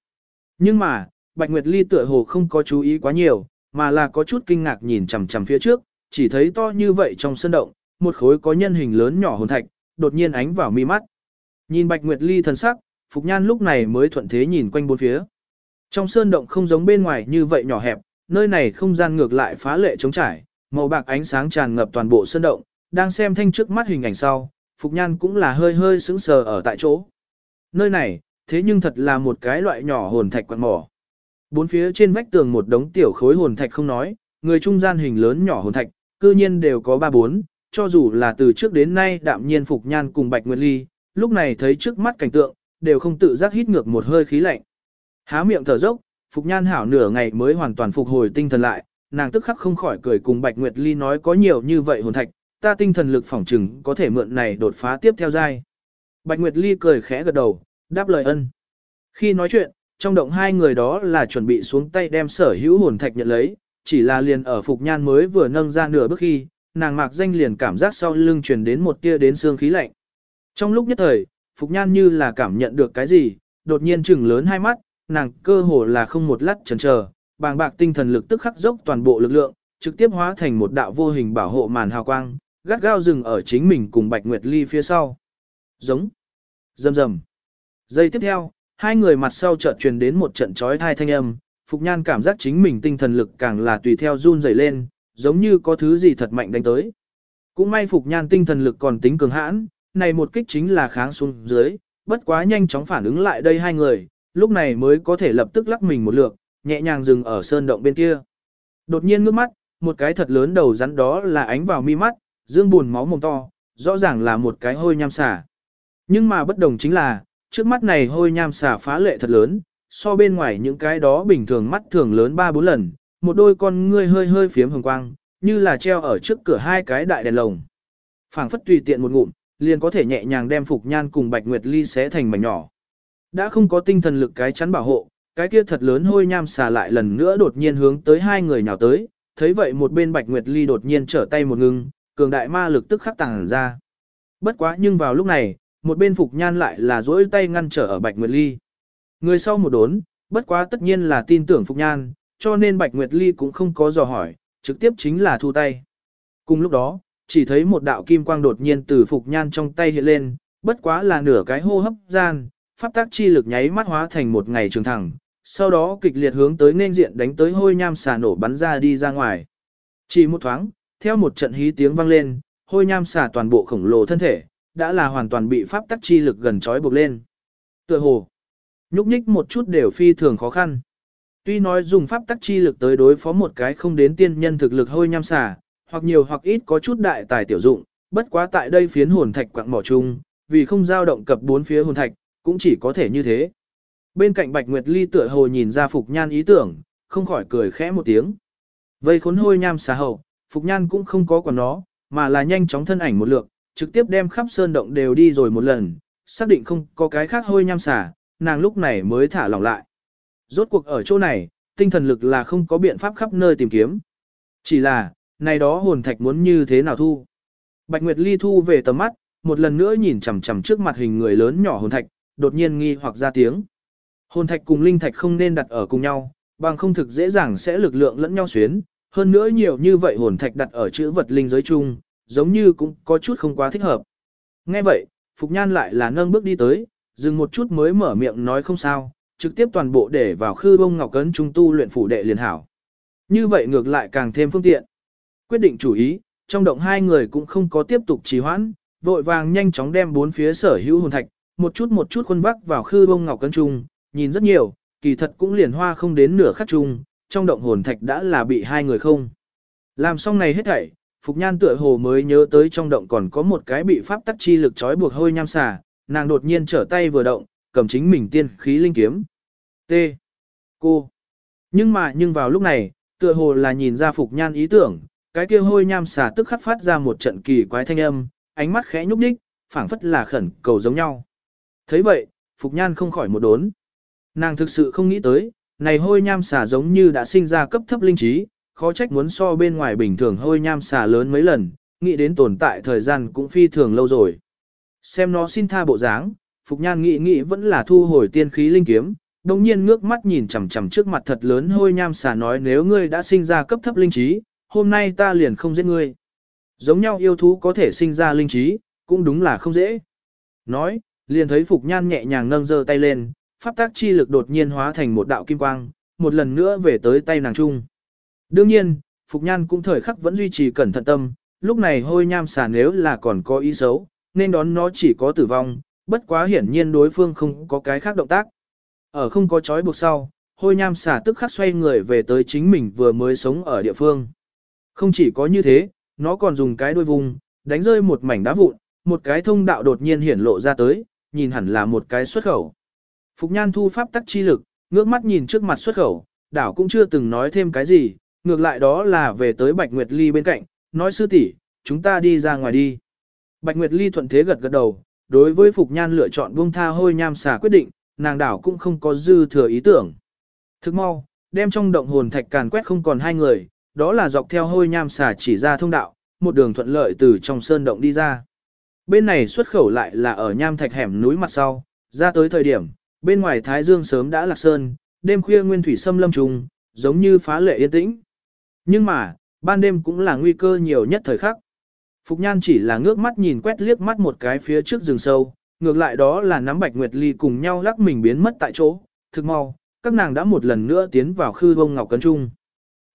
Nhưng mà, Bạch Nguyệt Ly tựa hồ không có chú ý quá nhiều, mà là có chút kinh ngạc nhìn chằm chằm phía trước, chỉ thấy to như vậy trong sân động, một khối có nhân hình lớn nhỏ hồn thạch, đột nhiên ánh vào mi mắt. Nhìn Bạch Nguyệt Ly thần sắc, Phục Nhan lúc này mới thuận thế nhìn quanh bốn phía. Trong sơn động không giống bên ngoài như vậy nhỏ hẹp, nơi này không gian ngược lại phá lệ trống trải, màu bạc ánh sáng tràn ngập toàn bộ sơn động, đang xem thanh trước mắt hình ảnh sau, Phục Nhan cũng là hơi hơi sững sờ ở tại chỗ. Nơi này, thế nhưng thật là một cái loại nhỏ hồn thạch quặng mỏ. Bốn phía trên vách tường một đống tiểu khối hồn thạch không nói, người trung gian hình lớn nhỏ hồn thạch, cư nhiên đều có ba bốn, cho dù là từ trước đến nay đạm nhiên Phục Nhan cùng Bạch Nguyệt Ly, lúc này thấy trước mắt cảnh tượng, đều không tự giác hít ngược một hơi khí lạnh. Há miệng thở dốc, Phục Nhan hảo nửa ngày mới hoàn toàn phục hồi tinh thần lại, nàng tức khắc không khỏi cười cùng Bạch Nguyệt Ly nói có nhiều như vậy hồn thạch, ta tinh thần lực phỏng trừng có thể mượn này đột phá tiếp theo giai. Bạch Nguyệt Ly cười khẽ gật đầu, đáp lời ân. Khi nói chuyện, trong động hai người đó là chuẩn bị xuống tay đem sở hữu hồn thạch nhận lấy, chỉ là liền ở Phục Nhan mới vừa nâng ra nửa bước khi, nàng mạc danh liền cảm giác sau lưng truyền đến một tia đến xương khí lạnh. Trong lúc nhất thời, Phục Nhan như là cảm nhận được cái gì, đột nhiên trừng lớn hai mắt, nàng cơ hồ là không một lát chần chờ, bàng bạc tinh thần lực tức khắc dốc toàn bộ lực lượng, trực tiếp hóa thành một đạo vô hình bảo hộ màn hào quang, gắt gao dừng ở chính mình cùng Bạch Nguyệt Ly phía sau. Giống. Rầm rầm. Giây tiếp theo, hai người mặt sau chợt truyền đến một trận chói thai thanh âm, Phục Nhan cảm giác chính mình tinh thần lực càng là tùy theo run rẩy lên, giống như có thứ gì thật mạnh đánh tới. Cũng may Phục Nhan tinh thần lực còn tính cường hãn, này một kích chính là kháng xuống dưới, bất quá nhanh chóng phản ứng lại đây hai người, lúc này mới có thể lập tức lắc mình một lượt, nhẹ nhàng dừng ở sơn động bên kia. Đột nhiên ngước mắt, một cái thật lớn đầu rắn đó là ánh vào mi mắt, dương buồn máu mồm to, rõ ràng là một cái hôi nham xả. Nhưng mà bất đồng chính là, trước mắt này hôi nham xả phá lệ thật lớn, so bên ngoài những cái đó bình thường mắt thường lớn 3-4 lần, một đôi con ngươi hơi hơi phiếm hồng quang, như là treo ở trước cửa hai cái đại đèn lồng. phảng phất tùy tiện một ngụm, liền có thể nhẹ nhàng đem Phục Nhan cùng Bạch Nguyệt Ly xé thành mảnh nhỏ. Đã không có tinh thần lực cái chắn bảo hộ, cái kia thật lớn hôi nham xà lại lần nữa đột nhiên hướng tới hai người nhào tới, thấy vậy một bên Bạch Nguyệt Ly đột nhiên trở tay một ngưng, cường đại ma lực tức khắc tàng ra. Bất quá nhưng vào lúc này, một bên Phục Nhan lại là dỗi tay ngăn trở ở Bạch Nguyệt Ly. Người sau một đốn, bất quá tất nhiên là tin tưởng Phục Nhan, cho nên Bạch Nguyệt Ly cũng không có dò hỏi, trực tiếp chính là thu tay. Cùng lúc đó, chỉ thấy một đạo kim quang đột nhiên từ Phục Nhan trong tay hiện lên, bất quá là nửa cái hô hấp gian, pháp tác chi lực nháy mắt hóa thành một ngày trường thẳng, sau đó kịch liệt hướng tới nên diện đánh tới hôi nham xà nổ bắn ra đi ra ngoài. Chỉ một thoáng, theo một trận hí tiếng vang lên, hôi nham xà toàn bộ khổng lồ thân thể, đã là hoàn toàn bị pháp tắc chi lực gần trói buộc lên. Tựa hồ, nhúc nhích một chút đều phi thường khó khăn. Tuy nói dùng pháp tắc chi lực tới đối phó một cái không đến tiên nhân thực lực hôi nham xà, hoặc nhiều hoặc ít có chút đại tài tiểu dụng, bất quá tại đây phiến hồn thạch quạng mỏ chung, vì không dao động cập bốn phía hồn thạch, cũng chỉ có thể như thế. Bên cạnh Bạch Nguyệt Ly tựa hồ nhìn ra Phục Nhan ý tưởng, không khỏi cười khẽ một tiếng. Vây khốn hôi nham xà hậu, Phục Nhan cũng không có quản nó, mà là nhanh chóng thân ảnh một lượng, trực tiếp đem khắp sơn động đều đi rồi một lần, xác định không có cái khác hôi nham xà, nàng lúc này mới thả lỏng lại. Rốt cuộc ở chỗ này, tinh thần lực là không có biện pháp khắp nơi tìm kiếm. Chỉ là, này đó hồn thạch muốn như thế nào thu. Bạch Nguyệt Ly thu về tầm mắt, một lần nữa nhìn chằm chằm trước mặt hình người lớn nhỏ hồn thạch, đột nhiên nghi hoặc ra tiếng. Hồn thạch cùng linh thạch không nên đặt ở cùng nhau, bằng không thực dễ dàng sẽ lực lượng lẫn nhau xuyến, hơn nữa nhiều như vậy hồn thạch đặt ở chữ vật linh giới chung, giống như cũng có chút không quá thích hợp. Nghe vậy, Phục Nhan lại là nâng bước đi tới, dừng một chút mới mở miệng nói không sao, trực tiếp toàn bộ để vào khư bông ngọc cấn trung tu luyện phủ đệ liền hảo. Như vậy ngược lại càng thêm phương tiện. Quyết định chủ ý, trong động hai người cũng không có tiếp tục trì hoãn, vội vàng nhanh chóng đem bốn phía sở hữu hồn thạch, một chút một chút khuôn vắc vào khư bông ngọc cấn trung, nhìn rất nhiều, kỳ thật cũng liền hoa không đến nửa khắc chung, trong động hồn thạch đã là bị hai người không. Làm xong này hết thảy, Phục Nhan tựa hồ mới nhớ tới trong động còn có một cái bị pháp tắc chi lực trói buộc hôi nham xà, nàng đột nhiên trở tay vừa động, cầm chính mình tiên khí linh kiếm. T. Cô. Nhưng mà nhưng vào lúc này, tựa hồ là nhìn ra Phục Nhan ý tưởng, cái kia hôi nham xà tức khắc phát ra một trận kỳ quái thanh âm, ánh mắt khẽ nhúc nhích, phảng phất là khẩn cầu giống nhau. thấy vậy, Phục Nhan không khỏi một đốn. Nàng thực sự không nghĩ tới, này hôi nham xà giống như đã sinh ra cấp thấp linh trí, khó trách muốn so bên ngoài bình thường hôi nham xà lớn mấy lần, nghĩ đến tồn tại thời gian cũng phi thường lâu rồi. Xem nó xin tha bộ dáng, Phục Nhan nghĩ nghĩ vẫn là thu hồi tiên khí linh kiếm, đồng nhiên ngước mắt nhìn chằm chằm trước mặt thật lớn hôi nham xà nói nếu ngươi đã sinh ra cấp thấp linh trí, hôm nay ta liền không giết ngươi. Giống nhau yêu thú có thể sinh ra linh trí, cũng đúng là không dễ. Nói, liền thấy Phục Nhan nhẹ nhàng nâng giơ tay lên, pháp tác chi lực đột nhiên hóa thành một đạo kim quang, một lần nữa về tới tay nàng trung. Đương nhiên, Phục Nhan cũng thời khắc vẫn duy trì cẩn thận tâm, lúc này hôi nham xà nếu là còn có ý xấu, nên đón nó chỉ có tử vong, bất quá hiển nhiên đối phương không có cái khác động tác. Ở không có chói buộc sau, hôi nham xà tức khắc xoay người về tới chính mình vừa mới sống ở địa phương. Không chỉ có như thế, nó còn dùng cái đuôi vùng, đánh rơi một mảnh đá vụn, một cái thông đạo đột nhiên hiển lộ ra tới, nhìn hẳn là một cái xuất khẩu. Phục Nhan thu pháp tắc chi lực, ngước mắt nhìn trước mặt xuất khẩu, đảo cũng chưa từng nói thêm cái gì, ngược lại đó là về tới Bạch Nguyệt Ly bên cạnh, nói sư tỷ, chúng ta đi ra ngoài đi. Bạch Nguyệt Ly thuận thế gật gật đầu, đối với Phục Nhan lựa chọn buông tha hôi nham xà quyết định, nàng đảo cũng không có dư thừa ý tưởng. Thức mau, đem trong động hồn thạch càn quét không còn hai người, đó là dọc theo hôi nham xà chỉ ra thông đạo, một đường thuận lợi từ trong sơn động đi ra. Bên này xuất khẩu lại là ở nham thạch hẻm núi mặt sau, ra tới thời điểm, bên ngoài Thái Dương sớm đã lạc sơn, đêm khuya nguyên thủy xâm lâm trùng, giống như phá lệ yên tĩnh. Nhưng mà, ban đêm cũng là nguy cơ nhiều nhất thời khắc. Phục Nhan chỉ là ngước mắt nhìn quét liếc mắt một cái phía trước rừng sâu, ngược lại đó là nắm Bạch Nguyệt Ly cùng nhau lắc mình biến mất tại chỗ, thực mau, các nàng đã một lần nữa tiến vào khư vông ngọc cấn trung.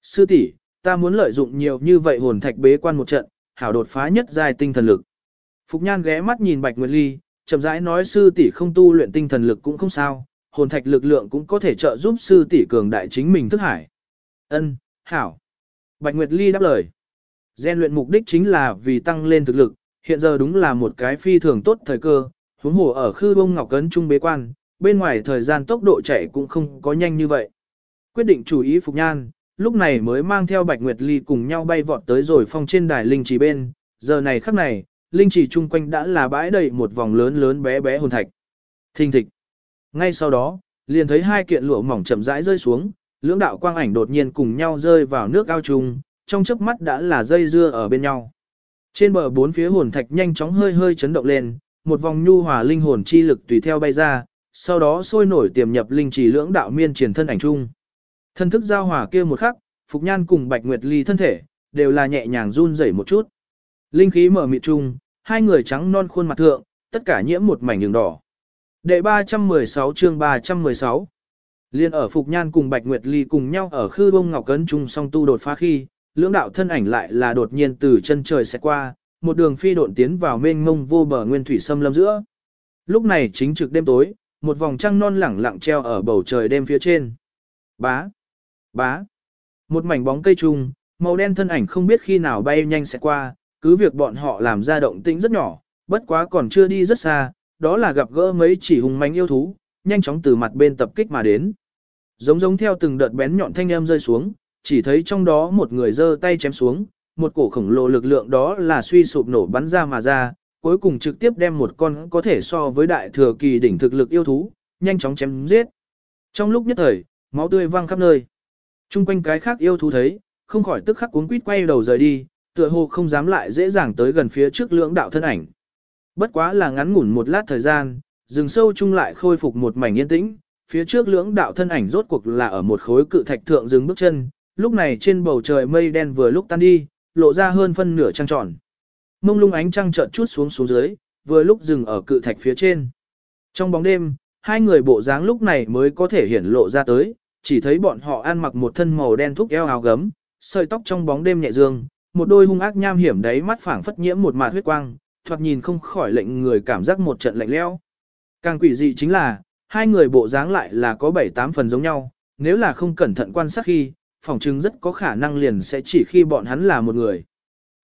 Sư tỷ, ta muốn lợi dụng nhiều như vậy hồn thạch bế quan một trận, hảo đột phá nhất giai tinh thần lực. Phục Nhan ghé mắt nhìn Bạch Nguyệt Ly, chậm rãi nói sư tỷ không tu luyện tinh thần lực cũng không sao, hồn thạch lực lượng cũng có thể trợ giúp sư tỷ cường đại chính mình thức hải. Ân, hảo. Bạch Nguyệt Ly đáp lời. Gen luyện mục đích chính là vì tăng lên thực lực, hiện giờ đúng là một cái phi thường tốt thời cơ, huống hồ ở khư bông ngọc cấn trung bế quan, bên ngoài thời gian tốc độ chạy cũng không có nhanh như vậy. Quyết định chủ ý Phục Nhan, lúc này mới mang theo Bạch Nguyệt Ly cùng nhau bay vọt tới rồi phong trên đài linh trì bên, giờ này khắc này, linh trì chung quanh đã là bãi đầy một vòng lớn lớn bé bé hồn thạch. Thình thịch. Ngay sau đó, liền thấy hai kiện lụa mỏng chậm rãi rơi xuống, lưỡng đạo quang ảnh đột nhiên cùng nhau rơi vào nước ao trùng, trong chớp mắt đã là dây dưa ở bên nhau. Trên bờ bốn phía hồn thạch nhanh chóng hơi hơi chấn động lên, một vòng nhu hòa linh hồn chi lực tùy theo bay ra, sau đó sôi nổi tiềm nhập linh chỉ lưỡng đạo miên triển thân ảnh chung. Thân thức giao hòa kia một khắc, Phục Nhan cùng Bạch Nguyệt Ly thân thể, đều là nhẹ nhàng run rẩy một chút. Linh khí mở mịt chung, hai người trắng non khuôn mặt thượng, tất cả nhiễm một mảnh đường đỏ. Đệ 316 chương 316 Liên ở Phục Nhan cùng Bạch Nguyệt Ly cùng nhau ở khư bông ngọc cấn chung song tu đột phá khi, lưỡng đạo thân ảnh lại là đột nhiên từ chân trời sẽ qua, một đường phi độn tiến vào mênh mông vô bờ nguyên thủy xâm lâm giữa. Lúc này chính trực đêm tối, một vòng trăng non lẳng lặng treo ở bầu trời đêm phía trên. Bá, bá, một mảnh bóng cây trùng, màu đen thân ảnh không biết khi nào bay nhanh sẽ qua, cứ việc bọn họ làm ra động tĩnh rất nhỏ, bất quá còn chưa đi rất xa, đó là gặp gỡ mấy chỉ hùng manh yêu thú, nhanh chóng từ mặt bên tập kích mà đến. Giống giống theo từng đợt bén nhọn thanh âm rơi xuống, chỉ thấy trong đó một người giơ tay chém xuống, một cổ khổng lồ lực lượng đó là suy sụp nổ bắn ra mà ra, cuối cùng trực tiếp đem một con có thể so với đại thừa kỳ đỉnh thực lực yêu thú, nhanh chóng chém giết. Trong lúc nhất thời, máu tươi văng khắp nơi. Trung quanh cái khác yêu thú thấy, không khỏi tức khắc cuốn quýt quay đầu rời đi, tựa hồ không dám lại dễ dàng tới gần phía trước lưỡng đạo thân ảnh. Bất quá là ngắn ngủn một lát thời gian, rừng sâu chung lại khôi phục một mảnh yên tĩnh, phía trước lưỡng đạo thân ảnh rốt cuộc là ở một khối cự thạch thượng dừng bước chân, lúc này trên bầu trời mây đen vừa lúc tan đi, lộ ra hơn phân nửa trăng tròn. Mông lung ánh trăng chợt chút xuống xuống dưới, vừa lúc dừng ở cự thạch phía trên. Trong bóng đêm, hai người bộ dáng lúc này mới có thể hiển lộ ra tới, chỉ thấy bọn họ ăn mặc một thân màu đen thúc eo áo gấm, sợi tóc trong bóng đêm nhẹ dương, một đôi hung ác nham hiểm đấy mắt phảng phất nhiễm một mạt huyết quang, thoạt nhìn không khỏi lệnh người cảm giác một trận lạnh lẽo. Càng quỷ dị chính là, hai người bộ dáng lại là có bảy tám phần giống nhau, nếu là không cẩn thận quan sát khi, phỏng chứng rất có khả năng liền sẽ chỉ khi bọn hắn là một người.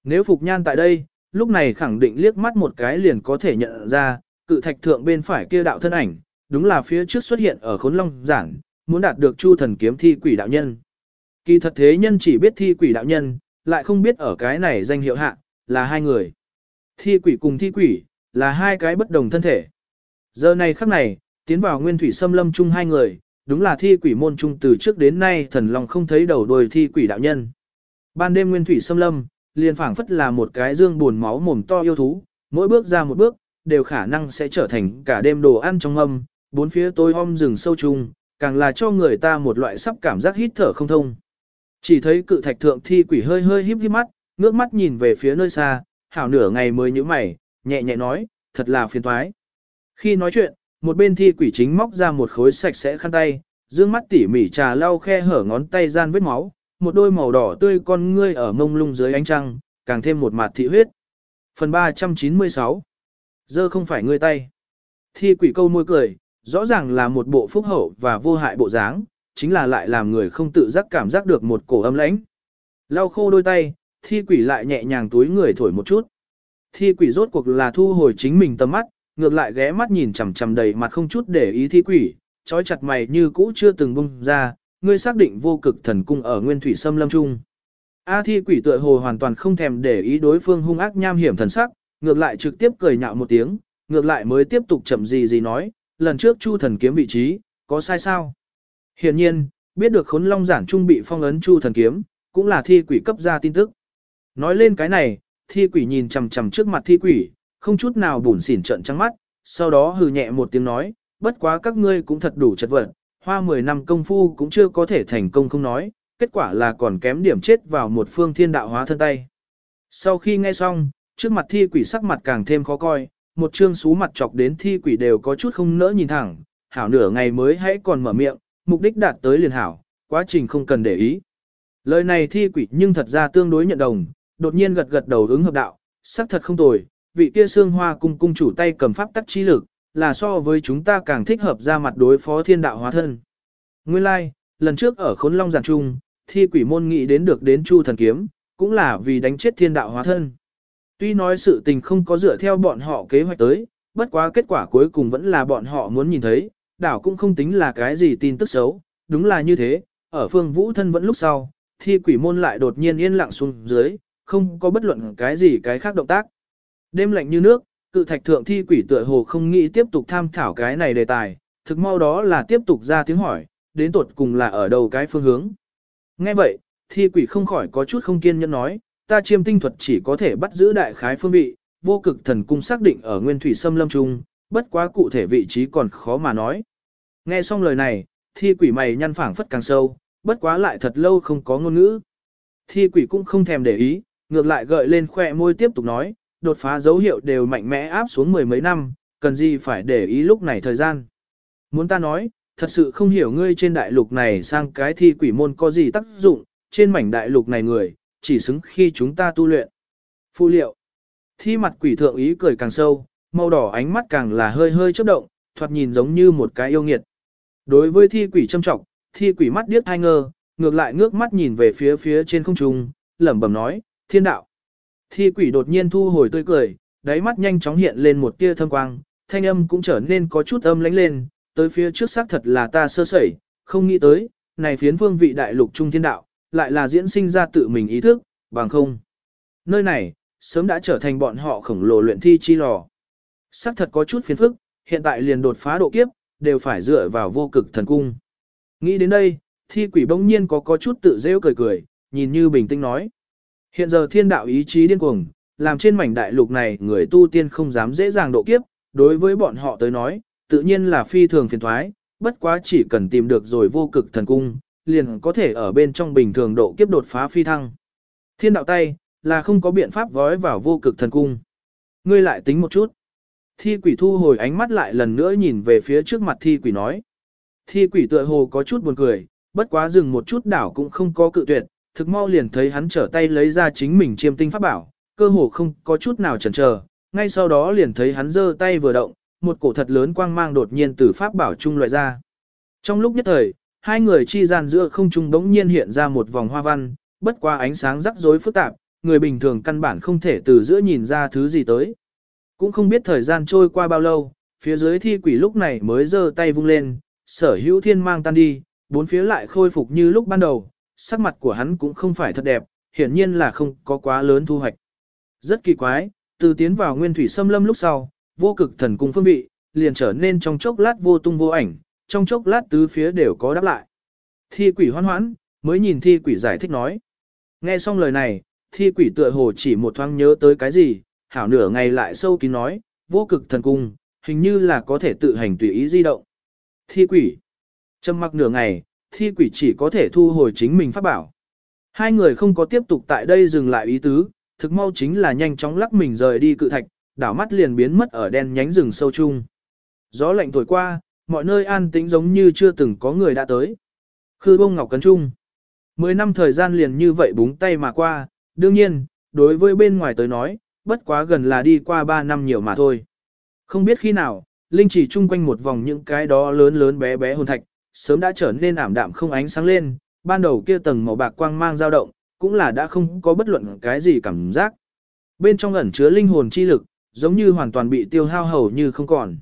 Nếu Phục Nhan tại đây, lúc này khẳng định liếc mắt một cái liền có thể nhận ra, cự thạch thượng bên phải kia đạo thân ảnh, đúng là phía trước xuất hiện ở khốn long giản, muốn đạt được chu thần kiếm thi quỷ đạo nhân. Kỳ thật thế nhân chỉ biết thi quỷ đạo nhân, lại không biết ở cái này danh hiệu hạ, là hai người. Thi quỷ cùng thi quỷ, là hai cái bất đồng thân thể. Giờ này khắc này, tiến vào nguyên thủy xâm lâm chung hai người, đúng là thi quỷ môn trung từ trước đến nay thần lòng không thấy đầu đuôi thi quỷ đạo nhân. Ban đêm nguyên thủy xâm lâm, liền phảng phất là một cái dương buồn máu mồm to yêu thú, mỗi bước ra một bước, đều khả năng sẽ trở thành cả đêm đồ ăn trong âm, bốn phía tối om rừng sâu trùng, càng là cho người ta một loại sắp cảm giác hít thở không thông. Chỉ thấy cự thạch thượng thi quỷ hơi hơi híp híp mắt, ngước mắt nhìn về phía nơi xa, hảo nửa ngày mới nhíu mày, nhẹ nhẹ nói, thật là phiền toái. Khi nói chuyện, một bên thi quỷ chính móc ra một khối sạch sẽ khăn tay, dương mắt tỉ mỉ trà lau khe hở ngón tay gian vết máu, một đôi màu đỏ tươi con ngươi ở mông lung dưới ánh trăng, càng thêm một mặt thị huyết. Phần 396 Dơ không phải ngươi tay. Thi quỷ câu môi cười, rõ ràng là một bộ phúc hậu và vô hại bộ dáng, chính là lại làm người không tự giác cảm giác được một cổ âm lãnh. Lau khô đôi tay, thi quỷ lại nhẹ nhàng túi người thổi một chút. Thi quỷ rốt cuộc là thu hồi chính mình tầm mắt, ngược lại ghé mắt nhìn chằm chằm đầy mặt không chút để ý thi quỷ, trói chặt mày như cũ chưa từng bung ra, ngươi xác định vô cực thần cung ở nguyên thủy sâm lâm trung. A thi quỷ tựa hồ hoàn toàn không thèm để ý đối phương hung ác nham hiểm thần sắc, ngược lại trực tiếp cười nhạo một tiếng, ngược lại mới tiếp tục chậm gì gì nói, lần trước chu thần kiếm vị trí, có sai sao? Hiển nhiên, biết được khốn long giản trung bị phong ấn chu thần kiếm, cũng là thi quỷ cấp ra tin tức. Nói lên cái này, thi quỷ nhìn chằm chằm trước mặt thi quỷ, không chút nào bủn xỉn trận trắng mắt, sau đó hừ nhẹ một tiếng nói, bất quá các ngươi cũng thật đủ chật vật, hoa 10 năm công phu cũng chưa có thể thành công không nói, kết quả là còn kém điểm chết vào một phương thiên đạo hóa thân tay. Sau khi nghe xong, trước mặt thi quỷ sắc mặt càng thêm khó coi, một chương xú mặt chọc đến thi quỷ đều có chút không nỡ nhìn thẳng, hảo nửa ngày mới hãy còn mở miệng, mục đích đạt tới liền hảo, quá trình không cần để ý. Lời này thi quỷ nhưng thật ra tương đối nhận đồng, đột nhiên gật gật đầu ứng hợp đạo, sắc thật không tồi, vị kia xương hoa cung cung chủ tay cầm pháp tắc chi lực, là so với chúng ta càng thích hợp ra mặt đối phó thiên đạo hóa thân. Nguyên lai, like, lần trước ở khốn long giản trung, thi quỷ môn nghĩ đến được đến chu thần kiếm, cũng là vì đánh chết thiên đạo hóa thân. Tuy nói sự tình không có dựa theo bọn họ kế hoạch tới, bất quá kết quả cuối cùng vẫn là bọn họ muốn nhìn thấy, đảo cũng không tính là cái gì tin tức xấu, đúng là như thế, ở phương vũ thân vẫn lúc sau, thi quỷ môn lại đột nhiên yên lặng xuống dưới, không có bất luận cái gì cái khác động tác. Đêm lạnh như nước, cự thạch thượng thi quỷ tựa hồ không nghĩ tiếp tục tham thảo cái này đề tài, thực mau đó là tiếp tục ra tiếng hỏi, đến tột cùng là ở đầu cái phương hướng. Nghe vậy, thi quỷ không khỏi có chút không kiên nhẫn nói, ta chiêm tinh thuật chỉ có thể bắt giữ đại khái phương vị, vô cực thần cung xác định ở nguyên thủy xâm lâm trung, bất quá cụ thể vị trí còn khó mà nói. Nghe xong lời này, thi quỷ mày nhăn phảng phất càng sâu, bất quá lại thật lâu không có ngôn ngữ. Thi quỷ cũng không thèm để ý, ngược lại gợi lên khoe môi tiếp tục nói, đột phá dấu hiệu đều mạnh mẽ áp xuống mười mấy năm, cần gì phải để ý lúc này thời gian. Muốn ta nói, thật sự không hiểu ngươi trên đại lục này sang cái thi quỷ môn có gì tác dụng, trên mảnh đại lục này người, chỉ xứng khi chúng ta tu luyện. Phụ liệu. Thi mặt quỷ thượng ý cười càng sâu, màu đỏ ánh mắt càng là hơi hơi chớp động, thoạt nhìn giống như một cái yêu nghiệt. Đối với thi quỷ châm trọng, thi quỷ mắt điếc hai ngơ, ngược lại ngước mắt nhìn về phía phía trên không trung, lẩm bẩm nói, thiên đạo. Thi quỷ đột nhiên thu hồi tươi cười, đáy mắt nhanh chóng hiện lên một tia thâm quang, thanh âm cũng trở nên có chút âm lãnh lên, tới phía trước xác thật là ta sơ sẩy, không nghĩ tới, này phiến vương vị đại lục trung thiên đạo, lại là diễn sinh ra tự mình ý thức, bằng không. Nơi này, sớm đã trở thành bọn họ khổng lồ luyện thi chi lò. Xác thật có chút phiền phức, hiện tại liền đột phá độ kiếp, đều phải dựa vào vô cực thần cung. Nghĩ đến đây, thi quỷ bỗng nhiên có có chút tự rêu cười cười, nhìn như bình tĩnh nói. Hiện giờ thiên đạo ý chí điên cuồng, làm trên mảnh đại lục này người tu tiên không dám dễ dàng độ kiếp, đối với bọn họ tới nói, tự nhiên là phi thường phiền thoái, bất quá chỉ cần tìm được rồi vô cực thần cung, liền có thể ở bên trong bình thường độ kiếp đột phá phi thăng. Thiên đạo tay, là không có biện pháp vói vào vô cực thần cung. Ngươi lại tính một chút. Thi quỷ thu hồi ánh mắt lại lần nữa nhìn về phía trước mặt thi quỷ nói. Thi quỷ tựa hồ có chút buồn cười, bất quá dừng một chút đảo cũng không có cự tuyệt, thực mau liền thấy hắn trở tay lấy ra chính mình chiêm tinh pháp bảo, cơ hồ không có chút nào chần chờ, ngay sau đó liền thấy hắn giơ tay vừa động, một cổ thật lớn quang mang đột nhiên từ pháp bảo trung loại ra. Trong lúc nhất thời, hai người chi gian giữa không trung bỗng nhiên hiện ra một vòng hoa văn, bất qua ánh sáng rắc rối phức tạp, người bình thường căn bản không thể từ giữa nhìn ra thứ gì tới. Cũng không biết thời gian trôi qua bao lâu, phía dưới thi quỷ lúc này mới giơ tay vung lên, sở hữu thiên mang tan đi, bốn phía lại khôi phục như lúc ban đầu, sắc mặt của hắn cũng không phải thật đẹp, hiển nhiên là không có quá lớn thu hoạch. Rất kỳ quái, từ tiến vào nguyên thủy xâm lâm lúc sau, vô cực thần cung phương vị, liền trở nên trong chốc lát vô tung vô ảnh, trong chốc lát tứ phía đều có đáp lại. Thi quỷ hoan hoãn, mới nhìn thi quỷ giải thích nói. Nghe xong lời này, thi quỷ tựa hồ chỉ một thoáng nhớ tới cái gì, hảo nửa ngày lại sâu kín nói, vô cực thần cung, hình như là có thể tự hành tùy ý di động. Thi quỷ. Trầm mặc nửa ngày, thi quỷ chỉ có thể thu hồi chính mình phát bảo. Hai người không có tiếp tục tại đây dừng lại ý tứ, thực mau chính là nhanh chóng lắc mình rời đi cự thạch, đảo mắt liền biến mất ở đen nhánh rừng sâu chung. Gió lạnh thổi qua, mọi nơi an tĩnh giống như chưa từng có người đã tới. Khư bông ngọc cấn trung. Mười năm thời gian liền như vậy búng tay mà qua, đương nhiên, đối với bên ngoài tới nói, bất quá gần là đi qua ba năm nhiều mà thôi. Không biết khi nào, Linh chỉ chung quanh một vòng những cái đó lớn lớn bé bé hồn thạch, sớm đã trở nên ảm đạm không ánh sáng lên, ban đầu kia tầng màu bạc quang mang dao động, cũng là đã không có bất luận cái gì cảm giác. Bên trong ẩn chứa linh hồn chi lực, giống như hoàn toàn bị tiêu hao hầu như không còn.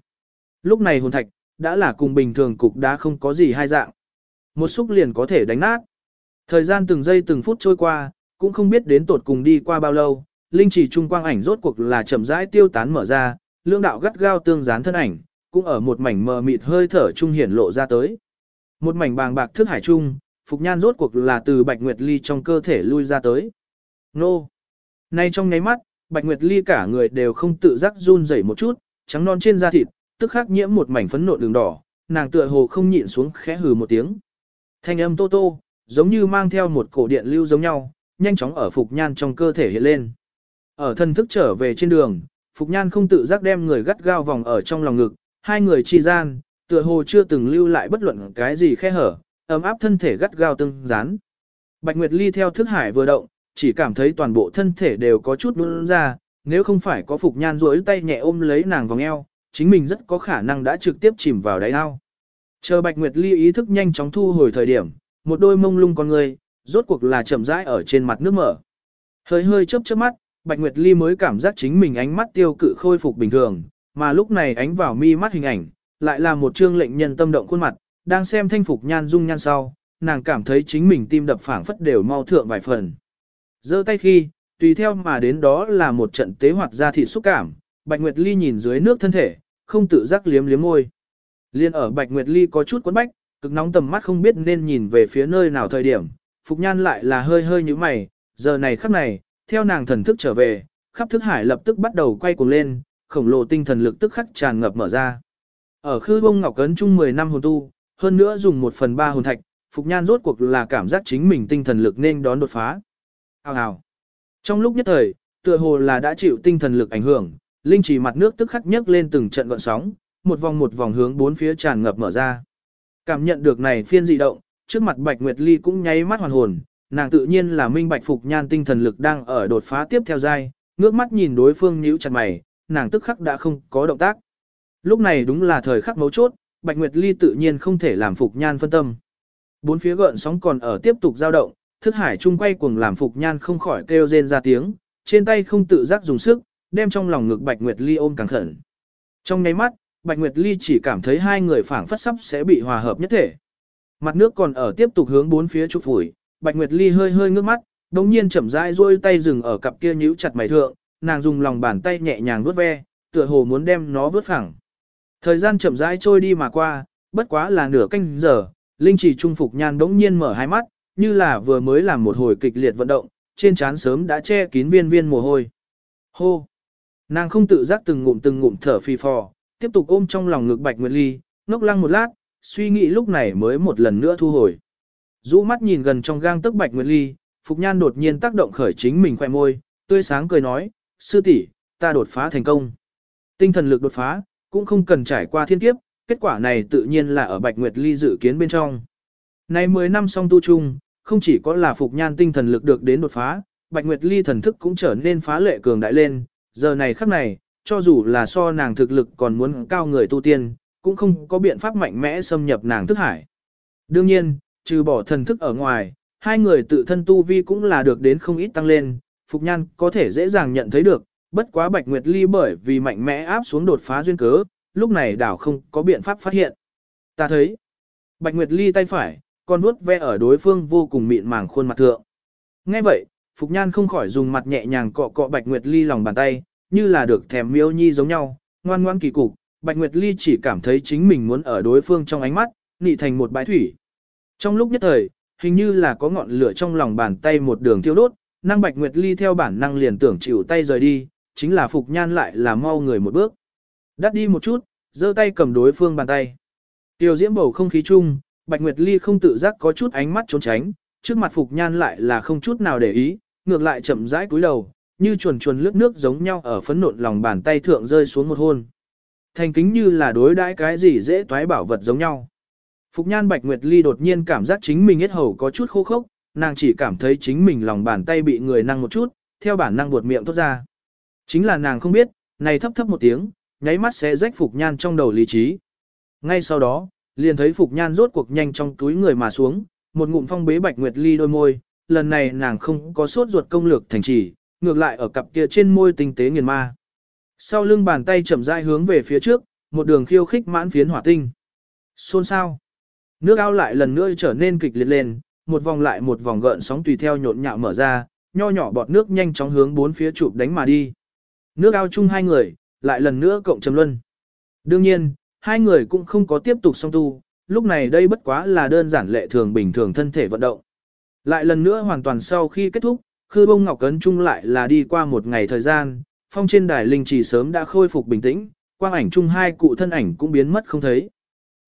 Lúc này hồn thạch, đã là cùng bình thường cục đá không có gì hai dạng. Một xúc liền có thể đánh nát. Thời gian từng giây từng phút trôi qua, cũng không biết đến tột cùng đi qua bao lâu, linh chỉ trung quang ảnh rốt cuộc là chậm rãi tiêu tán mở ra, lương đạo gắt gao tương dán thân ảnh, cũng ở một mảnh mờ mịt hơi thở trung hiển lộ ra tới. Một mảnh bàng bạc thức hải trung, Phục Nhan rốt cuộc là từ Bạch Nguyệt Ly trong cơ thể lui ra tới. Nô! Nay trong nháy mắt, Bạch Nguyệt Ly cả người đều không tự giác run rẩy một chút, trắng non trên da thịt, tức khắc nhiễm một mảnh phấn nộn đường đỏ, nàng tựa hồ không nhịn xuống khẽ hừ một tiếng. Thanh âm tô tô, giống như mang theo một cổ điện lưu giống nhau, nhanh chóng ở Phục Nhan trong cơ thể hiện lên. Ở thân thức trở về trên đường, Phục Nhan không tự giác đem người gắt gao vòng ở trong lòng ngực, hai người chi gian, tựa hồ chưa từng lưu lại bất luận cái gì khe hở, ấm áp thân thể gắt gao tương dán. Bạch Nguyệt Ly theo thức hải vừa động, chỉ cảm thấy toàn bộ thân thể đều có chút nôn ra, nếu không phải có Phục Nhan duỗi tay nhẹ ôm lấy nàng vòng eo, chính mình rất có khả năng đã trực tiếp chìm vào đáy ao. Chờ Bạch Nguyệt Ly ý thức nhanh chóng thu hồi thời điểm, một đôi mông lung con người, rốt cuộc là chậm rãi ở trên mặt nước mở. Hơi hơi chớp chớp mắt, Bạch Nguyệt Ly mới cảm giác chính mình ánh mắt tiêu cự khôi phục bình thường, mà lúc này ánh vào mi mắt hình ảnh, lại là một trương lệnh nhân tâm động khuôn mặt, đang xem thanh phục nhan dung nhan sau, nàng cảm thấy chính mình tim đập phảng phất đều mau thượng vài phần. giơ tay khi, tùy theo mà đến đó là một trận tế hoạt ra thị xúc cảm, Bạch Nguyệt Ly nhìn dưới nước thân thể, không tự giác liếm liếm môi. Liên ở Bạch Nguyệt Ly có chút quấn bách, cực nóng tầm mắt không biết nên nhìn về phía nơi nào thời điểm, Phục Nhan lại là hơi hơi như mày, giờ này khắc này, theo nàng thần thức trở về, khắp thức hải lập tức bắt đầu quay cuồng lên, khổng lồ tinh thần lực tức khắc tràn ngập mở ra. Ở khư bông ngọc cấn chung 10 năm hồn tu, hơn nữa dùng một phần ba hồn thạch, Phục Nhan rốt cuộc là cảm giác chính mình tinh thần lực nên đón đột phá. Hào hào. Trong lúc nhất thời, tựa hồ là đã chịu tinh thần lực ảnh hưởng, linh chỉ mặt nước tức khắc nhấc lên từng trận gợn sóng, một vòng một vòng hướng bốn phía tràn ngập mở ra. Cảm nhận được này phiên dị động, trước mặt Bạch Nguyệt Ly cũng nháy mắt hoàn hồn, nàng tự nhiên là minh bạch phục nhan tinh thần lực đang ở đột phá tiếp theo giai, ngước mắt nhìn đối phương nhíu chặt mày, nàng tức khắc đã không có động tác. Lúc này đúng là thời khắc mấu chốt, Bạch Nguyệt Ly tự nhiên không thể làm phục nhan phân tâm. Bốn phía gợn sóng còn ở tiếp tục dao động, thức hải chung quay cuồng làm phục nhan không khỏi kêu rên ra tiếng, trên tay không tự giác dùng sức, đem trong lòng ngực Bạch Nguyệt Ly ôm càng khẩn. Trong nháy mắt, Bạch Nguyệt Ly chỉ cảm thấy hai người phảng phất sắp sẽ bị hòa hợp nhất thể. Mặt nước còn ở tiếp tục hướng bốn phía trục phủi, Bạch Nguyệt Ly hơi hơi ngước mắt, đồng nhiên chậm rãi duỗi tay dừng ở cặp kia nhíu chặt mày thượng, nàng dùng lòng bàn tay nhẹ nhàng vuốt ve, tựa hồ muốn đem nó vớt phẳng. Thời gian chậm rãi trôi đi mà qua, bất quá là nửa canh giờ, Linh chỉ trung phục nhan đống nhiên mở hai mắt, như là vừa mới làm một hồi kịch liệt vận động, trên trán sớm đã che kín viên viên mồ hôi. Hô! Nàng không tự giác từng ngụm từng ngụm thở phì phò, tiếp tục ôm trong lòng ngực Bạch Nguyệt Ly, ngốc lăng một lát, suy nghĩ lúc này mới một lần nữa thu hồi. Dũ mắt nhìn gần trong gang tức Bạch Nguyệt Ly, Phục Nhan đột nhiên tác động khởi chính mình khoẻ môi, tươi sáng cười nói, sư tỷ, ta đột phá thành công. Tinh thần lực đột phá, cũng không cần trải qua thiên kiếp, kết quả này tự nhiên là ở Bạch Nguyệt Ly dự kiến bên trong. Nay 10 năm song tu chung, không chỉ có là Phục Nhan tinh thần lực được đến đột phá, Bạch Nguyệt Ly thần thức cũng trở nên phá lệ cường đại lên, giờ này khắc này, cho dù là so nàng thực lực còn muốn cao người tu tiên, cũng không có biện pháp mạnh mẽ xâm nhập nàng thức hải. Đương nhiên, trừ bỏ thần thức ở ngoài, hai người tự thân tu vi cũng là được đến không ít tăng lên, Phục Nhan có thể dễ dàng nhận thấy được, bất quá Bạch Nguyệt Ly bởi vì mạnh mẽ áp xuống đột phá duyên cớ, lúc này đảo không có biện pháp phát hiện. Ta thấy, Bạch Nguyệt Ly tay phải, con vuốt ve ở đối phương vô cùng mịn màng khuôn mặt thượng. Nghe vậy, Phục Nhan không khỏi dùng mặt nhẹ nhàng cọ cọ Bạch Nguyệt Ly lòng bàn tay, như là được thèm miêu nhi giống nhau, ngoan ngoan kỳ cục, Bạch Nguyệt Ly chỉ cảm thấy chính mình muốn ở đối phương trong ánh mắt, nị thành một bãi thủy. Trong lúc nhất thời, hình như là có ngọn lửa trong lòng bàn tay một đường thiêu đốt, năng Bạch Nguyệt Ly theo bản năng liền tưởng chịu tay rời đi, chính là Phục Nhan lại là mau người một bước. Đắt đi một chút, giơ tay cầm đối phương bàn tay. Tiêu diễm bầu không khí chung, Bạch Nguyệt Ly không tự giác có chút ánh mắt trốn tránh, trước mặt Phục Nhan lại là không chút nào để ý, ngược lại chậm rãi cúi đầu, như chuồn chuồn lướt nước giống nhau ở phấn nộn lòng bàn tay thượng rơi xuống một hôn. Thành kính như là đối đãi cái gì dễ toái bảo vật giống nhau. Phục Nhan Bạch Nguyệt Ly đột nhiên cảm giác chính mình hết hầu có chút khô khốc, nàng chỉ cảm thấy chính mình lòng bàn tay bị người năng một chút, theo bản năng buột miệng tốt ra. Chính là nàng không biết, này thấp thấp một tiếng, nháy mắt sẽ rách Phục Nhan trong đầu lý trí. Ngay sau đó, liền thấy Phục Nhan rốt cuộc nhanh trong túi người mà xuống, một ngụm phong bế Bạch Nguyệt Ly đôi môi, lần này nàng không có sốt ruột công lược thành chỉ, ngược lại ở cặp kia trên môi tinh tế nghiền ma. Sau lưng bàn tay chậm rãi hướng về phía trước, một đường khiêu khích mãn phiến hỏa tinh. Xôn sao? Nước ao lại lần nữa trở nên kịch liệt lên, một vòng lại một vòng gợn sóng tùy theo nhộn nhạo mở ra, nho nhỏ bọt nước nhanh chóng hướng bốn phía chụp đánh mà đi. Nước ao chung hai người, lại lần nữa cộng trầm luân. Đương nhiên, hai người cũng không có tiếp tục song tu, lúc này đây bất quá là đơn giản lệ thường bình thường thân thể vận động. Lại lần nữa hoàn toàn sau khi kết thúc, Khư bông ngọc cấn chung lại là đi qua một ngày thời gian, phong trên đài linh trì sớm đã khôi phục bình tĩnh, quang ảnh chung hai cụ thân ảnh cũng biến mất không thấy.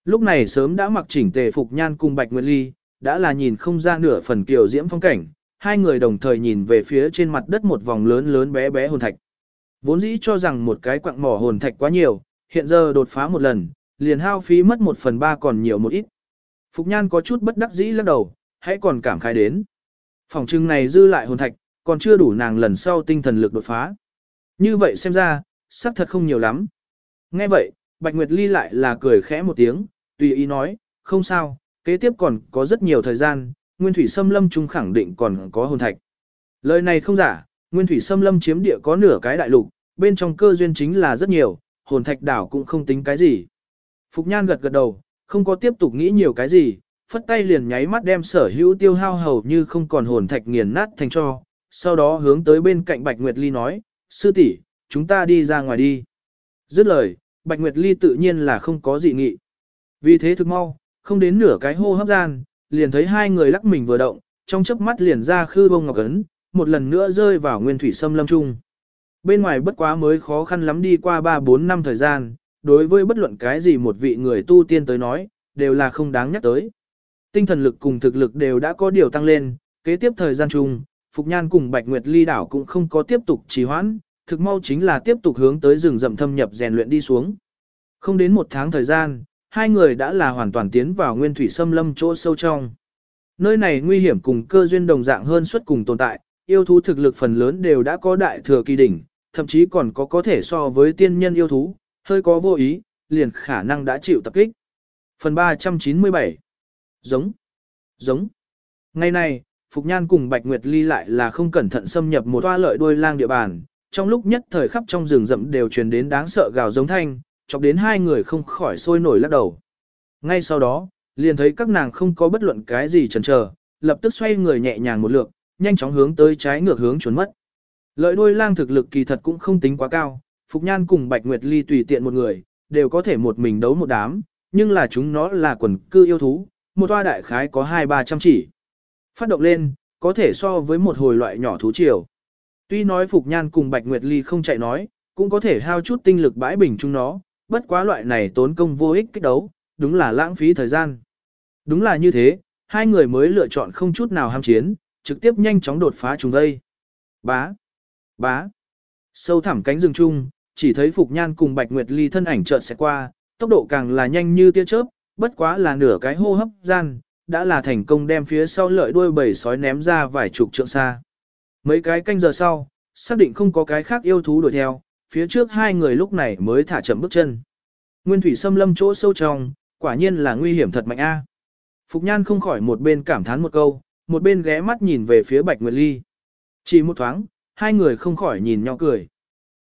Lúc này sớm đã mặc chỉnh tề phục nhan cùng Bạch Nguyệt Ly, đã là nhìn không ra nửa phần kiều diễm phong cảnh, hai người đồng thời nhìn về phía trên mặt đất một vòng lớn lớn bé bé hồn thạch. Vốn dĩ cho rằng một cái quặng mỏ hồn thạch quá nhiều, hiện giờ đột phá một lần, liền hao phí mất một phần ba còn nhiều một ít. Phục nhan có chút bất đắc dĩ lắc đầu, hãy còn cảm khai đến. Phòng trưng này dư lại hồn thạch, còn chưa đủ nàng lần sau tinh thần lực đột phá. Như vậy xem ra, sắc thật không nhiều lắm. Nghe vậy, Bạch Nguyệt Ly lại là cười khẽ một tiếng, tùy ý nói, không sao, kế tiếp còn có rất nhiều thời gian, Nguyên Thủy Sâm Lâm trung khẳng định còn có hồn thạch. Lời này không giả, Nguyên Thủy Sâm Lâm chiếm địa có nửa cái đại lục, bên trong cơ duyên chính là rất nhiều, hồn thạch đảo cũng không tính cái gì. Phục Nhan gật gật đầu, không có tiếp tục nghĩ nhiều cái gì, phất tay liền nháy mắt đem sở hữu tiêu hao hầu như không còn hồn thạch nghiền nát thành cho, sau đó hướng tới bên cạnh Bạch Nguyệt Ly nói, sư tỷ, chúng ta đi ra ngoài đi. Dứt lời, Bạch Nguyệt Ly tự nhiên là không có dị nghị. Vì thế thực mau, không đến nửa cái hô hấp gian, liền thấy hai người lắc mình vừa động, trong chớp mắt liền ra khư bông ngọc ấn, một lần nữa rơi vào nguyên thủy sâm lâm trung. Bên ngoài bất quá mới khó khăn lắm đi qua 3-4 năm thời gian, đối với bất luận cái gì một vị người tu tiên tới nói, đều là không đáng nhắc tới. tinh thần lực cùng thực lực đều đã có điều tăng lên, kế tiếp thời gian chung, Phục Nhan cùng Bạch Nguyệt Ly đảo cũng không có tiếp tục trì hoãn, thực mau chính là tiếp tục hướng tới rừng rậm thâm nhập rèn luyện đi xuống. Không đến một tháng thời gian, hai người đã là hoàn toàn tiến vào nguyên thủy xâm lâm chỗ sâu trong. Nơi này nguy hiểm cùng cơ duyên đồng dạng hơn suất cùng tồn tại, yêu thú thực lực phần lớn đều đã có đại thừa kỳ đỉnh, thậm chí còn có có thể so với tiên nhân yêu thú, hơi có vô ý, liền khả năng đã chịu tập kích. Phần 397 Giống Giống Ngày này, Phục Nhan cùng Bạch Nguyệt Ly lại là không cẩn thận xâm nhập một toa lợi đuôi lang địa bàn, trong lúc nhất thời khắp trong rừng rậm đều truyền đến đáng sợ gào giống thanh, chọc đến hai người không khỏi sôi nổi lắc đầu. Ngay sau đó, liền thấy các nàng không có bất luận cái gì chần chờ, lập tức xoay người nhẹ nhàng một lượng, nhanh chóng hướng tới trái ngược hướng trốn mất. Lợi đuôi lang thực lực kỳ thật cũng không tính quá cao, Phục Nhan cùng Bạch Nguyệt Ly tùy tiện một người, đều có thể một mình đấu một đám, nhưng là chúng nó là quần cư yêu thú, một toa đại khái có hai ba trăm chỉ. Phát động lên, có thể so với một hồi loại nhỏ thú triều. Tuy nói Phục Nhan cùng Bạch Nguyệt Ly không chạy nói, cũng có thể hao chút tinh lực bãi bình chúng nó, bất quá loại này tốn công vô ích kích đấu, đúng là lãng phí thời gian. Đúng là như thế, hai người mới lựa chọn không chút nào ham chiến, trực tiếp nhanh chóng đột phá trùng đây. Bá, bá, sâu thẳm cánh rừng chung, chỉ thấy Phục Nhan cùng Bạch Nguyệt Ly thân ảnh chợt sẽ qua, tốc độ càng là nhanh như tia chớp, bất quá là nửa cái hô hấp gian, đã là thành công đem phía sau lợi đuôi bầy sói ném ra vài chục trượng xa. Mấy cái canh giờ sau, xác định không có cái khác yêu thú đuổi theo, phía trước hai người lúc này mới thả chậm bước chân. Nguyên thủy xâm lâm chỗ sâu trong, quả nhiên là nguy hiểm thật mạnh a. Phục Nhan không khỏi một bên cảm thán một câu, một bên ghé mắt nhìn về phía Bạch Nguyệt Ly. Chỉ một thoáng, hai người không khỏi nhìn nhau cười.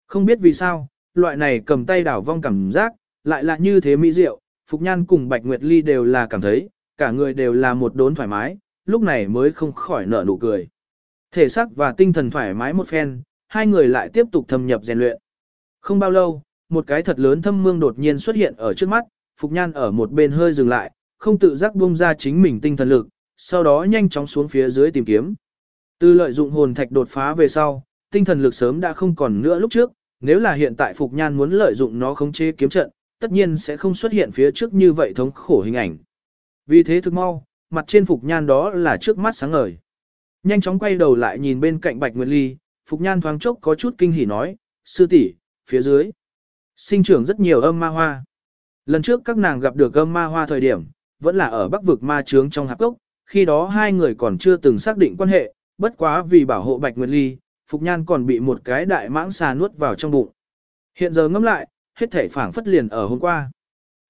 Không biết vì sao, loại này cầm tay đảo vong cảm giác, lại là như thế mỹ diệu, Phục Nhan cùng Bạch Nguyệt Ly đều là cảm thấy, cả người đều là một đốn thoải mái, lúc này mới không khỏi nở nụ cười. Thể xác và tinh thần thoải mái một phen, hai người lại tiếp tục thâm nhập rèn luyện. Không bao lâu, một cái thật lớn thâm mương đột nhiên xuất hiện ở trước mắt, Phục Nhan ở một bên hơi dừng lại, không tự giác buông ra chính mình tinh thần lực, sau đó nhanh chóng xuống phía dưới tìm kiếm. Từ lợi dụng hồn thạch đột phá về sau, tinh thần lực sớm đã không còn nữa lúc trước, nếu là hiện tại Phục Nhan muốn lợi dụng nó khống chế kiếm trận, tất nhiên sẽ không xuất hiện phía trước như vậy thống khổ hình ảnh. Vì thế thực mau, mặt trên Phục Nhan đó là trước mắt sáng ngời. Nhanh chóng quay đầu lại nhìn bên cạnh Bạch Nguyệt Ly, Phục Nhan thoáng chốc có chút kinh hỉ nói, sư tỷ phía dưới. Sinh trưởng rất nhiều âm ma hoa. Lần trước các nàng gặp được âm ma hoa thời điểm, vẫn là ở bắc vực ma trướng trong hạp cốc, khi đó hai người còn chưa từng xác định quan hệ, bất quá vì bảo hộ Bạch Nguyệt Ly, Phục Nhan còn bị một cái đại mãng xà nuốt vào trong bụng. Hiện giờ ngẫm lại, hết thể phảng phất liền ở hôm qua.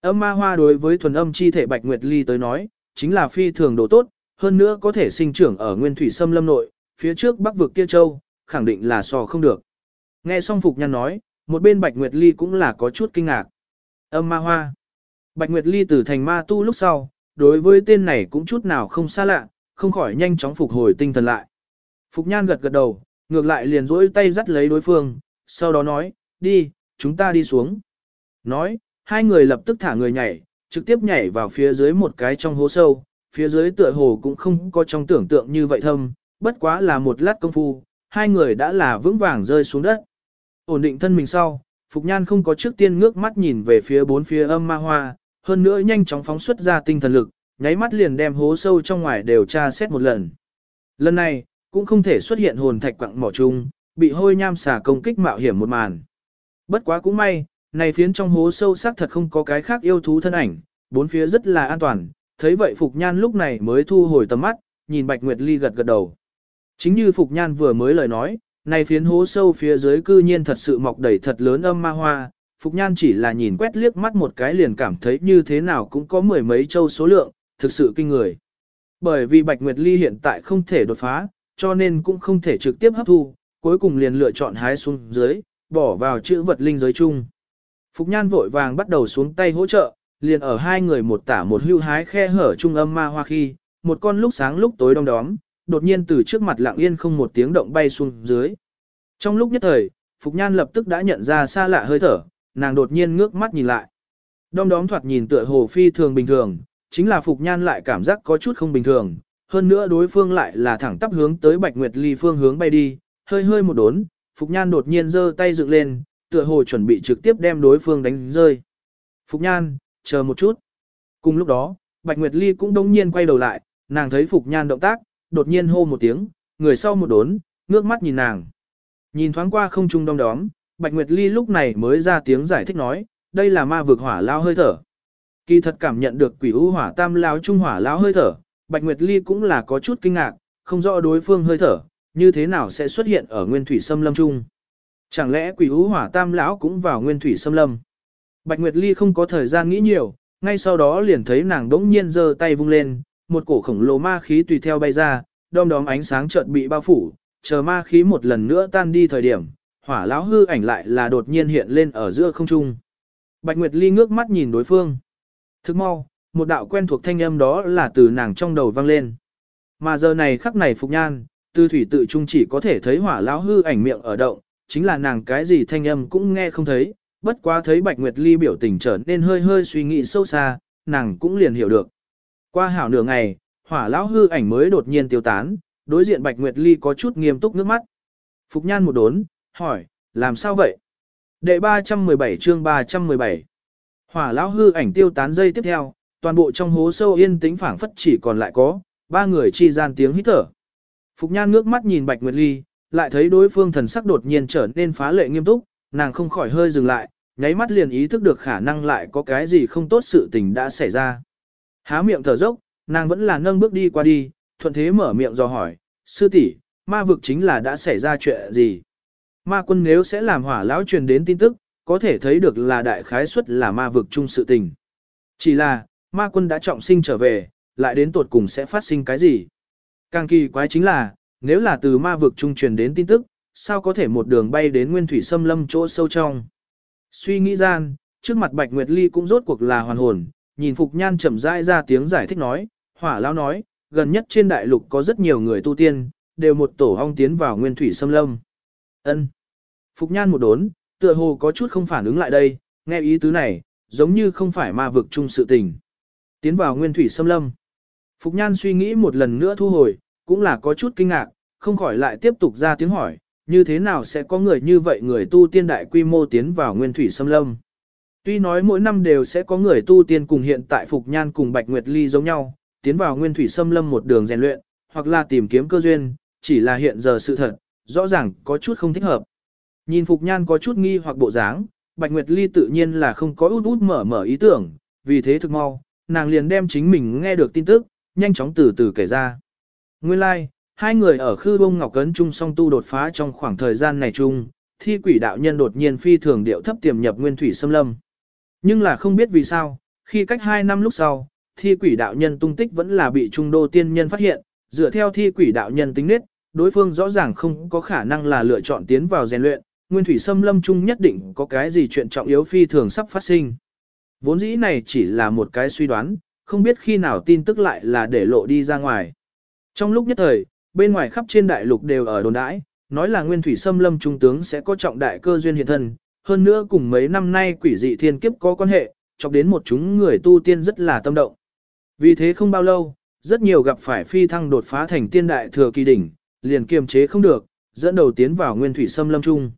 Âm ma hoa đối với thuần âm chi thể Bạch Nguyệt Ly tới nói, chính là phi thường đồ tốt, hơn nữa có thể sinh trưởng ở nguyên thủy sâm lâm nội, phía trước bắc vực kia châu, khẳng định là sò không được. Nghe xong Phục Nhan nói, một bên Bạch Nguyệt Ly cũng là có chút kinh ngạc. Âm ma hoa. Bạch Nguyệt Ly từ thành ma tu lúc sau, đối với tên này cũng chút nào không xa lạ, không khỏi nhanh chóng phục hồi tinh thần lại. Phục Nhan gật gật đầu, ngược lại liền rỗi tay dắt lấy đối phương, sau đó nói, đi, chúng ta đi xuống. Nói, hai người lập tức thả người nhảy, trực tiếp nhảy vào phía dưới một cái trong hố sâu, phía dưới tựa hồ cũng không có trong tưởng tượng như vậy thâm, bất quá là một lát công phu, hai người đã là vững vàng rơi xuống đất. Ổn định thân mình sau, Phục Nhan không có trước tiên ngước mắt nhìn về phía bốn phía âm ma hoa, hơn nữa nhanh chóng phóng xuất ra tinh thần lực, nháy mắt liền đem hố sâu trong ngoài đều tra xét một lần. Lần này, cũng không thể xuất hiện hồn thạch quặng mỏ chung, bị hôi nham xà công kích mạo hiểm một màn. Bất quá cũng may, này phiến trong hố sâu xác thật không có cái khác yêu thú thân ảnh, bốn phía rất là an toàn, thấy vậy Phục Nhan lúc này mới thu hồi tầm mắt, nhìn Bạch Nguyệt Ly gật gật đầu. Chính như Phục Nhan vừa mới lời nói, này phiến hố sâu phía dưới cư nhiên thật sự mọc đầy thật lớn âm ma hoa, Phục Nhan chỉ là nhìn quét liếc mắt một cái liền cảm thấy như thế nào cũng có mười mấy châu số lượng, thực sự kinh người. Bởi vì Bạch Nguyệt Ly hiện tại không thể đột phá, cho nên cũng không thể trực tiếp hấp thu, cuối cùng liền lựa chọn hái xuống dưới, bỏ vào chữ vật linh giới chung. Phục Nhan vội vàng bắt đầu xuống tay hỗ trợ, liền ở hai người một tả một hưu hái khe hở trung âm ma hoa khi, một con lúc sáng lúc tối đông đóm, đột nhiên từ trước mặt lặng yên không một tiếng động bay xuống dưới. Trong lúc nhất thời, Phục Nhan lập tức đã nhận ra xa lạ hơi thở, nàng đột nhiên ngước mắt nhìn lại. Đom đóm thoạt nhìn tựa hồ phi thường bình thường, chính là Phục Nhan lại cảm giác có chút không bình thường, hơn nữa đối phương lại là thẳng tắp hướng tới Bạch Nguyệt Ly phương hướng bay đi, hơi hơi một đốn, Phục Nhan đột nhiên giơ tay dựng lên, tựa hồ chuẩn bị trực tiếp đem đối phương đánh rơi. Phục Nhan, chờ một chút. Cùng lúc đó, Bạch Nguyệt Ly cũng đông nhiên quay đầu lại, nàng thấy Phục Nhan động tác, đột nhiên hô một tiếng, người sau một đốn, ngước mắt nhìn nàng. Nhìn thoáng qua không trung đom đóm, Bạch Nguyệt Ly lúc này mới ra tiếng giải thích nói, đây là ma vực hỏa lao hơi thở. Kỳ thật cảm nhận được quỷ u hỏa tam lao trung hỏa lao hơi thở, Bạch Nguyệt Ly cũng là có chút kinh ngạc, không rõ đối phương hơi thở, như thế nào sẽ xuất hiện ở nguyên thủy xâm lâm trung. Chẳng lẽ quỷ u hỏa tam lão cũng vào nguyên thủy xâm lâm? Bạch Nguyệt Ly không có thời gian nghĩ nhiều, ngay sau đó liền thấy nàng đống nhiên giơ tay vung lên, một cổ khổng lồ ma khí tùy theo bay ra, đom đóm ánh sáng chợt bị bao phủ, chờ ma khí một lần nữa tan đi thời điểm, hỏa lão hư ảnh lại là đột nhiên hiện lên ở giữa không trung. Bạch Nguyệt Ly ngước mắt nhìn đối phương. Thức mau, một đạo quen thuộc thanh âm đó là từ nàng trong đầu vang lên. Mà giờ này khắc này Phục Nhan, tư thủy tự trung chỉ có thể thấy hỏa lão hư ảnh miệng ở động, chính là nàng cái gì thanh âm cũng nghe không thấy, bất quá thấy Bạch Nguyệt Ly biểu tình trở nên hơi hơi suy nghĩ sâu xa, nàng cũng liền hiểu được. Qua hảo nửa ngày, hỏa lão hư ảnh mới đột nhiên tiêu tán, đối diện Bạch Nguyệt Ly có chút nghiêm túc nước mắt. Phục Nhan một đốn, hỏi, làm sao vậy? Đệ 317 chương 317 Hỏa lão hư ảnh tiêu tán dây tiếp theo, toàn bộ trong hố sâu yên tĩnh phảng phất chỉ còn lại có, ba người chi gian tiếng hít thở. Phục Nhan ngước mắt nhìn Bạch Nguyệt Ly, lại thấy đối phương thần sắc đột nhiên trở nên phá lệ nghiêm túc, nàng không khỏi hơi dừng lại, nháy mắt liền ý thức được khả năng lại có cái gì không tốt sự tình đã xảy ra. Há miệng thở dốc, nàng vẫn là nâng bước đi qua đi, thuận thế mở miệng dò hỏi, sư tỷ, ma vực chính là đã xảy ra chuyện gì? Ma quân nếu sẽ làm hỏa lão truyền đến tin tức, có thể thấy được là đại khái suất là ma vực chung sự tình. Chỉ là, ma quân đã trọng sinh trở về, lại đến tột cùng sẽ phát sinh cái gì? Càng kỳ quái chính là, nếu là từ ma vực trung truyền đến tin tức, sao có thể một đường bay đến nguyên thủy xâm lâm chỗ sâu trong? Suy nghĩ gian, trước mặt Bạch Nguyệt Ly cũng rốt cuộc là hoàn hồn, nhìn Phục Nhan chậm rãi ra tiếng giải thích nói, hỏa lão nói, gần nhất trên đại lục có rất nhiều người tu tiên, đều một tổ hong tiến vào nguyên thủy xâm lâm. Ân. Phục Nhan một đốn, tựa hồ có chút không phản ứng lại đây, nghe ý tứ này, giống như không phải ma vực chung sự tình. Tiến vào nguyên thủy xâm lâm. Phục Nhan suy nghĩ một lần nữa thu hồi, cũng là có chút kinh ngạc, không khỏi lại tiếp tục ra tiếng hỏi, như thế nào sẽ có người như vậy người tu tiên đại quy mô tiến vào nguyên thủy xâm lâm. Tuy nói mỗi năm đều sẽ có người tu tiên cùng hiện tại Phục Nhan cùng Bạch Nguyệt Ly giống nhau, tiến vào nguyên thủy xâm lâm một đường rèn luyện, hoặc là tìm kiếm cơ duyên, chỉ là hiện giờ sự thật, rõ ràng có chút không thích hợp. Nhìn Phục Nhan có chút nghi hoặc bộ dáng, Bạch Nguyệt Ly tự nhiên là không có út út mở mở ý tưởng, vì thế thực mau, nàng liền đem chính mình nghe được tin tức, nhanh chóng từ từ kể ra. Nguyên lai, like, hai người ở khư bông ngọc cấn chung song tu đột phá trong khoảng thời gian này chung, thi quỷ đạo nhân đột nhiên phi thường điệu thấp tiềm nhập nguyên thủy xâm lâm. Nhưng là không biết vì sao, khi cách hai năm lúc sau, thi quỷ đạo nhân tung tích vẫn là bị trung đô tiên nhân phát hiện, dựa theo thi quỷ đạo nhân tính nết, đối phương rõ ràng không có khả năng là lựa chọn tiến vào rèn luyện, nguyên thủy xâm lâm chung nhất định có cái gì chuyện trọng yếu phi thường sắp phát sinh. Vốn dĩ này chỉ là một cái suy đoán, không biết khi nào tin tức lại là để lộ đi ra ngoài. Trong lúc nhất thời, bên ngoài khắp trên đại lục đều ở đồn đãi, nói là nguyên thủy xâm lâm trung tướng sẽ có trọng đại cơ duyên hiện thân, hơn nữa cùng mấy năm nay quỷ dị thiên kiếp có quan hệ, chọc đến một chúng người tu tiên rất là tâm động. Vì thế không bao lâu, rất nhiều gặp phải phi thăng đột phá thành tiên đại thừa kỳ đỉnh, liền kiềm chế không được, dẫn đầu tiến vào nguyên thủy xâm lâm trung.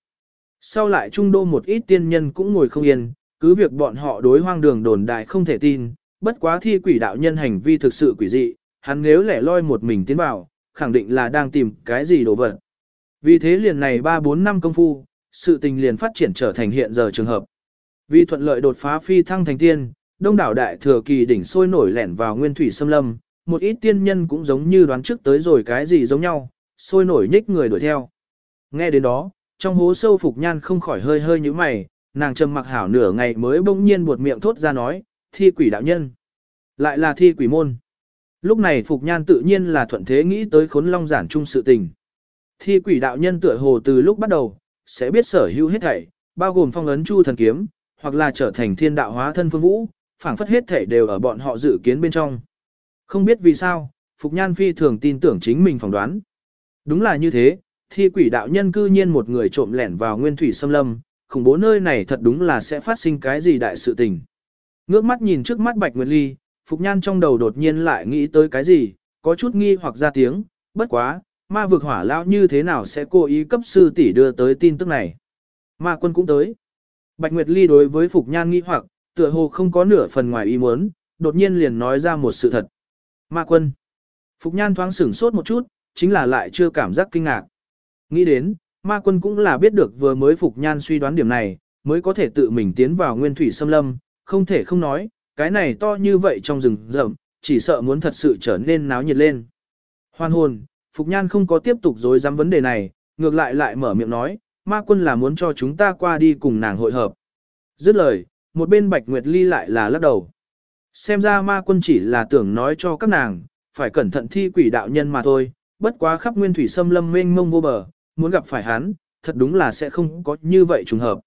Sau lại trung đô một ít tiên nhân cũng ngồi không yên, cứ việc bọn họ đối hoang đường đồn đại không thể tin, bất quá thi quỷ đạo nhân hành vi thực sự quỷ dị, hắn nếu lẻ loi một mình tiến vào, khẳng định là đang tìm cái gì đồ vật. Vì thế liền này 3-4 năm công phu, sự tình liền phát triển trở thành hiện giờ trường hợp. Vì thuận lợi đột phá phi thăng thành tiên, đông đảo đại thừa kỳ đỉnh sôi nổi lẻn vào nguyên thủy xâm lâm, một ít tiên nhân cũng giống như đoán trước tới rồi cái gì giống nhau, sôi nổi nhích người đuổi theo. Nghe đến đó, trong hố sâu Phục Nhan không khỏi hơi hơi như mày, nàng trầm mặc hảo nửa ngày mới bỗng nhiên buột miệng thốt ra nói, thi quỷ đạo nhân. Lại là thi quỷ môn. Lúc này Phục Nhan tự nhiên là thuận thế nghĩ tới khốn long giản chung sự tình. Thi quỷ đạo nhân tựa hồ từ lúc bắt đầu, sẽ biết sở hữu hết thảy, bao gồm phong ấn chu thần kiếm, hoặc là trở thành thiên đạo hóa thân phương vũ, phảng phất hết thảy đều ở bọn họ dự kiến bên trong. Không biết vì sao, Phục Nhan phi thường tin tưởng chính mình phỏng đoán. Đúng là như thế, thi quỷ đạo nhân cư nhiên một người trộm lẻn vào nguyên thủy xâm lâm, khủng bố nơi này thật đúng là sẽ phát sinh cái gì đại sự tình. Ngước mắt nhìn trước mắt Bạch Nguyệt Ly, Phục Nhan trong đầu đột nhiên lại nghĩ tới cái gì, có chút nghi hoặc ra tiếng, bất quá, ma vực hỏa lão như thế nào sẽ cố ý cấp sư tỷ đưa tới tin tức này. Ma quân cũng tới. Bạch Nguyệt Ly đối với Phục Nhan nghi hoặc, tựa hồ không có nửa phần ngoài ý muốn, đột nhiên liền nói ra một sự thật. Ma quân. Phục nhan thoáng sửng sốt một chút, chính là lại chưa cảm giác kinh ngạc. Nghĩ đến, ma quân cũng là biết được vừa mới Phục nhan suy đoán điểm này, mới có thể tự mình tiến vào nguyên thủy xâm lâm, không thể không nói, cái này to như vậy trong rừng rậm, chỉ sợ muốn thật sự trở nên náo nhiệt lên. Hoan hồn, Phục Nhan không có tiếp tục dối dám vấn đề này, ngược lại lại mở miệng nói, ma quân là muốn cho chúng ta qua đi cùng nàng hội hợp. Dứt lời, một bên Bạch Nguyệt Ly lại là lắc đầu. Xem ra ma quân chỉ là tưởng nói cho các nàng, phải cẩn thận thi quỷ đạo nhân mà thôi, bất quá khắp nguyên thủy xâm lâm mênh mông vô bờ, muốn gặp phải hắn, thật đúng là sẽ không có như vậy trùng hợp.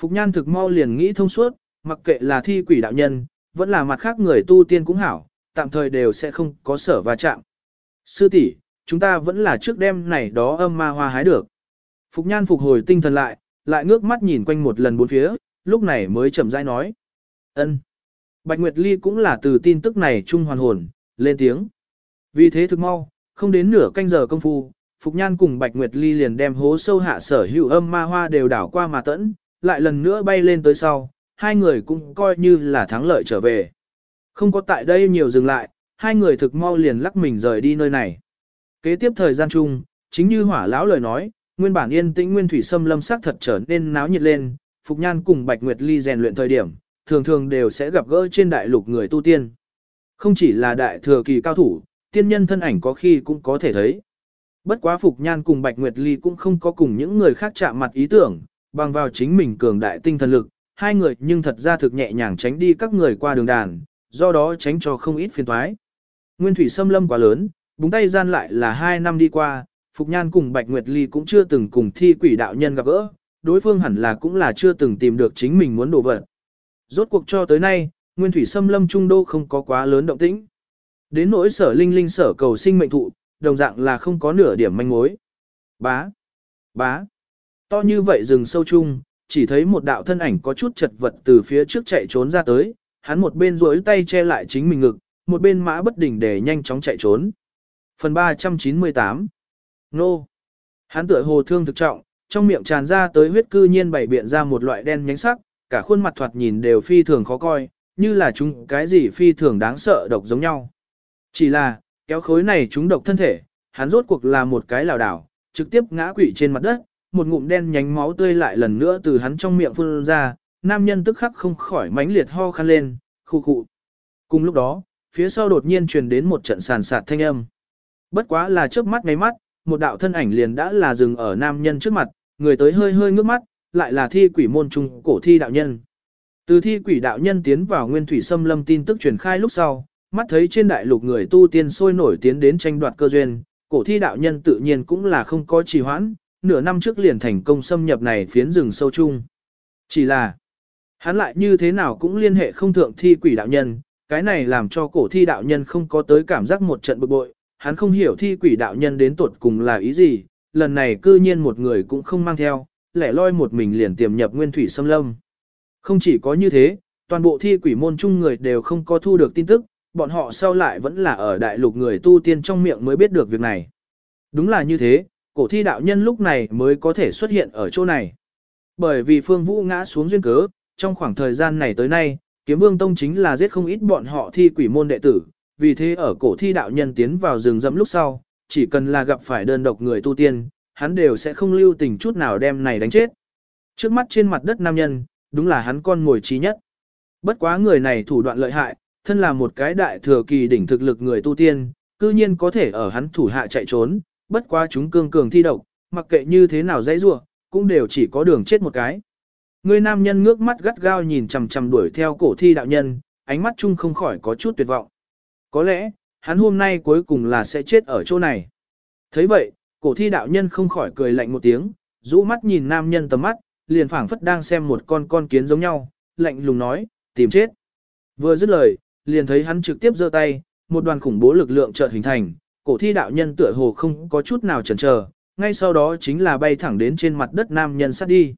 Phục Nhan thực mau liền nghĩ thông suốt, mặc kệ là thi quỷ đạo nhân, vẫn là mặt khác người tu tiên cũng hảo, tạm thời đều sẽ không có sở va chạm. Sư tỷ, chúng ta vẫn là trước đêm này đó âm ma hoa hái được. Phục Nhan phục hồi tinh thần lại, lại ngước mắt nhìn quanh một lần bốn phía, lúc này mới chậm rãi nói. ân. Bạch Nguyệt Ly cũng là từ tin tức này trung hoàn hồn, lên tiếng. Vì thế thực mau, không đến nửa canh giờ công phu, Phục Nhan cùng Bạch Nguyệt Ly liền đem hố sâu hạ sở hữu âm ma hoa đều đảo qua mà tẫn, lại lần nữa bay lên tới sau, hai người cũng coi như là thắng lợi trở về. Không có tại đây nhiều dừng lại, hai người thực mau liền lắc mình rời đi nơi này. Kế tiếp thời gian chung, chính như hỏa lão lời nói, nguyên bản yên tĩnh nguyên thủy xâm lâm sắc thật trở nên náo nhiệt lên, Phục Nhan cùng Bạch Nguyệt Ly rèn luyện thời điểm, thường thường đều sẽ gặp gỡ trên đại lục người tu tiên. Không chỉ là đại thừa kỳ cao thủ, tiên nhân thân ảnh có khi cũng có thể thấy. Bất quá Phục Nhan cùng Bạch Nguyệt Ly cũng không có cùng những người khác chạm mặt ý tưởng, bằng vào chính mình cường đại tinh thần lực, hai người nhưng thật ra thực nhẹ nhàng tránh đi các người qua đường đàn, do đó tránh cho không ít phiền toái. Nguyên thủy xâm lâm quá lớn, búng tay gian lại là hai năm đi qua, Phục Nhan cùng Bạch Nguyệt Ly cũng chưa từng cùng thi quỷ đạo nhân gặp gỡ, đối phương hẳn là cũng là chưa từng tìm được chính mình muốn đổ vật. Rốt cuộc cho tới nay, Nguyên thủy xâm lâm trung đô không có quá lớn động tĩnh. Đến nỗi sở linh linh sở cầu sinh mệnh thụ, đồng dạng là không có nửa điểm manh mối. Bá, bá, to như vậy rừng sâu chung, chỉ thấy một đạo thân ảnh có chút chật vật từ phía trước chạy trốn ra tới, hắn một bên duỗi tay che lại chính mình ngực, một bên mã bất đỉnh để nhanh chóng chạy trốn. Phần 398 Nô Hắn tựa hồ thương thực trọng, trong miệng tràn ra tới huyết cư nhiên bảy biện ra một loại đen nhánh sắc, cả khuôn mặt thoạt nhìn đều phi thường khó coi, như là chúng cái gì phi thường đáng sợ độc giống nhau. Chỉ là, kéo khối này chúng độc thân thể, hắn rốt cuộc là một cái lảo đảo, trực tiếp ngã quỵ trên mặt đất, một ngụm đen nhánh máu tươi lại lần nữa từ hắn trong miệng phun ra, nam nhân tức khắc không khỏi mãnh liệt ho khăn lên, khu khụ. Cùng lúc đó, phía sau đột nhiên truyền đến một trận sàn sạt thanh âm. Bất quá là trước mắt ngay mắt, một đạo thân ảnh liền đã là dừng ở nam nhân trước mặt, người tới hơi hơi ngước mắt, lại là thi quỷ môn trung cổ thi đạo nhân. Từ thi quỷ đạo nhân tiến vào nguyên thủy xâm lâm tin tức truyền khai lúc sau, mắt thấy trên đại lục người tu tiên sôi nổi tiến đến tranh đoạt cơ duyên, cổ thi đạo nhân tự nhiên cũng là không có trì hoãn, nửa năm trước liền thành công xâm nhập này phiến rừng sâu chung. Chỉ là, hắn lại như thế nào cũng liên hệ không thượng thi quỷ đạo nhân, cái này làm cho cổ thi đạo nhân không có tới cảm giác một trận bực bội, hắn không hiểu thi quỷ đạo nhân đến tuột cùng là ý gì, lần này cư nhiên một người cũng không mang theo, lẻ loi một mình liền tiềm nhập nguyên thủy xâm lâm. Không chỉ có như thế, toàn bộ thi quỷ môn chung người đều không có thu được tin tức, bọn họ sau lại vẫn là ở đại lục người tu tiên trong miệng mới biết được việc này. Đúng là như thế, cổ thi đạo nhân lúc này mới có thể xuất hiện ở chỗ này. Bởi vì Phương Vũ ngã xuống duyên cớ, trong khoảng thời gian này tới nay, kiếm vương tông chính là giết không ít bọn họ thi quỷ môn đệ tử, vì thế ở cổ thi đạo nhân tiến vào rừng rậm lúc sau, chỉ cần là gặp phải đơn độc người tu tiên, hắn đều sẽ không lưu tình chút nào đem này đánh chết. Trước mắt trên mặt đất nam nhân, đúng là hắn con ngồi trí nhất. Bất quá người này thủ đoạn lợi hại, thân là một cái đại thừa kỳ đỉnh thực lực người tu tiên, cư nhiên có thể ở hắn thủ hạ chạy trốn, bất quá chúng cương cường thi độc, mặc kệ như thế nào dãy rủa, cũng đều chỉ có đường chết một cái. Người nam nhân ngước mắt gắt gao nhìn chằm chằm đuổi theo cổ thi đạo nhân, ánh mắt chung không khỏi có chút tuyệt vọng. Có lẽ, hắn hôm nay cuối cùng là sẽ chết ở chỗ này. thấy vậy, cổ thi đạo nhân không khỏi cười lạnh một tiếng, rũ mắt nhìn nam nhân tầm mắt, liền phảng phất đang xem một con con kiến giống nhau, lạnh lùng nói, tìm chết. Vừa dứt lời, liền thấy hắn trực tiếp giơ tay, một đoàn khủng bố lực lượng chợt hình thành, cổ thi đạo nhân tựa hồ không có chút nào chần chờ, ngay sau đó chính là bay thẳng đến trên mặt đất nam nhân sát đi.